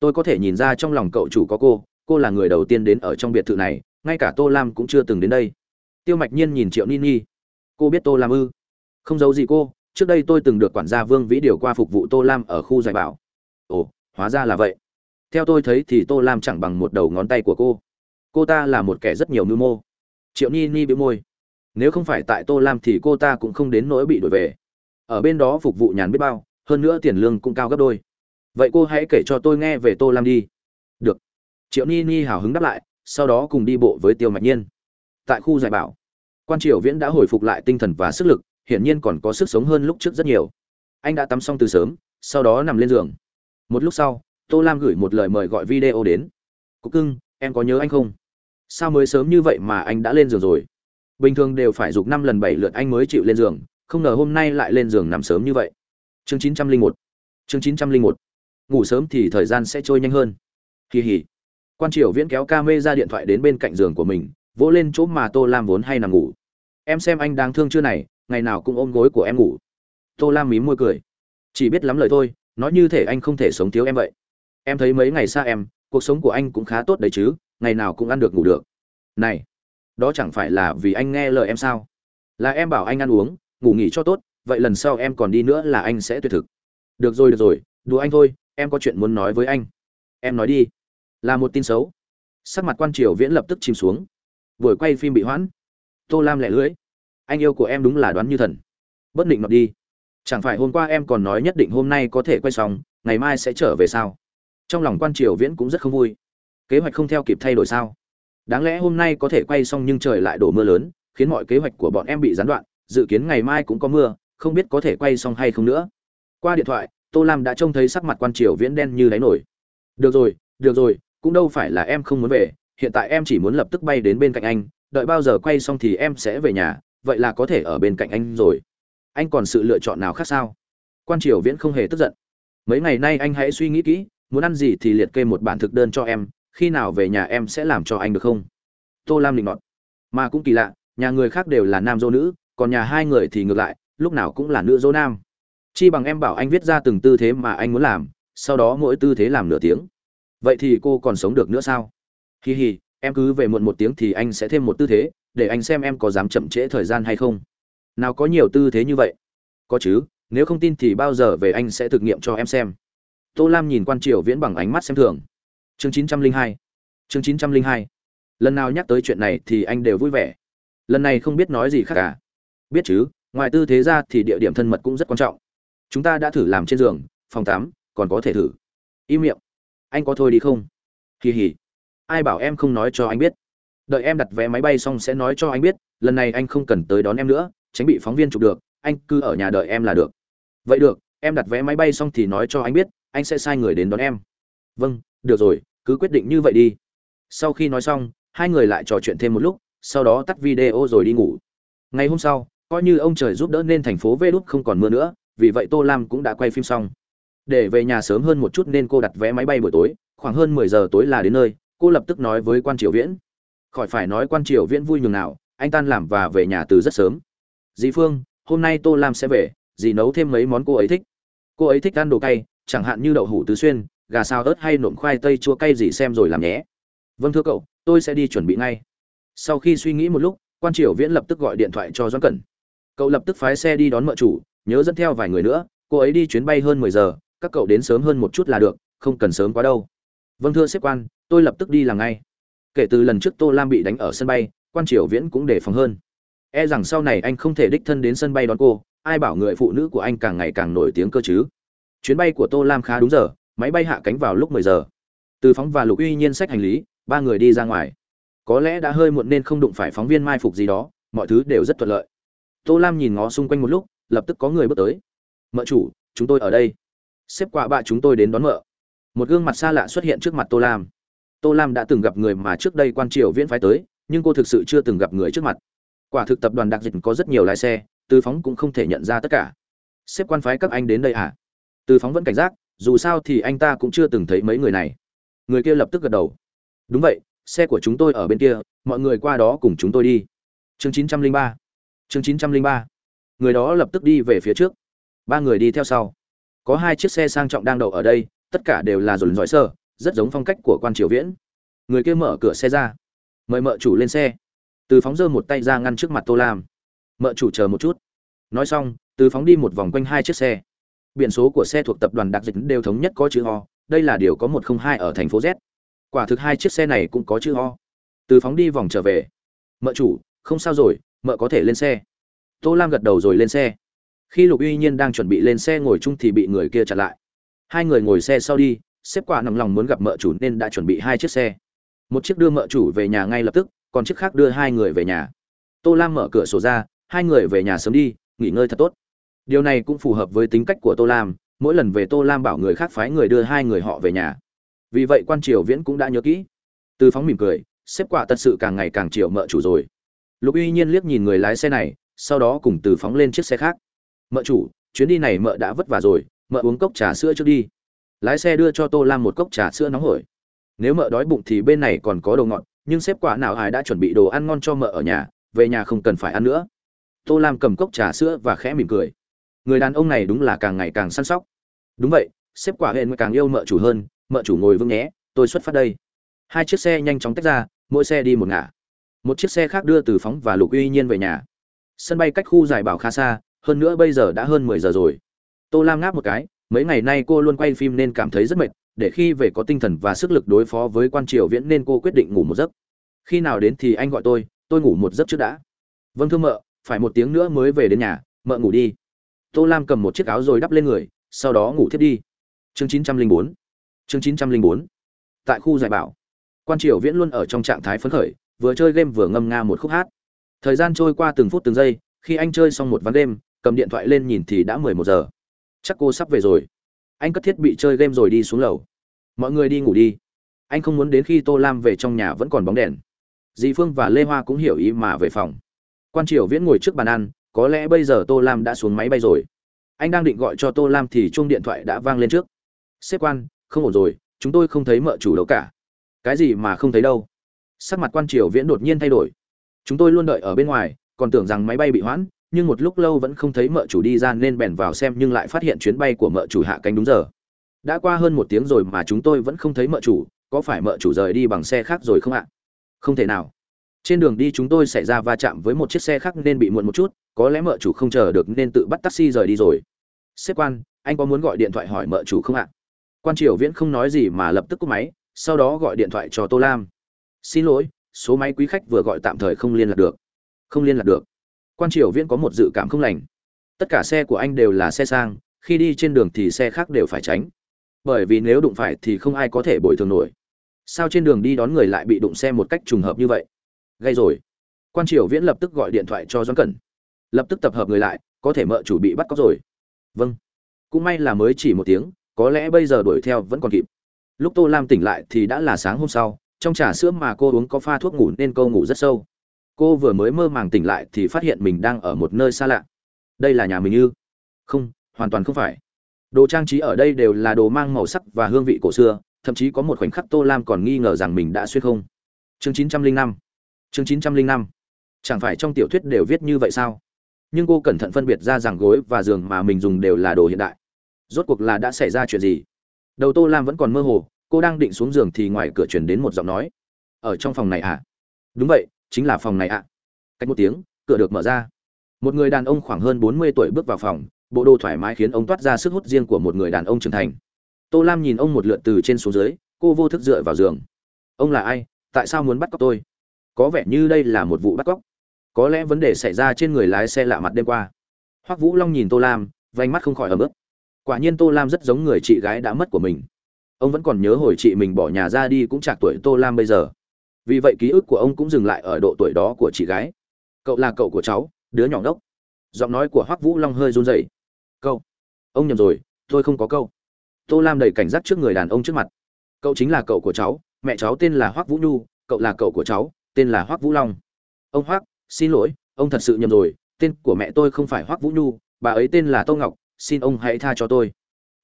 Speaker 1: Tôi có thể nhìn ra trong lòng cậu chủ có cô cô là người đầu tiên đến ở trong biệt thự này, ngay cả tô lam cũng chưa từng đến đây. Tiêu mạch nhiên nhìn triệu ni ni. Cô biết tô lam ư? Không giấu gì cô, trước đây tôi từng được quản gia vương vĩ điều qua phục vụ tô lam ở khu giải bảo. Ồ, hóa ra là vậy theo tôi thấy thì tô lam chẳng bằng một đầu ngón tay của cô. Cô ta là một kẻ rất nhiều mưu mô. Triệu ni ni bị môi. Nếu không phải tại tô lam thì cô ta cũng không đến nỗi bị đổi về. Ở bên đó phục vụ nhàn biết bao, hơn nữa tiền lương cũng cao gấp đôi. Vậy cô hãy kể cho tôi nghe về tô lam đi. Được. Triệu ni ni hào hứng đáp lại, sau đó cùng đi bộ với tiêu mạch nhiên. Tại khu giải bảo, quan triều viễn đã hồi phục lại tinh thần và sức lực, hiển nhiên còn có sức sống hơn lúc trước rất nhiều. Anh đã tắm xong từ sớm, sau đó nằm lên giường. Một lúc sau tô lam gửi một lời mời gọi video đến. Cúc cưng, em có nhớ anh không? Sao mới sớm như vậy mà anh đã lên giường rồi? Bình thường đều phải giục năm lần bảy lượt anh mới chịu lên giường, không ngờ hôm nay lại lên giường nằm sớm như vậy. Chương chín trăm linh một. Chương chín trăm linh một. Ngủ sớm thì thời gian sẽ trôi nhanh hơn. Kỳ hỉ. Quan triều viễn kéo ca mê ra điện thoại đến bên cạnh giường của mình, vỗ lên chỗ mà tô lam vốn hay nằm ngủ. Em xem anh đáng thương chưa này, ngày nào cũng ôm gối của em ngủ. Tô lam mím môi cười. Chỉ biết lắm lời thôi, nói như thể anh không thể sống thiếu em vậy em thấy mấy ngày xa em, cuộc sống của anh cũng khá tốt đấy chứ, ngày nào cũng ăn được ngủ được. Này, đó chẳng phải là vì anh nghe lời em sao? Là em bảo anh ăn uống, ngủ nghỉ cho tốt, vậy lần sau em còn đi nữa là anh sẽ tuyệt thực. Được rồi được rồi, đùa anh thôi, em có chuyện muốn nói với anh. Em nói đi. Là một tin xấu. Sắc mặt quan triều viễn lập tức chìm xuống. Buổi quay phim bị hoãn. Tô lam lẻ lưỡi. Anh yêu của em đúng là đoán như thần. Bất định nọt đi. Chẳng phải hôm qua em còn nói nhất định hôm nay có thể quay xong, ngày mai sẽ trở về sao? Trong lòng quan triều viễn cũng rất không vui. Kế hoạch không theo kịp thay đổi sao? Đáng lẽ hôm nay có thể quay xong nhưng trời lại đổ mưa lớn, khiến mọi kế hoạch của bọn em bị gián đoạn, dự kiến ngày mai cũng có mưa, không biết có thể quay xong hay không nữa. Qua điện thoại, tô lam đã trông thấy sắc mặt quan triều viễn đen như đáy nổi. Được rồi được rồi, cũng đâu phải là em không muốn về, hiện tại em chỉ muốn lập tức bay đến bên cạnh anh, đợi bao giờ quay xong thì em sẽ về nhà, vậy là có thể ở bên cạnh anh rồi. Anh còn sự lựa chọn nào khác sao? Quan triều viễn không hề tức giận. Mấy ngày nay anh hãy suy nghĩ kỹ muốn ăn gì thì liệt kê một bản thực đơn cho em, khi nào về nhà em sẽ làm cho anh được không? Tô lam định nọt. Mà cũng kỳ lạ, nhà người khác đều là nam dô nữ, còn nhà hai người thì ngược lại, lúc nào cũng là nữ dô nam. Chi bằng em bảo anh viết ra từng tư thế mà anh muốn làm, sau đó mỗi tư thế làm nửa tiếng. Vậy thì cô còn sống được nữa sao? Hì hì em cứ về muộn một tiếng thì anh sẽ thêm một tư thế, để anh xem em có dám chậm trễ thời gian hay không. Nào có nhiều tư thế như vậy? Có chứ, nếu không tin thì bao giờ về anh sẽ thực nghiệm cho em xem tô lam nhìn quan triều viễn bằng ánh mắt xem thường. Chương chín trăm linh hai. Chương chín trăm linh hai. Lần nào nhắc tới chuyện này thì anh đều vui vẻ. Lần này không biết nói gì khác cả. Biết chứ, ngoài tư thế ra thì địa điểm thân mật cũng rất quan trọng. Chúng ta đã thử làm trên giường, phòng tắm, còn có thể thử. Im miệng. Anh có thôi đi không? Kỳ hỉ. Ai bảo em không nói cho anh biết? Đợi em đặt vé máy bay xong sẽ nói cho anh biết, lần này anh không cần tới đón em nữa, tránh bị phóng viên chụp được, anh cứ ở nhà đợi em là được. Vậy được, em đặt vé máy bay xong thì nói cho anh biết anh sẽ sai người đến đón em. Vâng được rồi, cứ quyết định như vậy đi. Sau khi nói xong, hai người lại trò chuyện thêm một lúc, sau đó tắt video rồi đi ngủ. Ngày hôm sau, coi như ông trời giúp đỡ nên thành phố vê đúc không còn mưa nữa, vì vậy tô lam cũng đã quay phim xong. Để về nhà sớm hơn một chút nên cô đặt vé máy bay buổi tối, khoảng hơn mười giờ tối là đến nơi, cô lập tức nói với quan triều viễn. Khỏi phải nói quan triều viễn vui nhường nào, anh tan làm và về nhà từ rất sớm. Dì phương, hôm nay tô lam sẽ về, dì nấu thêm mấy món cô ấy thích. Cô ấy thích ăn đồ cay chẳng hạn như đậu hủ tứ xuyên, gà xào ớt hay nộm khoai tây chua cay gì xem rồi làm nhé. Vâng thưa cậu, tôi sẽ đi chuẩn bị ngay. Sau khi suy nghĩ một lúc, quan triều viễn lập tức gọi điện thoại cho doãn cẩn. Cậu lập tức phái xe đi đón mợ chủ, nhớ dẫn theo vài người nữa, cô ấy đi chuyến bay hơn mười giờ, các cậu đến sớm hơn một chút là được, không cần sớm quá đâu. Vâng thưa sếp quan, tôi lập tức đi làm ngay. Kể từ lần trước tô lam bị đánh ở sân bay, quan triều viễn cũng đề phòng hơn. E rằng sau này anh không thể đích thân đến sân bay đón cô, ai bảo người phụ nữ của anh càng ngày càng nổi tiếng cơ chứ? Chuyến bay của tô lam khá đúng giờ, máy bay hạ cánh vào lúc 10 giờ. Từ phóng và lục uy nhiên sách hành lý, ba người đi ra ngoài. Có lẽ đã hơi muộn nên không đụng phải phóng viên mai phục gì đó, mọi thứ đều rất thuận lợi. Tô lam nhìn ngó xung quanh một lúc, lập tức có người bước tới. Mợ chủ, chúng tôi ở đây. Xếp quả bạ chúng tôi đến đón mợ. Một gương mặt xa lạ xuất hiện trước mặt tô lam. Tô lam đã từng gặp người mà trước đây quan triều viễn phái tới, nhưng cô thực sự chưa từng gặp người trước mặt. Quả thực tập đoàn đặc dịch có rất nhiều lái xe, từ phóng cũng không thể nhận ra tất cả. Xếp quan phái các anh đến đây à? Từ phóng vẫn cảnh giác, dù sao thì anh ta cũng chưa từng thấy mấy người này. Người kia lập tức gật đầu. Đúng vậy, xe của chúng tôi ở bên kia, mọi người qua đó cùng chúng tôi đi. Chương 903 chương 903 người đó lập tức đi về phía trước. Ba người đi theo sau. Có hai chiếc xe sang trọng đang đậu ở đây, tất cả đều là dồn dõi sơ, rất giống phong cách của quan triều viễn. Người kia mở cửa xe ra. Mời mợ chủ lên xe. Từ phóng giơ một tay ra ngăn trước mặt tô lam. Mợ chủ chờ một chút. Nói xong, từ phóng đi một vòng quanh hai chiếc xe biển số của xe thuộc tập đoàn đặc dịch đều thống nhất có chữ ho đây là điều có một không hai ở thành phố z. Quả thực hai chiếc xe này cũng có chữ ho từ phóng đi vòng trở về. Mợ chủ, không sao rồi, mợ có thể lên xe. Tô lam gật đầu rồi lên xe. Khi lục uy nhiên đang chuẩn bị lên xe ngồi chung thì bị người kia chặn lại. Hai người ngồi xe sau đi, xếp quả nằm lòng muốn gặp mợ chủ nên đã chuẩn bị hai chiếc xe. Một chiếc đưa mợ chủ về nhà ngay lập tức, còn chiếc khác đưa hai người về nhà. Tô lam mở cửa sổ ra, hai người về nhà sớm đi, nghỉ ngơi thật tốt điều này cũng phù hợp với tính cách của tô lam, mỗi lần về tô lam bảo người khác phái người đưa hai người họ về nhà. Vì vậy quan triều viễn cũng đã nhớ kỹ. Từ phóng mỉm cười, xếp quả thật sự càng ngày càng chiều mợ chủ rồi. Lục uy nhiên liếc nhìn người lái xe này, sau đó cùng từ phóng lên chiếc xe khác. Mợ chủ, chuyến đi này mợ đã vất vả rồi, mợ uống cốc trà sữa trước đi. Lái xe đưa cho tô lam một cốc trà sữa nóng hổi. Nếu mợ đói bụng thì bên này còn có đồ ngọt, nhưng xếp quả nào ai đã chuẩn bị đồ ăn ngon cho mợ ở nhà, về nhà không cần phải ăn nữa. Tô lam cầm cốc trà sữa và khẽ mỉm cười người đàn ông này đúng là càng ngày càng săn sóc. Đúng vậy, xếp quả hẹn càng yêu mợ chủ hơn, mợ chủ ngồi vững nhé, tôi xuất phát đây. Hai chiếc xe nhanh chóng tách ra, mỗi xe đi một ngả. Một chiếc xe khác đưa từ phóng và lục uy nhiên về nhà. Sân bay cách khu giải bảo khá xa, hơn nữa bây giờ đã hơn mười giờ rồi. Tô lam ngáp một cái, mấy ngày nay cô luôn quay phim nên cảm thấy rất mệt, để khi về có tinh thần và sức lực đối phó với quan triều viễn nên cô quyết định ngủ một giấc. Khi nào đến thì anh gọi tôi tôi ngủ một giấc trước đã. Vâng thưa mợ, phải một tiếng nữa mới về đến nhà, mợ ngủ đi tô lam cầm một chiếc áo rồi đắp lên người, sau đó ngủ thiết đi. Chương chín trăm linh bốn. Chương chín trăm linh bốn. Tại khu giải bảo. Quan triều viễn luôn ở trong trạng thái phấn khởi, vừa chơi game vừa ngâm nga một khúc hát. Thời gian trôi qua từng phút từng giây, khi anh chơi xong một ván đêm cầm điện thoại lên nhìn thì đã mười một giờ. Chắc cô sắp về rồi. Anh cất thiết bị chơi game rồi đi xuống lầu. Mọi người đi ngủ đi. Anh không muốn đến khi tô lam về trong nhà vẫn còn bóng đèn. Dì phương và lê hoa cũng hiểu ý mà về phòng. Quan triều viễn ngồi trước bàn ăn có lẽ bây giờ tô lam đã xuống máy bay rồi. Anh đang định gọi cho tô lam thì chuông điện thoại đã vang lên trước. Xếp quan, không ổn rồi, chúng tôi không thấy mợ chủ đâu cả. Cái gì mà không thấy đâu? Sắc mặt quan triều viễn đột nhiên thay đổi. Chúng tôi luôn đợi ở bên ngoài, còn tưởng rằng máy bay bị hoãn, nhưng một lúc lâu vẫn không thấy mợ chủ đi ra nên bèn vào xem nhưng lại phát hiện chuyến bay của mợ chủ hạ cánh đúng giờ. Đã qua hơn một tiếng rồi mà chúng tôi vẫn không thấy mợ chủ, có phải mợ chủ rời đi bằng xe khác rồi không ạ? Không thể nào trên đường đi chúng tôi xảy ra va chạm với một chiếc xe khác nên bị muộn một chút, có lẽ mợ chủ không chờ được nên tự bắt taxi rời đi rồi. Xếp quan, anh có muốn gọi điện thoại hỏi mợ chủ không ạ? Quan triều viễn không nói gì mà lập tức cúp máy, sau đó gọi điện thoại cho tô lam. Xin lỗi, số máy quý khách vừa gọi tạm thời không liên lạc được. Không liên lạc được. Quan triều viễn có một dự cảm không lành. Tất cả xe của anh đều là xe sang, khi đi trên đường thì xe khác đều phải tránh. Bởi vì nếu đụng phải thì không ai có thể bồi thường nổi. Sao trên đường đi đón người lại bị đụng xe một cách trùng hợp như vậy? Gây rồi. Quan triều viễn lập tức gọi điện thoại cho doãn cẩn. Lập tức tập hợp người lại, có thể mợ chủ bị bắt cóc rồi. Vâng. Cũng may là mới chỉ một tiếng, có lẽ bây giờ đuổi theo vẫn còn kịp. Lúc tô lam tỉnh lại thì đã là sáng hôm sau, trong trà sữa mà cô uống có pha thuốc ngủ nên cô ngủ rất sâu. Cô vừa mới mơ màng tỉnh lại thì phát hiện mình đang ở một nơi xa lạ. Đây là nhà mình ư? Không, hoàn toàn không phải. Đồ trang trí ở đây đều là đồ mang màu sắc và hương vị cổ xưa, thậm chí có một khoảnh khắc tô lam còn nghi ngờ rằng mình đã xuyên không. Chương chín trăm linh năm chương chín trăm linh năm. Chẳng phải trong tiểu thuyết đều viết như vậy sao? Nhưng cô cẩn thận phân biệt ra rằng gối và giường mà mình dùng đều là đồ hiện đại. Rốt cuộc là đã xảy ra chuyện gì? Đầu tô lam vẫn còn mơ hồ, cô đang định xuống giường thì ngoài cửa chuyển đến một giọng nói. Ở trong phòng này à? Đúng vậy, chính là phòng này ạ. Cách một tiếng, cửa được mở ra. Một người đàn ông khoảng hơn bốn mươi tuổi bước vào phòng, bộ đồ thoải mái khiến ông toát ra sức hút riêng của một người đàn ông trưởng thành. Tô lam nhìn ông một lượt từ trên xuống dưới, cô vô thức dựa vào giường. Ông là ai? Tại sao muốn bắt cóc tôi? Có vẻ như đây là một vụ bắt cóc. Có lẽ vấn đề xảy ra trên người lái xe lạ mặt đêm qua. Hoắc vũ long nhìn tô lam, vành mắt không khỏi ấm ức quả nhiên tô lam rất giống người chị gái đã mất của mình. Ông vẫn còn nhớ hồi chị mình bỏ nhà ra đi cũng chạc tuổi tô lam bây giờ. Vì vậy ký ức của ông cũng dừng lại ở độ tuổi đó của chị gái. Cậu là cậu của cháu, đứa nhỏ ngốc. Giọng nói của hoắc vũ long hơi run rẩy. Câu ông nhầm rồi, tôi không có câu tô lam đầy cảnh giác trước người đàn ông trước mặt. Cậu chính là cậu của cháu, mẹ cháu tên là hoắc vũ nhu, cậu là cậu của cháu tên là hoắc vũ long. Ông hoắc, xin lỗi, ông thật sự nhầm rồi, tên của mẹ tôi không phải hoắc vũ nhu, bà ấy tên là tô ngọc, xin ông hãy tha cho tôi.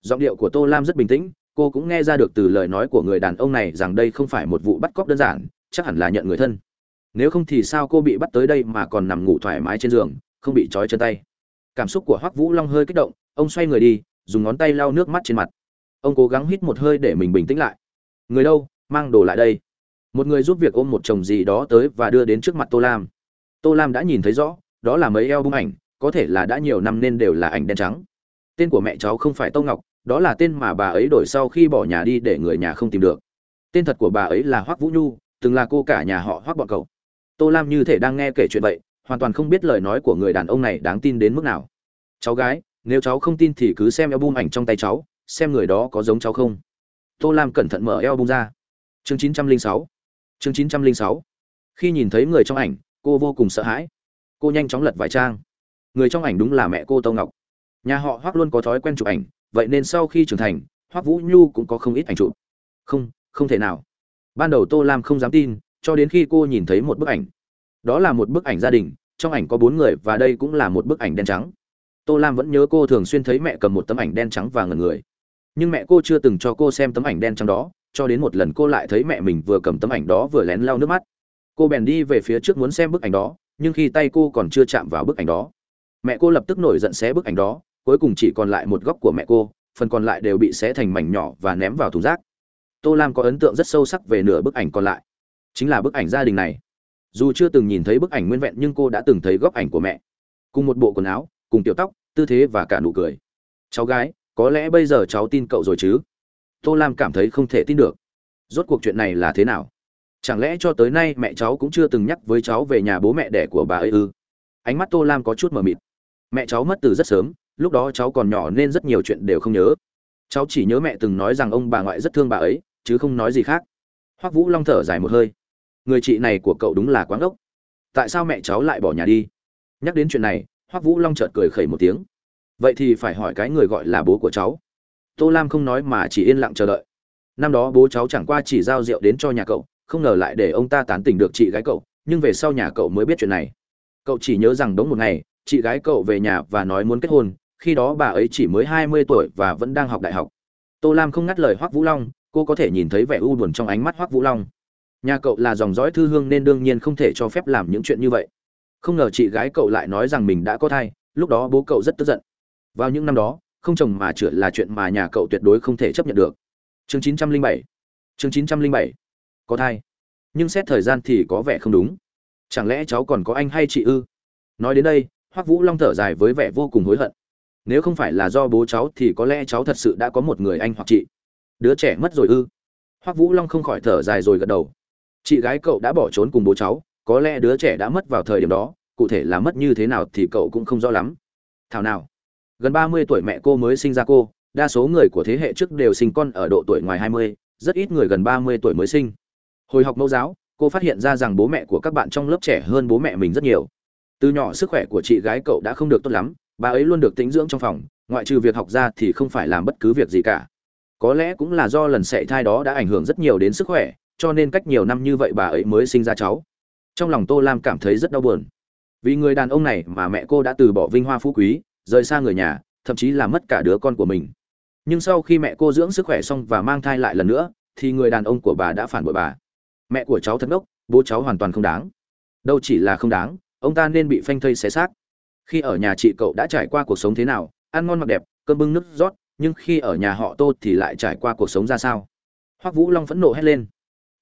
Speaker 1: Giọng điệu của tô lam rất bình tĩnh, cô cũng nghe ra được từ lời nói của người đàn ông này rằng đây không phải một vụ bắt cóc đơn giản, chắc hẳn là nhận người thân. Nếu không thì sao cô bị bắt tới đây mà còn nằm ngủ thoải mái trên giường, không bị trói chân tay? Cảm xúc của hoắc vũ long hơi kích động, ông xoay người đi, dùng ngón tay lau nước mắt trên mặt. Ông cố gắng hít một hơi để mình bình tĩnh lại. Người đâu, mang đồ lại đây một người giúp việc ôm một chồng gì đó tới và đưa đến trước mặt tô lam. Tô lam đã nhìn thấy rõ, đó là mấy eo bung ảnh, có thể là đã nhiều năm nên đều là ảnh đen trắng. Tên của mẹ cháu không phải tô ngọc, đó là tên mà bà ấy đổi sau khi bỏ nhà đi để người nhà không tìm được. Tên thật của bà ấy là hoắc vũ nhu, từng là cô cả nhà họ hoắc bọn cậu. Tô lam như thể đang nghe kể chuyện vậy, hoàn toàn không biết lời nói của người đàn ông này đáng tin đến mức nào. Cháu gái, nếu cháu không tin thì cứ xem album ảnh trong tay cháu, xem người đó có giống cháu không. Tô lam cẩn thận mở album ra. Chương 906 chương 906 khi nhìn thấy người trong ảnh, cô vô cùng sợ hãi. Cô nhanh chóng lật vài trang. Người trong ảnh đúng là mẹ cô tô ngọc. Nhà họ hoắc luôn có thói quen chụp ảnh, vậy nên sau khi trưởng thành, hoắc vũ nhu cũng có không ít ảnh chụp. Không không thể nào. Ban đầu tô lam không dám tin, cho đến khi cô nhìn thấy một bức ảnh. Đó là một bức ảnh gia đình, trong ảnh có bốn người và đây cũng là một bức ảnh đen trắng. Tô lam vẫn nhớ cô thường xuyên thấy mẹ cầm một tấm ảnh đen trắng và ngần người. Nhưng mẹ cô chưa từng cho cô xem tấm ảnh đen trắng đó cho đến một lần cô lại thấy mẹ mình vừa cầm tấm ảnh đó vừa lén lau nước mắt. Cô bèn đi về phía trước muốn xem bức ảnh đó, nhưng khi tay cô còn chưa chạm vào bức ảnh đó, mẹ cô lập tức nổi giận xé bức ảnh đó, cuối cùng chỉ còn lại một góc của mẹ cô, phần còn lại đều bị xé thành mảnh nhỏ và ném vào thùng rác. Tô lam có ấn tượng rất sâu sắc về nửa bức ảnh còn lại. Chính là bức ảnh gia đình này. Dù chưa từng nhìn thấy bức ảnh nguyên vẹn nhưng cô đã từng thấy góc ảnh của mẹ. Cùng một bộ quần áo, cùng tiểu tóc, tư thế và cả nụ cười. Cháu gái, có lẽ bây giờ cháu tin cậu rồi chứ? Tô lam cảm thấy không thể tin được. Rốt cuộc chuyện này là thế nào? Chẳng lẽ cho tới nay mẹ cháu cũng chưa từng nhắc với cháu về nhà bố mẹ đẻ của bà ấy ư? Ánh mắt tô lam có chút mờ mịt. Mẹ cháu mất từ rất sớm, lúc đó cháu còn nhỏ nên rất nhiều chuyện đều không nhớ. Cháu chỉ nhớ mẹ từng nói rằng ông bà ngoại rất thương bà ấy, chứ không nói gì khác. Hoắc vũ long thở dài một hơi. Người chị này của cậu đúng là quáng ốc. Tại sao mẹ cháu lại bỏ nhà đi? Nhắc đến chuyện này, hoắc vũ long chợt cười khẩy một tiếng. Vậy thì phải hỏi cái người gọi là bố của cháu tô lam không nói mà chỉ yên lặng chờ đợi. Năm đó bố cháu chẳng qua chỉ giao rượu đến cho nhà cậu, không ngờ lại để ông ta tán tỉnh được chị gái cậu, nhưng về sau nhà cậu mới biết chuyện này. Cậu chỉ nhớ rằng đúng một ngày, chị gái cậu về nhà và nói muốn kết hôn, khi đó bà ấy chỉ mới hai mươi tuổi và vẫn đang học đại học. Tô lam không ngắt lời hoắc vũ long, cô có thể nhìn thấy vẻ u buồn trong ánh mắt hoắc vũ long. Nhà cậu là dòng dõi thư hương nên đương nhiên không thể cho phép làm những chuyện như vậy. Không ngờ chị gái cậu lại nói rằng mình đã có thai, lúc đó bố cậu rất tức giận. Vào những năm đó không chồng mà chữa là chuyện mà nhà cậu tuyệt đối không thể chấp nhận được. Chương 907 chương 907 có thai. Nhưng xét thời gian thì có vẻ không đúng. Chẳng lẽ cháu còn có anh hay chị ư? Nói đến đây hoắc vũ long thở dài với vẻ vô cùng hối hận. Nếu không phải là do bố cháu thì có lẽ cháu thật sự đã có một người anh hoặc chị. Đứa trẻ mất rồi ư? Hoắc vũ long không khỏi thở dài rồi gật đầu. Chị gái cậu đã bỏ trốn cùng bố cháu, có lẽ đứa trẻ đã mất vào thời điểm đó, cụ thể là mất như thế nào thì cậu cũng không rõ lắm. Thảo nào? Gần ba mươi tuổi mẹ cô mới sinh ra cô, đa số người của thế hệ trước đều sinh con ở độ tuổi ngoài hai mươi, rất ít người gần ba mươi tuổi mới sinh. Hồi học mẫu giáo, cô phát hiện ra rằng bố mẹ của các bạn trong lớp trẻ hơn bố mẹ mình rất nhiều. Từ nhỏ sức khỏe của chị gái cậu đã không được tốt lắm, bà ấy luôn được tĩnh dưỡng trong phòng, ngoại trừ việc học ra thì không phải làm bất cứ việc gì cả. Có lẽ cũng là do lần sảy thai đó đã ảnh hưởng rất nhiều đến sức khỏe, cho nên cách nhiều năm như vậy bà ấy mới sinh ra cháu. Trong lòng tô lam cảm thấy rất đau buồn. Vì người đàn ông này mà mẹ cô đã từ bỏ vinh hoa phú quý rời xa người nhà, thậm chí là mất cả đứa con của mình. Nhưng sau khi mẹ cô dưỡng sức khỏe xong và mang thai lại lần nữa, thì người đàn ông của bà đã phản bội bà. Mẹ của cháu thật ngốc, bố cháu hoàn toàn không đáng. Đâu chỉ là không đáng, ông ta nên bị phanh thây xé xác. Khi ở nhà chị cậu đã trải qua cuộc sống thế nào, ăn ngon mặc đẹp, cơm bưng nước rót, nhưng khi ở nhà họ tô thì lại trải qua cuộc sống ra sao? Hoắc vũ long phẫn nộ hét lên.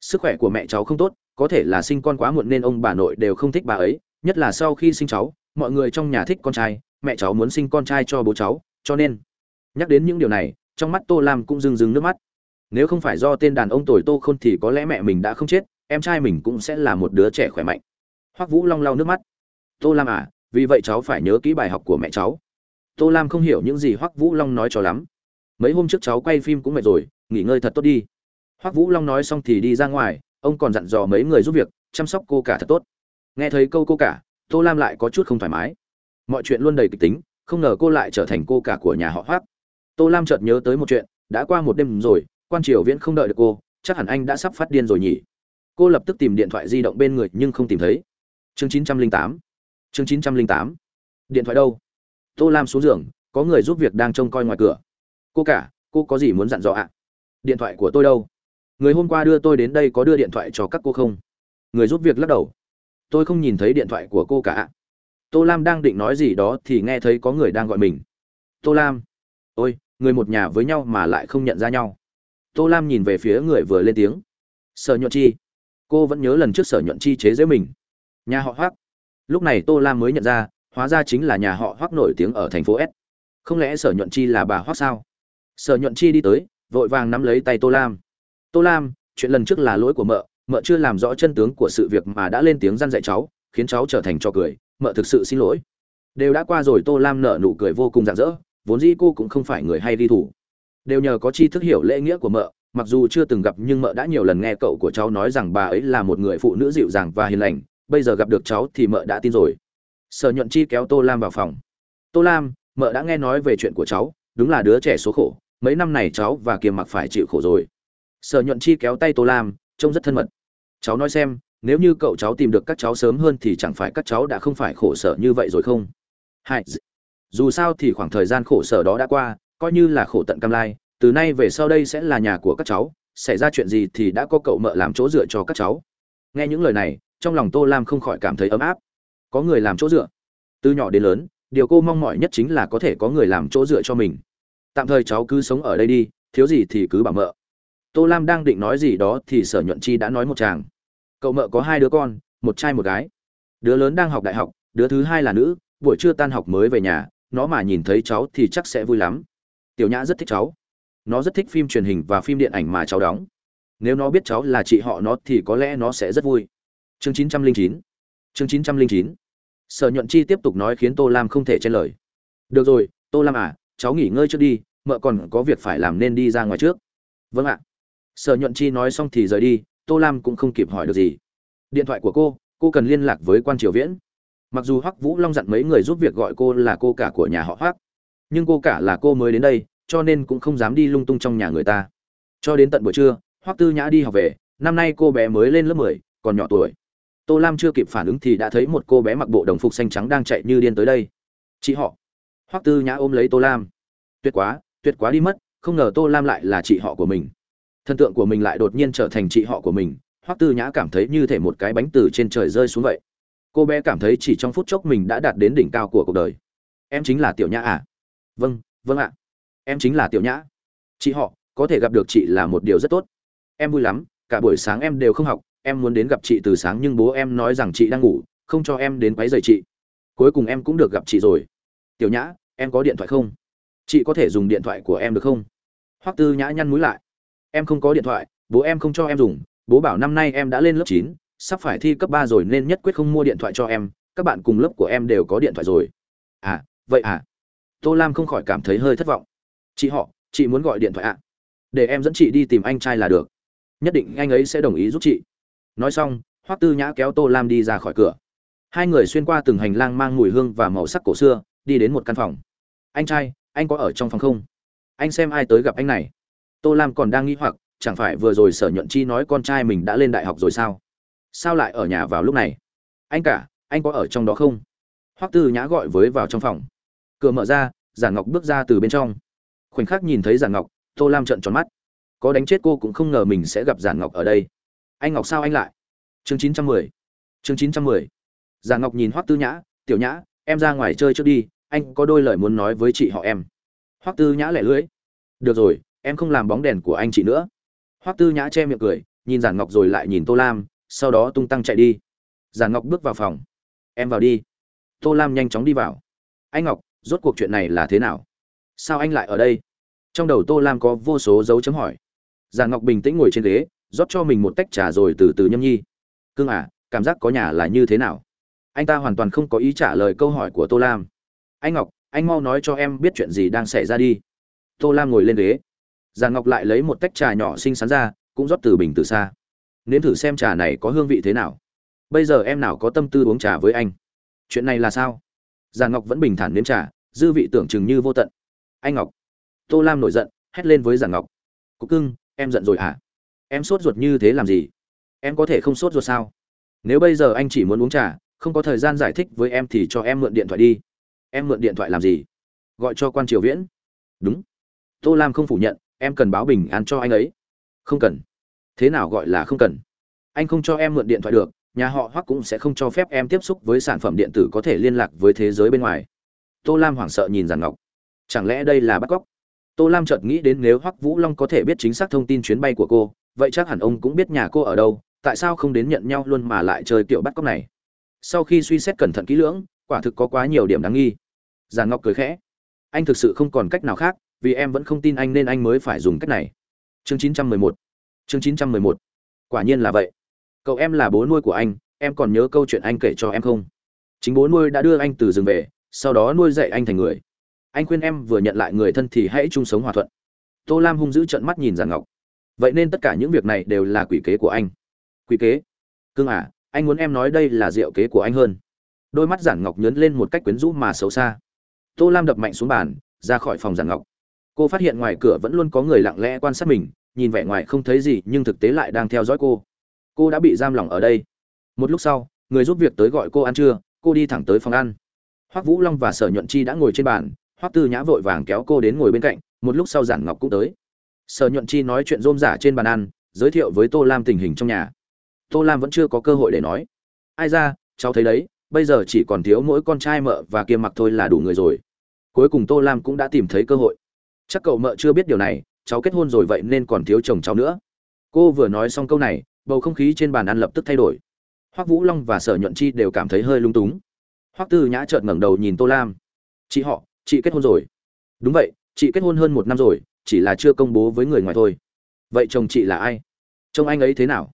Speaker 1: Sức khỏe của mẹ cháu không tốt, có thể là sinh con quá muộn nên ông bà nội đều không thích bà ấy, nhất là sau khi sinh cháu, mọi người trong nhà thích con trai mẹ cháu muốn sinh con trai cho bố cháu, cho nên, nhắc đến những điều này, trong mắt tô lam cũng rưng rưng nước mắt. Nếu không phải do tên đàn ông tồi tô khôn thì có lẽ mẹ mình đã không chết, em trai mình cũng sẽ là một đứa trẻ khỏe mạnh. Hoắc vũ long lau nước mắt. Tô lam à vì vậy cháu phải nhớ kỹ bài học của mẹ cháu. Tô lam không hiểu những gì hoắc vũ long nói cho lắm. Mấy hôm trước cháu quay phim cũng mệt rồi, nghỉ ngơi thật tốt đi. Hoắc vũ long nói xong thì đi ra ngoài, ông còn dặn dò mấy người giúp việc, chăm sóc cô cả thật tốt. Nghe thấy câu cô cả, tô lam lại có chút không thoải mái mọi chuyện luôn đầy kịch tính, không ngờ cô lại trở thành cô cả của nhà họ hoắc. Tô lam chợt nhớ tới một chuyện, đã qua một đêm rồi, quan triều viễn không đợi được cô, chắc hẳn anh đã sắp phát điên rồi nhỉ. Cô lập tức tìm điện thoại di động bên người nhưng không tìm thấy. Chương chín trăm linh tám. Chương chín trăm linh tám. Điện thoại đâu? Tô lam xuống giường, có người giúp việc đang trông coi ngoài cửa. Cô cả, cô có gì muốn dặn dò ạ? Điện thoại của tôi đâu? Người hôm qua đưa tôi đến đây có đưa điện thoại cho các cô không? Người giúp việc lắc đầu. Tôi không nhìn thấy điện thoại của cô cả ạ tô lam đang định nói gì đó thì nghe thấy có người đang gọi mình. Tô lam, ôi, người một nhà với nhau mà lại không nhận ra nhau. Tô lam nhìn về phía người vừa lên tiếng. Sở nhuận chi. Cô vẫn nhớ lần trước sở nhuận chi chế giễu mình. Nhà họ hoác lúc này tô lam mới nhận ra, hóa ra chính là nhà họ hoác nổi tiếng ở thành phố s. Không lẽ sở nhuận chi là bà hoác sao? Sở nhuận chi đi tới, vội vàng nắm lấy tay tô lam. Tô lam, chuyện lần trước là lỗi của mợ mợ chưa làm rõ chân tướng của sự việc mà đã lên tiếng răn dạy cháu, khiến cháu trở thành trò cười mợ thực sự xin lỗi. Đều đã qua rồi, tô lam nở nụ cười vô cùng rạng rỡ, vốn dĩ cô cũng không phải người hay đi thủ. Đều nhờ có chi thức hiểu lễ nghĩa của mợ, mặc dù chưa từng gặp nhưng mợ đã nhiều lần nghe cậu của cháu nói rằng bà ấy là một người phụ nữ dịu dàng và hiền lành, bây giờ gặp được cháu thì mợ đã tin rồi. Sở nhuận chi kéo tô lam vào phòng. Tô lam, mợ đã nghe nói về chuyện của cháu, đúng là đứa trẻ số khổ, mấy năm này cháu và kiềm mặc phải chịu khổ rồi. Sở nhuận chi kéo tay tô lam, trông rất thân mật. Cháu nói xem nếu như cậu cháu tìm được các cháu sớm hơn thì chẳng phải các cháu đã không phải khổ sở như vậy rồi không? Hai dù sao thì khoảng thời gian khổ sở đó đã qua, coi như là khổ tận cam lai, từ nay về sau đây sẽ là nhà của các cháu, xảy ra chuyện gì thì đã có cậu mợ làm chỗ dựa cho các cháu. Nghe những lời này, trong lòng tô lam không khỏi cảm thấy ấm áp. Có người làm chỗ dựa. Từ nhỏ đến lớn, điều cô mong mỏi nhất chính là có thể có người làm chỗ dựa cho mình. Tạm thời cháu cứ sống ở đây đi, thiếu gì thì cứ bảo mợ. Tô lam đang định nói gì đó thì sở nhuận chi đã nói một chàng cậu mợ có hai đứa con, một trai một gái. Đứa lớn đang học đại học, đứa thứ hai là nữ, buổi trưa tan học mới về nhà, nó mà nhìn thấy cháu thì chắc sẽ vui lắm. Tiểu nhã rất thích cháu. Nó rất thích phim truyền hình và phim điện ảnh mà cháu đóng. Nếu nó biết cháu là chị họ nó thì có lẽ nó sẽ rất vui. Chương 909 chương 909 sở nhuận chi tiếp tục nói khiến tô lam không thể chen lời. Được rồi, tô lam à cháu nghỉ ngơi trước đi, mợ còn có việc phải làm nên đi ra ngoài trước. Vâng ạ. Sở nhuận chi nói xong thì rời đi tô lam cũng không kịp hỏi được gì. Điện thoại của cô cô cần liên lạc với quan triều viễn. Mặc dù hoắc vũ long dặn mấy người giúp việc gọi cô là cô cả của nhà họ hoắc, nhưng cô cả là cô mới đến đây, cho nên cũng không dám đi lung tung trong nhà người ta. Cho đến tận buổi trưa, hoắc tư nhã đi học về, năm nay cô bé mới lên lớp mười, còn nhỏ tuổi. Tô lam chưa kịp phản ứng thì đã thấy một cô bé mặc bộ đồng phục xanh trắng đang chạy như điên tới đây. Chị họ. Hoắc tư nhã ôm lấy tô lam. Tuyệt quá tuyệt quá đi mất, không ngờ tô lam lại là chị họ của mình thần tượng của mình lại đột nhiên trở thành chị họ của mình, hoắc tư nhã cảm thấy như thể một cái bánh từ trên trời rơi xuống vậy. Cô bé cảm thấy chỉ trong phút chốc mình đã đạt đến đỉnh cao của cuộc đời. Em chính là tiểu nhã à? Vâng vâng ạ. Em chính là tiểu nhã. Chị họ, có thể gặp được chị là một điều rất tốt. Em vui lắm, cả buổi sáng em đều không học, em muốn đến gặp chị từ sáng nhưng bố em nói rằng chị đang ngủ, không cho em đến quấy rầy chị. Cuối cùng em cũng được gặp chị rồi. Tiểu nhã, em có điện thoại không? Chị có thể dùng điện thoại của em được không? Hoắc tư nhã nhăn mũi lại em không có điện thoại, bố em không cho em dùng, bố bảo năm nay em đã lên lớp chín, sắp phải thi cấp ba rồi nên nhất quyết không mua điện thoại cho em, các bạn cùng lớp của em đều có điện thoại rồi. À vậy à? Tô lam không khỏi cảm thấy hơi thất vọng. Chị họ, chị muốn gọi điện thoại ạ. À? để em dẫn chị đi tìm anh trai là được. Nhất định anh ấy sẽ đồng ý giúp chị. Nói xong, hoắc tư nhã kéo tô lam đi ra khỏi cửa. Hai người xuyên qua từng hành lang mang mùi hương và màu sắc cổ xưa, đi đến một căn phòng. Anh trai, anh có ở trong phòng không? Anh xem ai tới gặp anh này tô lam còn đang nghĩ hoặc, chẳng phải vừa rồi sở nhuận chi nói con trai mình đã lên đại học rồi sao? Sao lại ở nhà vào lúc này? Anh cả, anh có ở trong đó không? Hoắc tư nhã gọi với vào trong phòng. Cửa mở ra, giản ngọc bước ra từ bên trong. Khoảnh khắc nhìn thấy giản ngọc, tô lam trợn tròn mắt. Có đánh chết cô cũng không ngờ mình sẽ gặp giản ngọc ở đây. Anh ngọc sao anh lại? Chương chín trăm mười. Chương chín trăm mười. Giản ngọc nhìn hoắc tư nhã, tiểu nhã, em ra ngoài chơi trước đi, anh có đôi lời muốn nói với chị họ em. Hoắc tư nhã lẻ lưỡi. Được rồi em không làm bóng đèn của anh chị nữa. Hoắc tư nhã che miệng cười, nhìn giản ngọc rồi lại nhìn tô lam, sau đó tung tăng chạy đi. Giản ngọc bước vào phòng. Em vào đi. Tô lam nhanh chóng đi vào. Anh ngọc, rốt cuộc chuyện này là thế nào? Sao anh lại ở đây? Trong đầu tô lam có vô số dấu chấm hỏi. Giản ngọc bình tĩnh ngồi trên ghế, rót cho mình một tách trà rồi từ từ nhâm nhi. Cương à cảm giác có nhà là như thế nào? Anh ta hoàn toàn không có ý trả lời câu hỏi của tô lam. Anh ngọc, anh mau nói cho em biết chuyện gì đang xảy ra đi. Tô lam ngồi lên ghế giàn ngọc lại lấy một tách trà nhỏ xinh xắn ra, cũng rót từ bình từ xa. Nếm thử xem trà này có hương vị thế nào. Bây giờ em nào có tâm tư uống trà với anh? Chuyện này là sao? Giàn ngọc vẫn bình thản nếm trà, dư vị tưởng chừng như vô tận. Anh ngọc. Tô lam nổi giận, hét lên với giàn ngọc. Cục cưng, em giận rồi hả? Em sốt ruột như thế làm gì? Em có thể không sốt ruột sao? Nếu bây giờ anh chỉ muốn uống trà, không có thời gian giải thích với em thì cho em mượn điện thoại đi. Em mượn điện thoại làm gì? Gọi cho quan triều viễn. Đúng. Tô lam không phủ nhận em cần báo bình an cho anh ấy. Không cần. Thế nào gọi là không cần? Anh không cho em mượn điện thoại được, nhà họ hoắc cũng sẽ không cho phép em tiếp xúc với sản phẩm điện tử có thể liên lạc với thế giới bên ngoài. Tô lam hoảng sợ nhìn giàn ngọc. Chẳng lẽ đây là bắt cóc? Tô lam chợt nghĩ đến nếu hoắc vũ long có thể biết chính xác thông tin chuyến bay của cô, vậy chắc hẳn ông cũng biết nhà cô ở đâu, tại sao không đến nhận nhau luôn mà lại chơi kiểu bắt cóc này? Sau khi suy xét cẩn thận kỹ lưỡng, quả thực có quá nhiều điểm đáng nghi. Giàn ngọc cười khẽ. Anh thực sự không còn cách nào khác vì em vẫn không tin anh nên anh mới phải dùng cách này. Chương 911 chương 911 quả nhiên là vậy. Cậu em là bố nuôi của anh, em còn nhớ câu chuyện anh kể cho em không? Chính bố nuôi đã đưa anh từ rừng về, sau đó nuôi dạy anh thành người. Anh khuyên em vừa nhận lại người thân thì hãy chung sống hòa thuận. Tô lam hung dữ trận mắt nhìn giàn ngọc. Vậy nên tất cả những việc này đều là quỷ kế của anh. Quỷ kế? Cương à anh muốn em nói đây là diệu kế của anh hơn. Đôi mắt giản ngọc nhớn lên một cách quyến rũ mà xấu xa. Tô lam đập mạnh xuống bàn, ra khỏi phòng giản ngọc cô phát hiện ngoài cửa vẫn luôn có người lặng lẽ quan sát mình, nhìn vẻ ngoài không thấy gì nhưng thực tế lại đang theo dõi cô. Cô đã bị giam lỏng ở đây. Một lúc sau, người giúp việc tới gọi cô ăn trưa, cô đi thẳng tới phòng ăn. Hoắc vũ long và sở nhuận chi đã ngồi trên bàn, hoắc tư nhã vội vàng kéo cô đến ngồi bên cạnh, một lúc sau giản ngọc cũng tới. Sở nhuận chi nói chuyện rôm rả trên bàn ăn, giới thiệu với tô lam tình hình trong nhà. Tô lam vẫn chưa có cơ hội để nói. Ai ra, cháu thấy đấy, bây giờ chỉ còn thiếu mỗi con trai mợ và kia mặc thôi là đủ người rồi. Cuối cùng tô lam cũng đã tìm thấy cơ hội chắc cậu mợ chưa biết điều này, cháu kết hôn rồi vậy nên còn thiếu chồng cháu nữa. Cô vừa nói xong câu này, bầu không khí trên bàn ăn lập tức thay đổi. Hoắc vũ long và sở nhuận chi đều cảm thấy hơi lung túng. Hoắc tư nhã chợt ngẩng đầu nhìn tô lam. Chị họ, chị kết hôn rồi. Đúng vậy, chị kết hôn hơn một năm rồi, chỉ là chưa công bố với người ngoài thôi. Vậy chồng chị là ai? Trông anh ấy thế nào?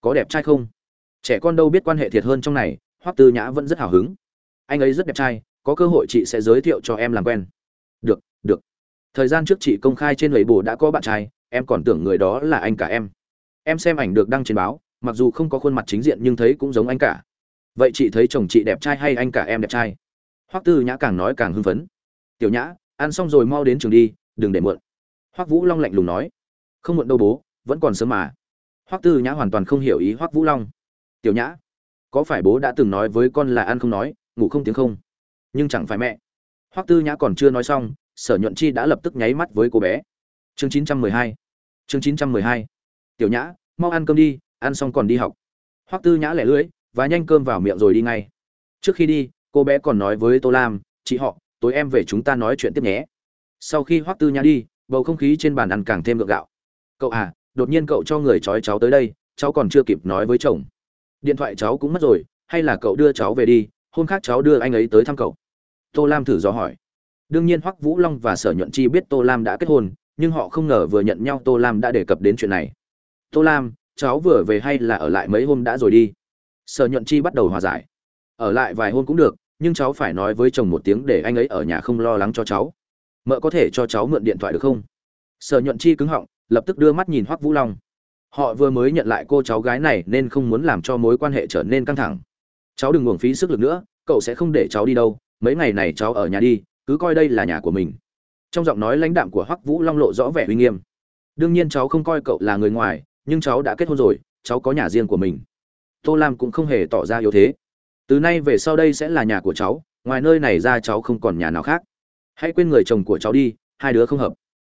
Speaker 1: Có đẹp trai không? Trẻ con đâu biết quan hệ thiệt hơn trong này, hoắc tư nhã vẫn rất hào hứng. Anh ấy rất đẹp trai, có cơ hội chị sẽ giới thiệu cho em làm quen. Được được thời gian trước chị công khai trên lầy bồ đã có bạn trai, em còn tưởng người đó là anh cả em. Em xem ảnh được đăng trên báo, mặc dù không có khuôn mặt chính diện nhưng thấy cũng giống anh cả. Vậy chị thấy chồng chị đẹp trai hay anh cả em đẹp trai? Hoắc tư nhã càng nói càng hưng phấn. Tiểu nhã, ăn xong rồi mau đến trường đi, đừng để muộn. Hoắc vũ long lạnh lùng nói. Không muộn đâu bố, vẫn còn sớm mà. Hoắc tư nhã hoàn toàn không hiểu ý hoắc vũ long. Tiểu nhã, có phải bố đã từng nói với con là ăn không nói, ngủ không tiếng không? Nhưng chẳng phải mẹ. Hoắc tư nhã còn chưa nói xong sở nhuận chi đã lập tức nháy mắt với cô bé. Chương 912 chương 912 tiểu nhã, mau ăn cơm đi, ăn xong còn đi học. Hoắc tư nhã lẻ lưỡi, và nhanh cơm vào miệng rồi đi ngay. Trước khi đi, cô bé còn nói với tô lam, chị họ, tối em về chúng ta nói chuyện tiếp nhé. Sau khi hoắc tư nhã đi, bầu không khí trên bàn ăn càng thêm ngược gạo. Cậu à đột nhiên cậu cho người trói cháu tới đây, cháu còn chưa kịp nói với chồng. Điện thoại cháu cũng mất rồi, hay là cậu đưa cháu về đi, hôm khác cháu đưa anh ấy tới thăm cậu. Tô lam thử dò hỏi đương nhiên hoắc vũ long và sở nhuận chi biết tô lam đã kết hôn, nhưng họ không ngờ vừa nhận nhau tô lam đã đề cập đến chuyện này. Tô lam, cháu vừa về hay là ở lại mấy hôm đã rồi đi? Sở nhuận chi bắt đầu hòa giải. Ở lại vài hôm cũng được, nhưng cháu phải nói với chồng một tiếng để anh ấy ở nhà không lo lắng cho cháu. Mợ có thể cho cháu mượn điện thoại được không? Sở nhuận chi cứng họng, lập tức đưa mắt nhìn hoắc vũ long. Họ vừa mới nhận lại cô cháu gái này nên không muốn làm cho mối quan hệ trở nên căng thẳng. Cháu đừng uổng phí sức lực nữa, cậu sẽ không để cháu đi đâu. Mấy ngày này cháu ở nhà đi cứ coi đây là nhà của mình. Trong giọng nói lãnh đạm của hoắc vũ long lộ rõ vẻ uy nghiêm. Đương nhiên cháu không coi cậu là người ngoài, nhưng cháu đã kết hôn rồi, cháu có nhà riêng của mình. Tô lam cũng không hề tỏ ra yếu thế. Từ nay về sau đây sẽ là nhà của cháu, ngoài nơi này ra cháu không còn nhà nào khác. Hãy quên người chồng của cháu đi, hai đứa không hợp.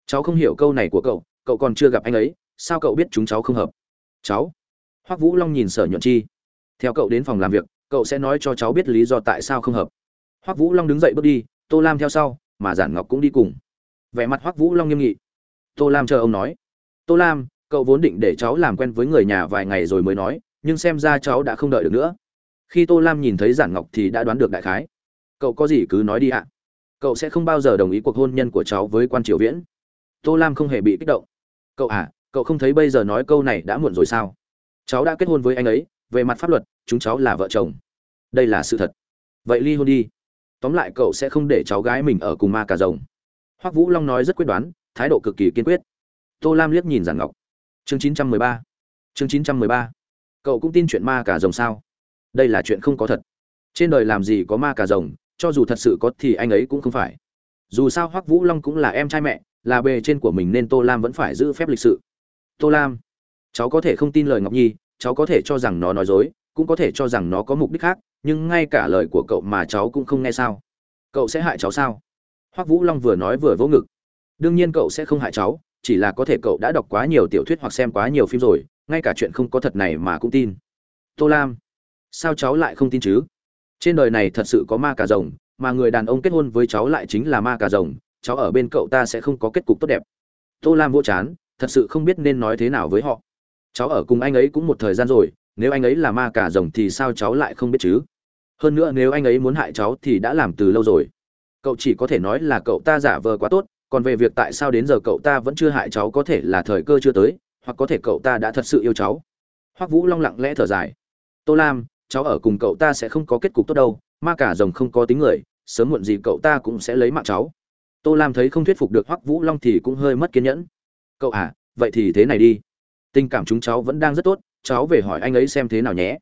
Speaker 1: Cháu không hiểu câu này của cậu cậu còn chưa gặp anh ấy, sao cậu biết chúng cháu không hợp? Cháu. Hoắc vũ long nhìn sở nhuận chi. Theo cậu đến phòng làm việc, cậu sẽ nói cho cháu biết lý do tại sao không hợp. Hoắc vũ long đứng dậy bước đi tô lam theo sau, mà giản ngọc cũng đi cùng. Vẻ mặt hoắc vũ long nghiêm nghị. Tô lam chờ ông nói. Tô lam, cậu vốn định để cháu làm quen với người nhà vài ngày rồi mới nói, nhưng xem ra cháu đã không đợi được nữa. Khi tô lam nhìn thấy giản ngọc thì đã đoán được đại khái. Cậu có gì cứ nói đi ạ. Cậu sẽ không bao giờ đồng ý cuộc hôn nhân của cháu với quan triều viễn. Tô lam không hề bị kích động. Cậu à cậu không thấy bây giờ nói câu này đã muộn rồi sao? Cháu đã kết hôn với anh ấy, về mặt pháp luật, chúng cháu là vợ chồng. Đây là sự thật. Vậy ly hôn đi tóm lại cậu sẽ không để cháu gái mình ở cùng ma cà rồng. Hoắc vũ long nói rất quyết đoán, thái độ cực kỳ kiên quyết. Tô lam liếc nhìn giản ngọc. Chương chín trăm mười ba. Chương chín trăm mười ba. Cậu cũng tin chuyện ma cà rồng sao? Đây là chuyện không có thật. Trên đời làm gì có ma cà rồng, cho dù thật sự có thì anh ấy cũng không phải. Dù sao hoắc vũ long cũng là em trai mẹ, là bề trên của mình nên tô lam vẫn phải giữ phép lịch sự. Tô lam, cháu có thể không tin lời ngọc nhi, cháu có thể cho rằng nó nói dối, cũng có thể cho rằng nó có mục đích khác nhưng ngay cả lời của cậu mà cháu cũng không nghe sao. Cậu sẽ hại cháu sao? Hoắc vũ long vừa nói vừa vỗ ngực. Đương nhiên cậu sẽ không hại cháu, chỉ là có thể cậu đã đọc quá nhiều tiểu thuyết hoặc xem quá nhiều phim rồi, ngay cả chuyện không có thật này mà cũng tin. Tô lam, sao cháu lại không tin chứ? Trên đời này thật sự có ma cà rồng, mà người đàn ông kết hôn với cháu lại chính là ma cà rồng, cháu ở bên cậu ta sẽ không có kết cục tốt đẹp. Tô lam vô chán, thật sự không biết nên nói thế nào với họ. Cháu ở cùng anh ấy cũng một thời gian rồi, nếu anh ấy là ma cà rồng thì sao cháu lại không biết chứ? Hơn nữa nếu anh ấy muốn hại cháu thì đã làm từ lâu rồi. Cậu chỉ có thể nói là cậu ta giả vờ quá tốt, còn về việc tại sao đến giờ cậu ta vẫn chưa hại cháu có thể là thời cơ chưa tới, hoặc có thể cậu ta đã thật sự yêu cháu. Hoắc vũ long lặng lẽ thở dài. Tô lam, cháu ở cùng cậu ta sẽ không có kết cục tốt đâu, ma cả rồng không có tính người, sớm muộn gì cậu ta cũng sẽ lấy mạng cháu. Tô lam thấy không thuyết phục được hoắc vũ long thì cũng hơi mất kiên nhẫn. Cậu à vậy thì thế này đi. Tình cảm chúng cháu vẫn đang rất tốt, cháu về hỏi anh ấy xem thế nào nhé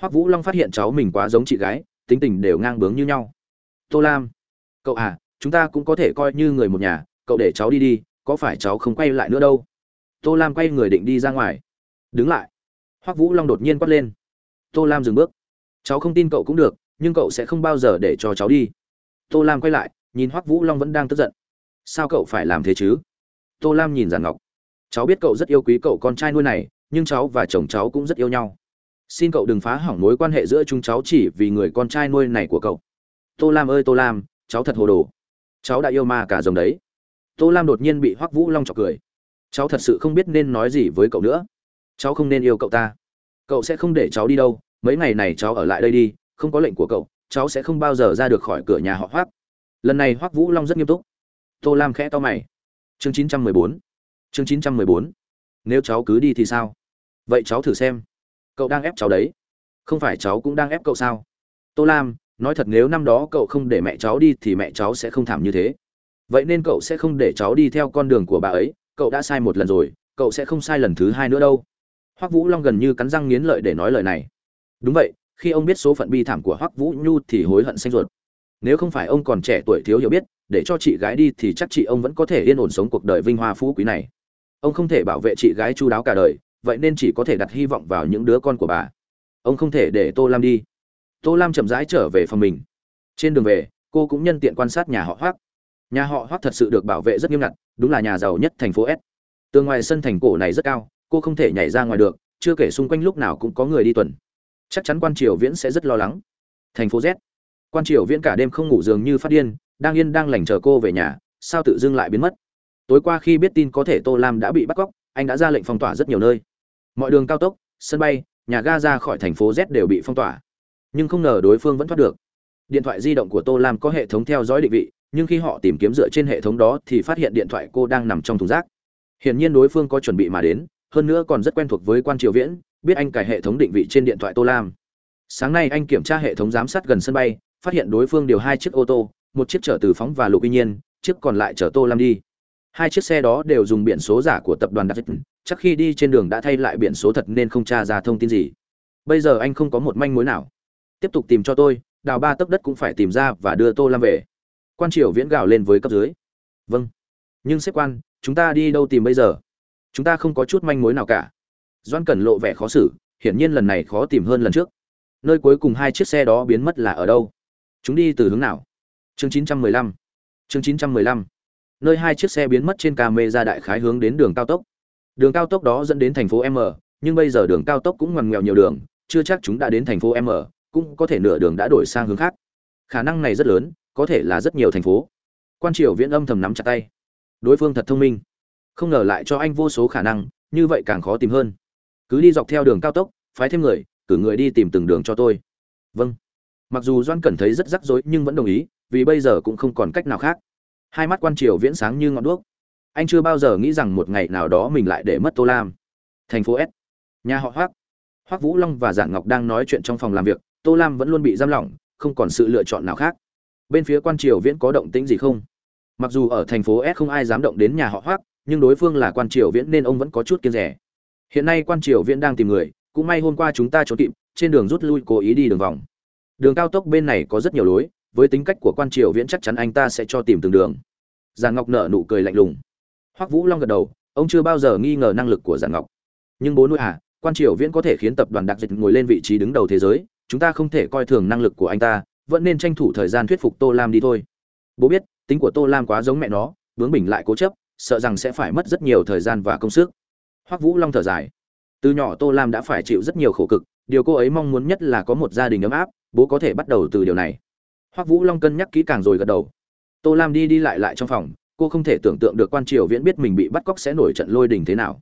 Speaker 1: hoắc vũ long phát hiện cháu mình quá giống chị gái, tính tình đều ngang bướng như nhau. Tô lam, cậu à chúng ta cũng có thể coi như người một nhà, cậu để cháu đi đi, có phải cháu không quay lại nữa đâu? Tô lam quay người định đi ra ngoài. Đứng lại. Hoắc vũ long đột nhiên quát lên. Tô lam dừng bước. Cháu không tin cậu cũng được, nhưng cậu sẽ không bao giờ để cho cháu đi. Tô lam quay lại, nhìn hoắc vũ long vẫn đang tức giận. Sao cậu phải làm thế chứ? Tô lam nhìn giản ngọc. Cháu biết cậu rất yêu quý cậu con trai nuôi này, nhưng cháu và chồng cháu cũng rất yêu nhau xin cậu đừng phá hỏng mối quan hệ giữa chúng cháu chỉ vì người con trai nuôi này của cậu. Tô lam ơi, tô lam, cháu thật hồ đồ. Cháu đã yêu ma cả rồng đấy. Tô lam đột nhiên bị hoắc vũ long chọc cười. Cháu thật sự không biết nên nói gì với cậu nữa. Cháu không nên yêu cậu ta. Cậu sẽ không để cháu đi đâu. Mấy ngày này cháu ở lại đây đi. Không có lệnh của cậu, cháu sẽ không bao giờ ra được khỏi cửa nhà họ hoắc. Lần này hoắc vũ long rất nghiêm túc. Tô lam khẽ to mày. Chương chín trăm mười bốn. Chương chín trăm mười bốn. Nếu cháu cứ đi thì sao? Vậy cháu thử xem cậu đang ép cháu đấy. Không phải cháu cũng đang ép cậu sao? Tô lam, nói thật nếu năm đó cậu không để mẹ cháu đi thì mẹ cháu sẽ không thảm như thế. Vậy nên cậu sẽ không để cháu đi theo con đường của bà ấy, cậu đã sai một lần rồi, cậu sẽ không sai lần thứ hai nữa đâu. Hoắc vũ long gần như cắn răng nghiến lợi để nói lời này. Đúng vậy, khi ông biết số phận bi thảm của hoắc vũ nhu thì hối hận xanh ruột. Nếu không phải ông còn trẻ tuổi thiếu hiểu biết, để cho chị gái đi thì chắc chị ông vẫn có thể yên ổn sống cuộc đời vinh hoa phú quý này. Ông không thể bảo vệ chị gái chu đáo cả đời vậy nên chỉ có thể đặt hy vọng vào những đứa con của bà. Ông không thể để tô lam đi. Tô lam chậm rãi trở về phòng mình. Trên đường về, cô cũng nhân tiện quan sát nhà họ hoác nhà họ hoác thật sự được bảo vệ rất nghiêm ngặt, đúng là nhà giàu nhất thành phố s. Tường ngoài sân thành cổ này rất cao, cô không thể nhảy ra ngoài được, chưa kể xung quanh lúc nào cũng có người đi tuần. Chắc chắn quan triều viễn sẽ rất lo lắng. Thành phố z. Quan triều viễn cả đêm không ngủ dường như phát điên, đang yên đang lành chờ cô về nhà, sao tự dưng lại biến mất? Tối qua khi biết tin có thể tô lam đã bị bắt cóc anh đã ra lệnh phong tỏa rất nhiều nơi. Mọi đường cao tốc, sân bay, nhà ga ra khỏi thành phố z đều bị phong tỏa. Nhưng không ngờ đối phương vẫn thoát được. Điện thoại di động của tô lam có hệ thống theo dõi định vị, nhưng khi họ tìm kiếm dựa trên hệ thống đó thì phát hiện điện thoại cô đang nằm trong thùng rác. Hiển nhiên đối phương có chuẩn bị mà đến, hơn nữa còn rất quen thuộc với quan triều viễn, biết anh cài hệ thống định vị trên điện thoại tô lam. Sáng nay anh kiểm tra hệ thống giám sát gần sân bay, phát hiện đối phương điều hai chiếc ô tô, một chiếc chở từ phóng và lục uy nhiên, chiếc còn lại chở tô lam đi hai chiếc xe đó đều dùng biển số giả của tập đoàn đặc chắc khi đi trên đường đã thay lại biển số thật nên không tra ra thông tin gì. Bây giờ anh không có một manh mối nào. Tiếp tục tìm cho tôi, đào ba tấc đất cũng phải tìm ra và đưa tô lam về. Quan triều viễn gào lên với cấp dưới. Vâng. Nhưng xếp quan, chúng ta đi đâu tìm bây giờ? Chúng ta không có chút manh mối nào cả. Doan cần lộ vẻ khó xử, hiển nhiên lần này khó tìm hơn lần trước. Nơi cuối cùng hai chiếc xe đó biến mất là ở đâu? Chúng đi từ hướng nào? Chương 915 chương 915 nơi hai chiếc xe biến mất trên camera đại khái hướng đến đường cao tốc. Đường cao tốc đó dẫn đến thành phố m, nhưng bây giờ đường cao tốc cũng ngoằn ngoèo nhiều đường, chưa chắc chúng đã đến thành phố m, cũng có thể nửa đường đã đổi sang hướng khác. Khả năng này rất lớn, có thể là rất nhiều thành phố. Quan triều viễn âm thầm nắm chặt tay. Đối phương thật thông minh. Không ngờ lại cho anh vô số khả năng, như vậy càng khó tìm hơn. Cứ đi dọc theo đường cao tốc, phái thêm người, cử người đi tìm từng đường cho tôi. Vâng. Mặc dù doan cẩn thấy rất rắc rối nhưng vẫn đồng ý, vì bây giờ cũng không còn cách nào khác hai mắt quan triều viễn sáng như ngọn đuốc. Anh chưa bao giờ nghĩ rằng một ngày nào đó mình lại để mất tô lam. Thành phố s. Nhà họ hoác hoác vũ long và giản ngọc đang nói chuyện trong phòng làm việc, tô lam vẫn luôn bị giam lỏng, không còn sự lựa chọn nào khác. Bên phía quan triều viễn có động tĩnh gì không? Mặc dù ở thành phố s không ai dám động đến nhà họ hoác nhưng đối phương là quan triều viễn nên ông vẫn có chút kiên rẻ. Hiện nay quan triều viễn đang tìm người, cũng may hôm qua chúng ta trốn kịp, trên đường rút lui cố ý đi đường vòng. Đường cao tốc bên này có rất nhiều lối với tính cách của quan triều viễn chắc chắn anh ta sẽ cho tìm từng đường. Giàn ngọc nở nụ cười lạnh lùng. Hoắc vũ long gật đầu, ông chưa bao giờ nghi ngờ năng lực của giàn ngọc. Nhưng bố nuôi à quan triều viễn có thể khiến tập đoàn đặc dịch ngồi lên vị trí đứng đầu thế giới, chúng ta không thể coi thường năng lực của anh ta, vẫn nên tranh thủ thời gian thuyết phục tô lam đi thôi. Bố biết, tính của tô lam quá giống mẹ nó bướng bỉnh lại cố chấp, sợ rằng sẽ phải mất rất nhiều thời gian và công sức. Hoắc vũ long thở dài. Từ nhỏ tô lam đã phải chịu rất nhiều khổ cực, điều cô ấy mong muốn nhất là có một gia đình ấm áp, bố có thể bắt đầu từ điều này hoắc vũ long cân nhắc kỹ càng rồi gật đầu. Tô lam đi đi lại lại trong phòng, cô không thể tưởng tượng được quan triều viễn biết mình bị bắt cóc sẽ nổi trận lôi đình thế nào.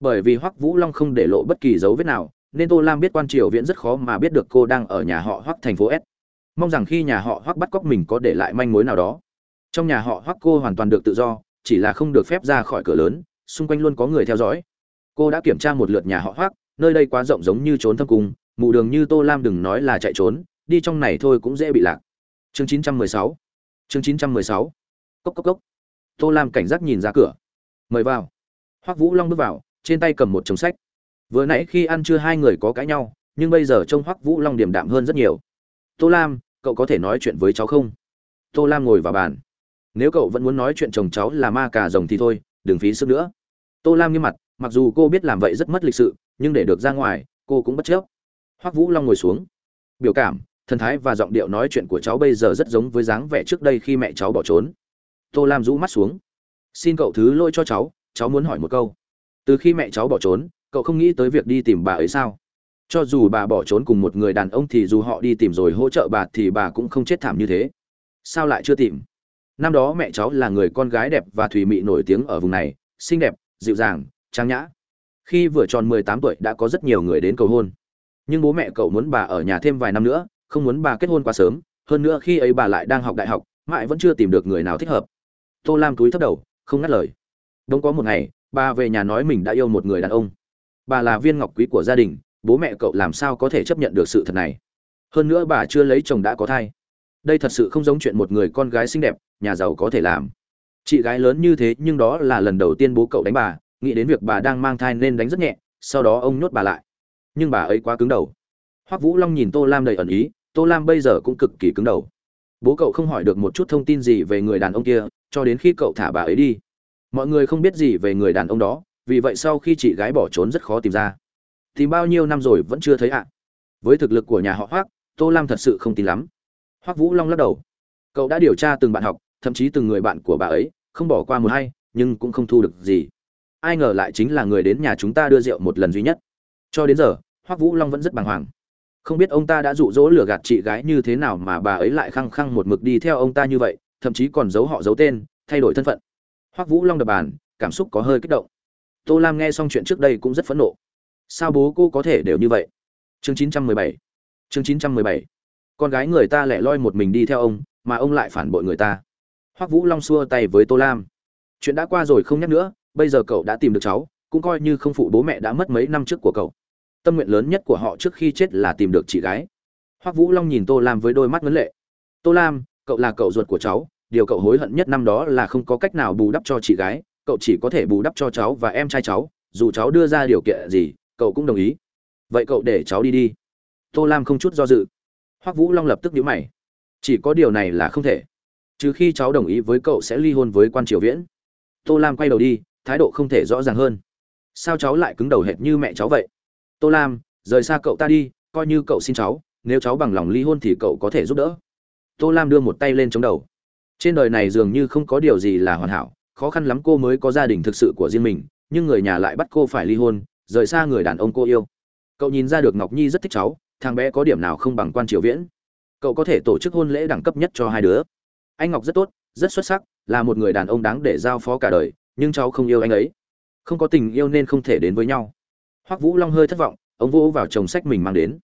Speaker 1: Bởi vì hoắc vũ long không để lộ bất kỳ dấu vết nào, nên tô lam biết quan triều viễn rất khó mà biết được cô đang ở nhà họ hoắc thành phố s. Mong rằng khi nhà họ hoắc bắt cóc mình có để lại manh mối nào đó. Trong nhà họ hoắc cô hoàn toàn được tự do, chỉ là không được phép ra khỏi cửa lớn, xung quanh luôn có người theo dõi. Cô đã kiểm tra một lượt nhà họ hoắc, nơi đây quá rộng giống như trốn thâm cung, mù đường như tô lam đừng nói là chạy trốn, đi trong này thôi cũng dễ bị lạc chương 916 chương 916 cốc cốc cốc. Tô lam cảnh giác nhìn ra cửa. Mời vào. Hoắc vũ long bước vào, trên tay cầm một chồng sách. Vừa nãy khi ăn trưa hai người có cãi nhau, nhưng bây giờ trông hoắc vũ long điềm đạm hơn rất nhiều. Tô lam, cậu có thể nói chuyện với cháu không? Tô lam ngồi vào bàn. Nếu cậu vẫn muốn nói chuyện chồng cháu là ma cà rồng thì thôi, đừng phí sức nữa. Tô lam nghiêm mặt, mặc dù cô biết làm vậy rất mất lịch sự, nhưng để được ra ngoài, cô cũng bất chấp. Hoắc vũ long ngồi xuống. Biểu cảm thần thái và giọng điệu nói chuyện của cháu bây giờ rất giống với dáng vẻ trước đây khi mẹ cháu bỏ trốn. Tô lam rũ mắt xuống. Xin cậu thứ lỗi cho cháu cháu muốn hỏi một câu. Từ khi mẹ cháu bỏ trốn, cậu không nghĩ tới việc đi tìm bà ấy sao? Cho dù bà bỏ trốn cùng một người đàn ông thì dù họ đi tìm rồi hỗ trợ bà thì bà cũng không chết thảm như thế. Sao lại chưa tìm? Năm đó mẹ cháu là người con gái đẹp và thùy mị nổi tiếng ở vùng này, xinh đẹp, dịu dàng, trang nhã. Khi vừa tròn mười tám tuổi đã có rất nhiều người đến cầu hôn. Nhưng bố mẹ cậu muốn bà ở nhà thêm vài năm nữa không muốn bà kết hôn quá sớm, hơn nữa khi ấy bà lại đang học đại học, mãi vẫn chưa tìm được người nào thích hợp. Tô lam túi thấp đầu, không ngắt lời. Đông có một ngày, bà về nhà nói mình đã yêu một người đàn ông. Bà là viên ngọc quý của gia đình, bố mẹ cậu làm sao có thể chấp nhận được sự thật này? Hơn nữa bà chưa lấy chồng đã có thai. Đây thật sự không giống chuyện một người con gái xinh đẹp, nhà giàu có thể làm. Chị gái lớn như thế nhưng đó là lần đầu tiên bố cậu đánh bà, nghĩ đến việc bà đang mang thai nên đánh rất nhẹ, sau đó ông nhốt bà lại. Nhưng bà ấy quá cứng đầu. Hoắc vũ long nhìn tô lam đầy ẩn ý tô lam bây giờ cũng cực kỳ cứng đầu. Bố cậu không hỏi được một chút thông tin gì về người đàn ông kia, cho đến khi cậu thả bà ấy đi. Mọi người không biết gì về người đàn ông đó, vì vậy sau khi chị gái bỏ trốn rất khó tìm ra. Tìm bao nhiêu năm rồi vẫn chưa thấy ạ. Với thực lực của nhà họ hoác tô lam thật sự không tin lắm. Hoác vũ long lắc đầu. Cậu đã điều tra từng bạn học, thậm chí từng người bạn của bà ấy, không bỏ qua một hay nhưng cũng không thu được gì. Ai ngờ lại chính là người đến nhà chúng ta đưa rượu một lần duy nhất. Cho đến giờ hoác vũ long vẫn rất bàng hoàng không biết ông ta đã dụ dỗ lừa gạt chị gái như thế nào mà bà ấy lại khăng khăng một mực đi theo ông ta như vậy, thậm chí còn giấu họ giấu tên, thay đổi thân phận. Hoắc vũ long đập bàn, cảm xúc có hơi kích động. Tô lam nghe xong chuyện trước đây cũng rất phẫn nộ. Sao bố cô có thể đều như vậy? Chương 917 chương 917 con gái người ta lẻ loi một mình đi theo ông, mà ông lại phản bội người ta. Hoắc vũ long xua tay với tô lam. Chuyện đã qua rồi không nhắc nữa, bây giờ cậu đã tìm được cháu, cũng coi như không phụ bố mẹ đã mất mấy năm trước của cậu tâm nguyện lớn nhất của họ trước khi chết là tìm được chị gái. Hoắc vũ long nhìn tô lam với đôi mắt vấn lệ. Tô lam, cậu là cậu ruột của cháu, điều cậu hối hận nhất năm đó là không có cách nào bù đắp cho chị gái, cậu chỉ có thể bù đắp cho cháu và em trai cháu, dù cháu đưa ra điều kiện gì, cậu cũng đồng ý. Vậy cậu để cháu đi đi. Tô lam không chút do dự. Hoắc vũ long lập tức nhíu mày. Chỉ có điều này là không thể. Trừ khi cháu đồng ý với cậu sẽ ly hôn với quan triều viễn. Tô lam quay đầu đi, thái độ không thể rõ ràng hơn. Sao cháu lại cứng đầu hệt như mẹ cháu vậy? Tô lam, rời xa cậu ta đi, coi như cậu xin cháu, nếu cháu bằng lòng ly hôn thì cậu có thể giúp đỡ. Tô lam đưa một tay lên chống đầu. Trên đời này dường như không có điều gì là hoàn hảo, khó khăn lắm cô mới có gia đình thực sự của riêng mình, nhưng người nhà lại bắt cô phải ly hôn, rời xa người đàn ông cô yêu. Cậu nhìn ra được ngọc nhi rất thích cháu, thằng bé có điểm nào không bằng quan triều viễn. Cậu có thể tổ chức hôn lễ đẳng cấp nhất cho hai đứa. Anh ngọc rất tốt, rất xuất sắc, là một người đàn ông đáng để giao phó cả đời, nhưng cháu không yêu anh ấy. Không có tình yêu nên không thể đến với nhau hoắc vũ long hơi thất vọng, ông vỗ vào chồng sách mình mang đến.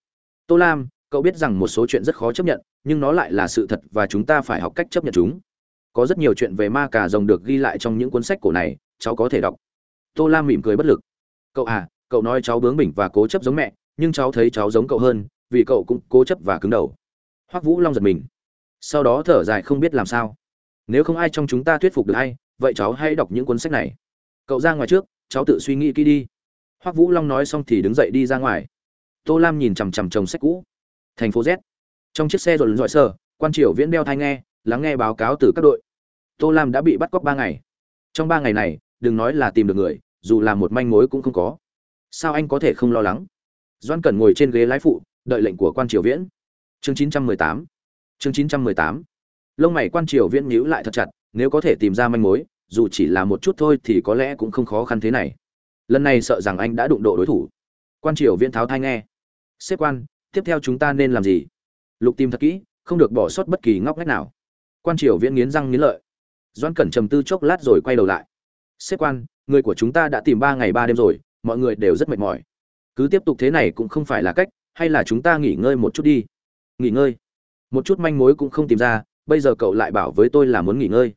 Speaker 1: Tô lam, cậu biết rằng một số chuyện rất khó chấp nhận, nhưng nó lại là sự thật và chúng ta phải học cách chấp nhận chúng. Có rất nhiều chuyện về ma cà rồng được ghi lại trong những cuốn sách cổ này, cháu có thể đọc. Tô lam mỉm cười bất lực. Cậu à cậu nói cháu bướng bỉnh và cố chấp giống mẹ, nhưng cháu thấy cháu giống cậu hơn, vì cậu cũng cố chấp và cứng đầu. Hoắc vũ long giật mình. Sau đó thở dài không biết làm sao. Nếu không ai trong chúng ta thuyết phục được hay vậy cháu hãy đọc những cuốn sách này. Cậu ra ngoài trước, cháu tự suy nghĩ kỹ đi hoắc vũ long nói xong thì đứng dậy đi ra ngoài. Tô lam nhìn chằm chằm chồng sách cũ. Thành phố z. Trong chiếc xe rồi dọi sờ, quan triều viễn đeo thai nghe, lắng nghe báo cáo từ các đội. Tô lam đã bị bắt cóc ba ngày. Trong ba ngày này, đừng nói là tìm được người, dù là một manh mối cũng không có. Sao anh có thể không lo lắng? Doan cẩn ngồi trên ghế lái phụ, đợi lệnh của quan triều viễn. Chương 918 chương 918 lông mày quan triều viễn nhíu lại thật chặt, nếu có thể tìm ra manh mối, dù chỉ là một chút thôi thì có lẽ cũng không khó khăn thế này lần này sợ rằng anh đã đụng độ đối thủ. Quan triều viễn tháo thai nghe. Xếp quan, tiếp theo chúng ta nên làm gì? Lục tìm thật kỹ, không được bỏ sót bất kỳ ngóc ngách nào. Quan triều viễn nghiến răng nghiến lợi. Doan cẩn trầm tư chốc lát rồi quay đầu lại. Xếp quan, người của chúng ta đã tìm ba ngày ba đêm rồi, mọi người đều rất mệt mỏi. Cứ tiếp tục thế này cũng không phải là cách, hay là chúng ta nghỉ ngơi một chút đi? Nghỉ ngơi. Một chút manh mối cũng không tìm ra, bây giờ cậu lại bảo với tôi là muốn nghỉ ngơi.